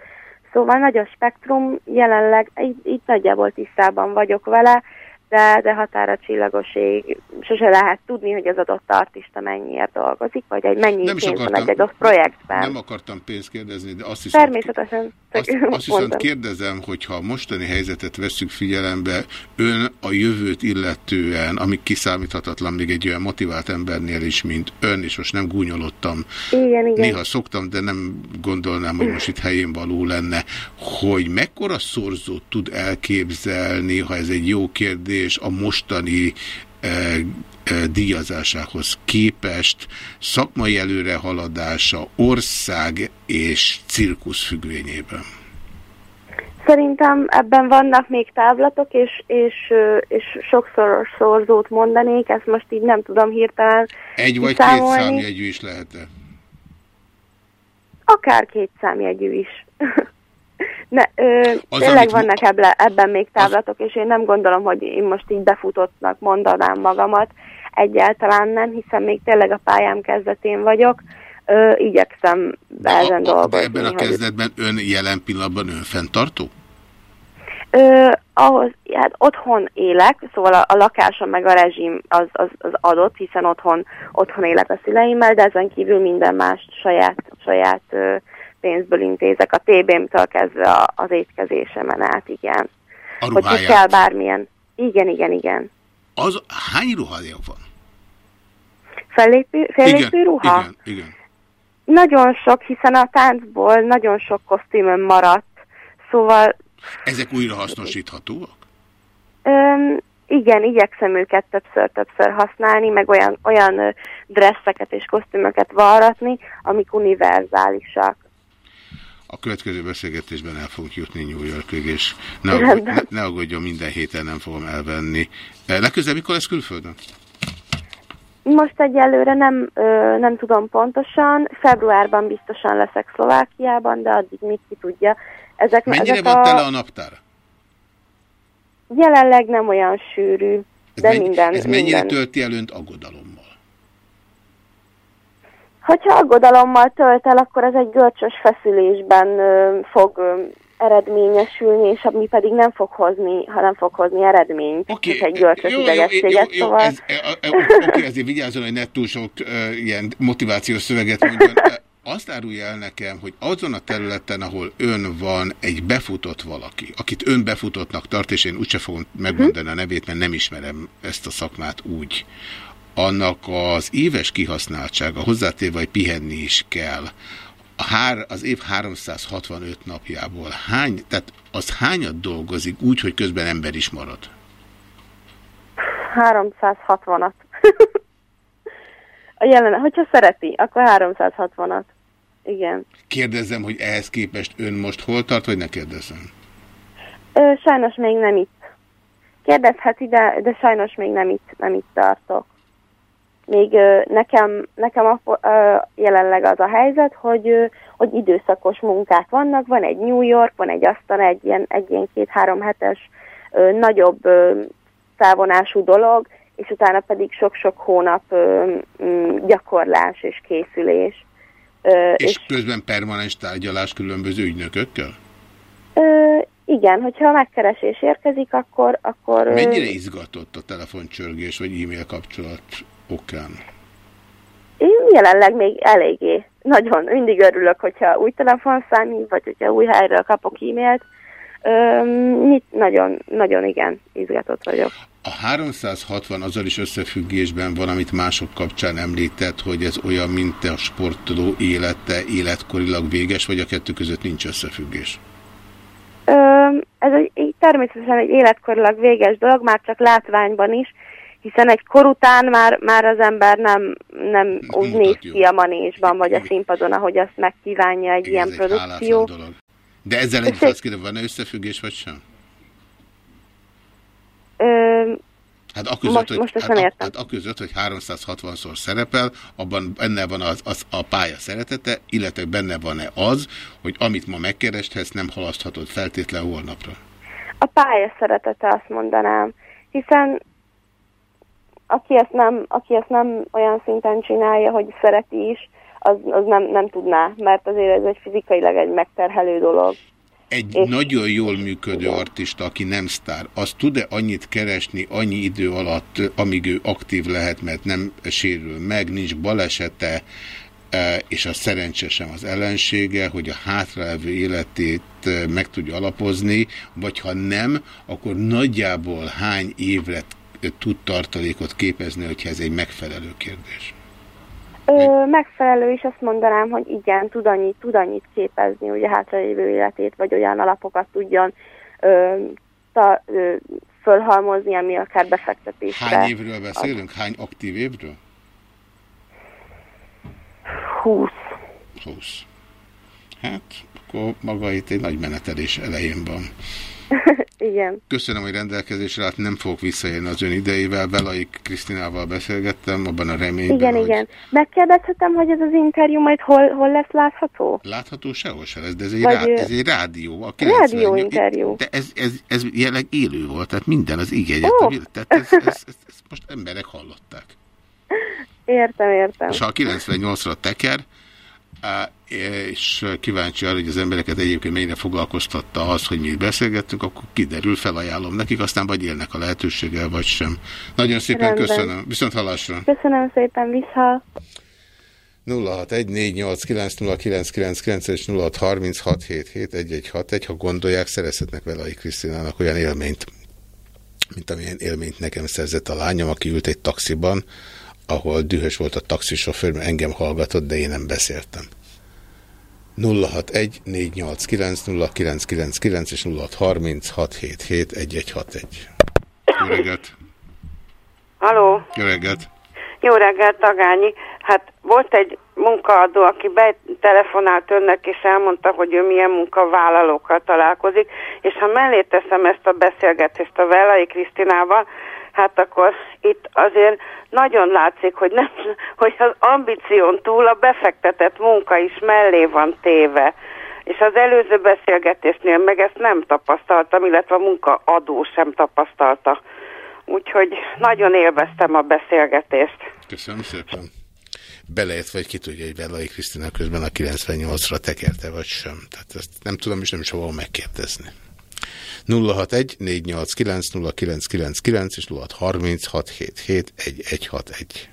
Szóval nagy a spektrum, jelenleg így, így nagyjából tisztában vagyok vele, de, de határa csillagoség sose lehet tudni, hogy az adott artista mennyiért dolgozik, vagy egy mennyi nem pénz van egy adott projektben. Nem akartam pénzt kérdezni, de azt viszont, Természetesen. Azt, azt viszont kérdezem, hogyha a mostani helyzetet veszük figyelembe, ön a jövőt illetően, ami kiszámíthatatlan még egy olyan motivált embernél is, mint ön, és most nem gúnyolottam. Igen, igen. Néha szoktam, de nem gondolnám, hogy most itt helyén való lenne, hogy mekkora szorzót tud elképzelni, ha ez egy jó kérdés, és a mostani e, e, díjazásához képest szakmai előrehaladása ország és cirkusz függvényében? Szerintem ebben vannak még távlatok, és, és, és sokszor szorzót mondanék, ezt most így nem tudom hirtelen Egy vagy számolni. két számjegyű is lehet-e? Akár két számjegyű is. (laughs) Ne, ö, az, tényleg vannak ebben, ebben még távlatok, az... és én nem gondolom, hogy én most így befutottnak mondanám magamat. Egyáltalán nem, hiszen még tényleg a pályám kezdetén vagyok. Ö, igyekszem de ezen a, dolgozni. De ebben a kezdetben hogy... ön jelen pillanatban önfenntartó? Ö, ahhoz, hát otthon élek, szóval a, a lakásom meg a rezsim az, az, az adott, hiszen otthon, otthon élek a szüleimmel, de ezen kívül minden más saját, saját ö, pénzből intézek, a TB-mtől kezdve az étkezésemen át, igen. A Hogy kell bármilyen. Igen, igen, igen. Az hány ruhája van? Fellépő, fellépő igen, ruha? Igen, igen. Nagyon sok, hiszen a táncból nagyon sok kosztümön maradt, szóval... Ezek újra hasznosíthatóak? Öm, igen, igyekszem őket többször-többször használni, meg olyan, olyan dresszeket és kosztümöket varratni, amik univerzálisak a következő beszélgetésben el fogunk jutni New Yorkig, és ne, aggódj, ne, ne aggódjon, minden héten nem fogom elvenni. Eh, legközelebb mikor lesz külföldön? Most egyelőre nem, ö, nem tudom pontosan. Februárban biztosan leszek Szlovákiában, de addig még ki tudja. Ezek, Mennyire ezek van a... tele a naptára? Jelenleg nem olyan sűrű, ez de mennyi, minden... Ez mennyire minden... tölti el önt aggodalommal? Hogyha aggodalommal tölt el, akkor ez egy görcsös feszülésben ö, fog ö, eredményesülni, és ami pedig nem fog hozni, ha nem fog hozni eredményt, okay. egy görcsös jó, idegességet. Jó, jó, szóval... ez, e, e, Oké, okay, ezért vigyázzon, hogy ne túl sok uh, ilyen motivációs szöveget mondjon. Azt árulja el nekem, hogy azon a területen, ahol ön van, egy befutott valaki, akit ön befutottnak tart, és én úgyse fogom megmondani a nevét, mert nem ismerem ezt a szakmát úgy, annak az éves kihasználtsága, hozzátéve, hogy pihenni is kell, a hár, az év 365 napjából hány, tehát az hányat dolgozik úgy, hogy közben ember is marad? 360-at. (laughs) a jelen, hogyha szereti, akkor 360-at. igen. Kérdezzem, hogy ehhez képest ön most hol tart, vagy ne kérdezzem? Ö, sajnos még nem itt. Kérdezheti, de, de sajnos még nem itt, nem itt tartok. Még nekem, nekem a, jelenleg az a helyzet, hogy, hogy időszakos munkák vannak, van egy New York, van egy aztán egy ilyen, egy ilyen két-három hetes nagyobb ö, felvonású dolog, és utána pedig sok-sok hónap gyakorlás és készülés. És, és közben permanens tárgyalás különböző ügynökökkel? Ö, igen, hogyha a megkeresés érkezik, akkor... akkor Mennyire izgatott a telefoncsörgés vagy e-mail kapcsolat okán? Én jelenleg még eléggé. Nagyon mindig örülök, hogyha új telefonszám, vagy hogyha új helyről kapok e-mailt. nagyon, nagyon igen, izgatott vagyok. A 360 azzal is összefüggésben van, amit mások kapcsán említett, hogy ez olyan, mint a sportoló élete életkorilag véges, vagy a kettő között nincs összefüggés? Ö, ez egy, természetesen egy életkorilag véges dolog, már csak látványban is, hiszen egy kor után már, már az ember nem, nem úgy néz ki a manésban, vagy a színpadon, ahogy azt megkívánja egy Igen, ilyen produkció. Dolog. De ezzel együtt azt kérdem, van-e összefüggés, vagy sem? Ö, Hát a között, most, most hogy, hát, hát a között, hogy 360-szor szerepel, abban benne van az, az, a pálya szeretete, illetve benne van-e az, hogy amit ma megkeresthez, nem halaszthatod feltétlen holnapra? A pálya szeretete azt mondanám, hiszen aki ezt nem, aki ezt nem olyan szinten csinálja, hogy szereti is, az, az nem, nem tudná, mert azért ez egy fizikailag egy megterhelő dolog. Egy és nagyon jól működő artista, aki nem sztár, az tud-e annyit keresni annyi idő alatt, amíg ő aktív lehet, mert nem sérül meg, nincs balesete, e, és a szerencse sem az ellensége, hogy a hátraelvő életét e, meg tudja alapozni, vagy ha nem, akkor nagyjából hány évre tud tartalékot képezni, hogyha ez egy megfelelő kérdés? Ö, megfelelő is azt mondanám, hogy igen, tud annyit, tud annyit képezni, ugye hátralévő életét, vagy olyan alapokat tudjon ö, ta, ö, fölhalmozni, ami akár befektetésre. Hány évről beszélünk? Hány aktív évről? 20. 20. Hát, akkor maga itt egy nagy menetelés elején van. (laughs) Igen. Köszönöm, hogy rendelkezésre állt, nem fogok visszaérni az ön idejével. Velaik Krisztinával beszélgettem, abban a reményben, Igen, hogy... igen. Megkérdezhetem, hogy ez az interjú majd hol, hol lesz látható? Látható sehol se lesz, de ez egy, Vagy, rá, ez egy rádió. A rádió interjú. De ez, ez, ez jelenleg élő volt, tehát minden az igényet. Oh. Tehát ez, ez, ez, ez most emberek hallották. (laughs) Értem, értem. És ha a 98-ra teker, és kíváncsi arra, hogy az embereket egyébként mennyire foglalkoztatta az, hogy mi beszélgettünk, akkor kiderül, felajánlom nekik, aztán vagy élnek a lehetőséggel, vagy sem. Nagyon szépen Rendben. köszönöm. Viszont hallásra. Köszönöm szépen, vissza. 0614890999 és 0636771161, ha gondolják, szerezhetnek vele a Krisztinának olyan élményt, mint amilyen élményt nekem szerzett a lányom, aki ült egy taxiban, ahol dühös volt a taxisofőr, mert engem hallgatott, de én nem beszéltem. 061 489 és 0636771161. Jó reggelt! Halló! Jó reggelt! Jó reggelt, Tagányi. Hát volt egy munkaadó, aki betelefonált önnek, és elmondta, hogy ő milyen munkavállalókkal találkozik, és ha mellé teszem ezt a beszélgetést a Vellai Krisztinával, hát akkor itt azért nagyon látszik, hogy, nem, (laughs) hogy az ambíción túl a befektetett munka is mellé van téve. És az előző beszélgetésnél meg ezt nem tapasztaltam, illetve a munkaadó sem tapasztalta. Úgyhogy nagyon élveztem a beszélgetést. Köszönöm szépen. Beleértve, vagy ki tudja, hogy Bellai Krisztina közben a 98-ra tekerte, vagy sem. Tehát ezt nem tudom, és nem is fogom megkérdezni. 061 489 0999 és 0636771161.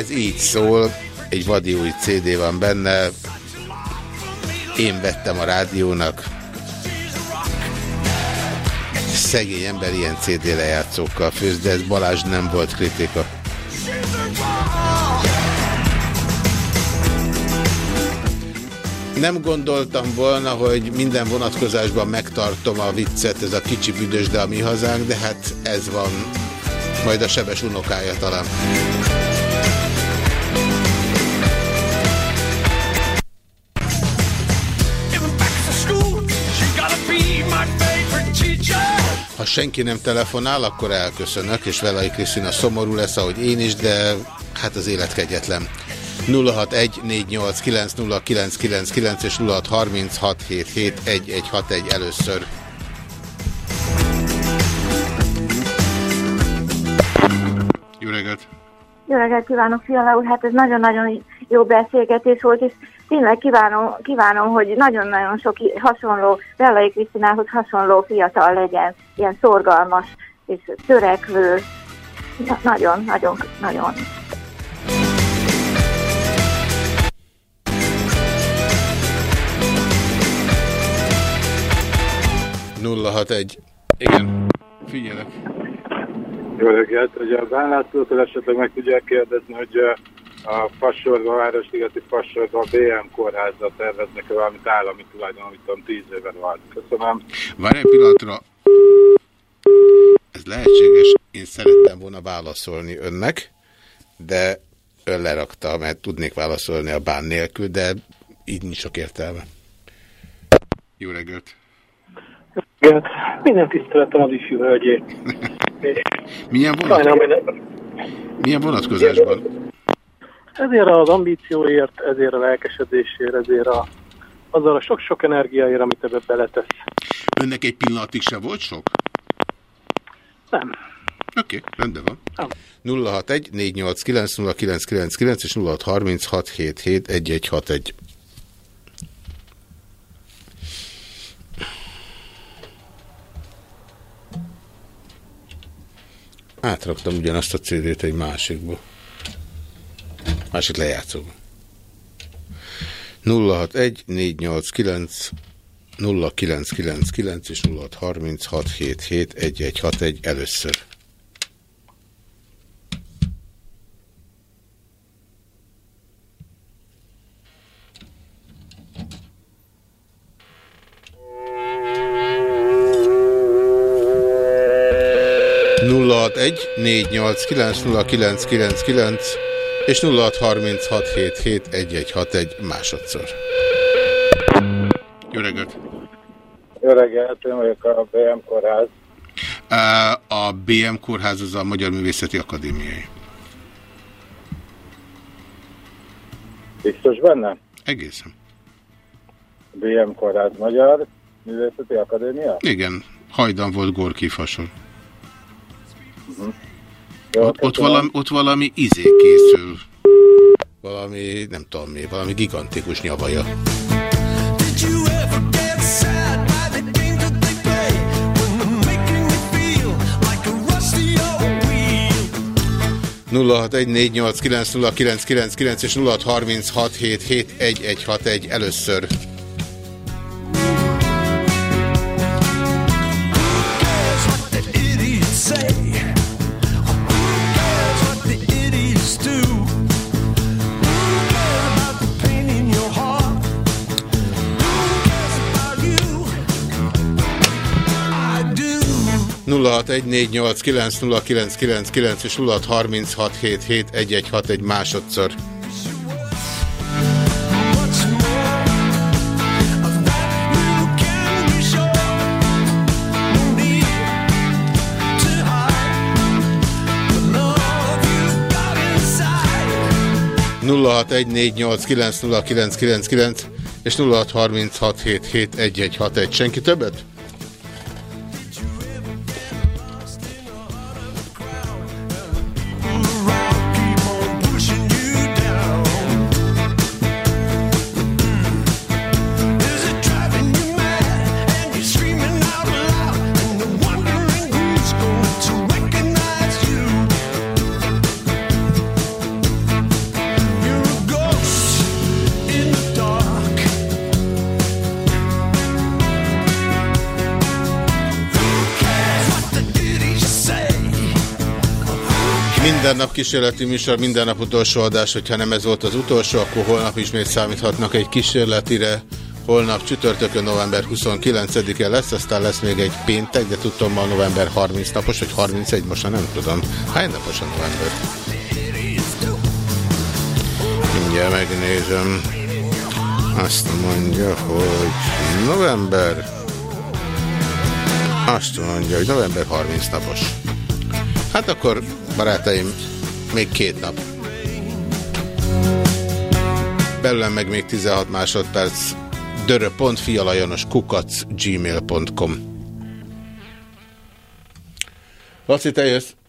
ez így szól, egy vadi új CD van benne, én vettem a rádiónak, szegény ember ilyen CD lejátszókkal főz, de ez Balázs nem volt kritika. Nem gondoltam volna, hogy minden vonatkozásban megtartom a viccet, ez a kicsi büdös, de a mi hazánk, de hát ez van. Majd a sebes unokája talán. Ha senki nem telefonál, akkor elköszönök, és Velai Krisztina szomorú lesz, ahogy én is, de hát az élet kegyetlen. 0614890999 és 0636771161 először. Jó reggelt! Jó reggelt kívánok, Fiala úr! Hát ez nagyon-nagyon jó beszélgetés volt, és tényleg kívánom, kívánom hogy nagyon-nagyon sok hasonló, Bellai Krisztinához hasonló fiatal legyen, ilyen szorgalmas és törekvő. Nagyon, nagyon, nagyon 061. Igen. Figyelek. Jó reggelt, hogy a bánlátótól esetleg meg tudják kérdezni, hogy a Fassorba, a Városligeti Fassorba a BM kórházat terveznek -e valamit állami tulajdon, amit tudom, tíz éve van. Köszönöm. Várj egy pillanatra. Ez lehetséges. Én szerettem volna válaszolni önnek, de ön lerakta, mert tudnék válaszolni a bán nélkül, de így nincs sok értelme. Jó reggelt! Igen. Minden tiszteletem az ifjú hölgyé. (laughs) Milyen, vonat... Milyen vonatkozásban? Ezért az ambícióért, ezért a lelkesedésért, ezért a, azzal a sok-sok energiáért, amit ebbe beletesz. Önnek egy pillanatig se volt sok? Nem. Oké, okay, rendben van. Nem. 061 489 0999 és 0636771161. Átraktam ugyanazt a CD-t egy másikba. Másik lejátszóba. 061 489 0999 és 0636771161 először. 061 489 és 0636771161 másodszor. Jó reggelt! Jó reggelt, én vagyok a BM Kórház. A BM Kórház az a Magyar Művészeti Akadémiai. Biztos benne? Egészen. BM Kórház Magyar Művészeti Akadémia? Igen, hajdan volt Gorki fasor. Jó, ott, ott, valami, ott valami izé készül. Valami, nem tudom mi, valami gigantikus nyavaja. Did you ever get 0614890999 és 0636771161 először. és 0636771161 másodszor. nulla hat egy négy nyolc Minden nap kísérleti műsor, minden nap utolsó adás, hogyha nem ez volt az utolsó, akkor holnap ismét számíthatnak egy kísérletire. Holnap csütörtökön november 29-e lesz, aztán lesz még egy péntek, de tudtam ma november 30 napos, vagy 31, most nem tudom. Hány napos a november? Mindjárt megnézem. Azt mondja, hogy november... Azt mondja, hogy november 30 napos. Hát akkor, barátaim, még két nap. Belőlem meg még 16 másodperc. dörö.fialajanos kukac gmail.com Laci, te jössz?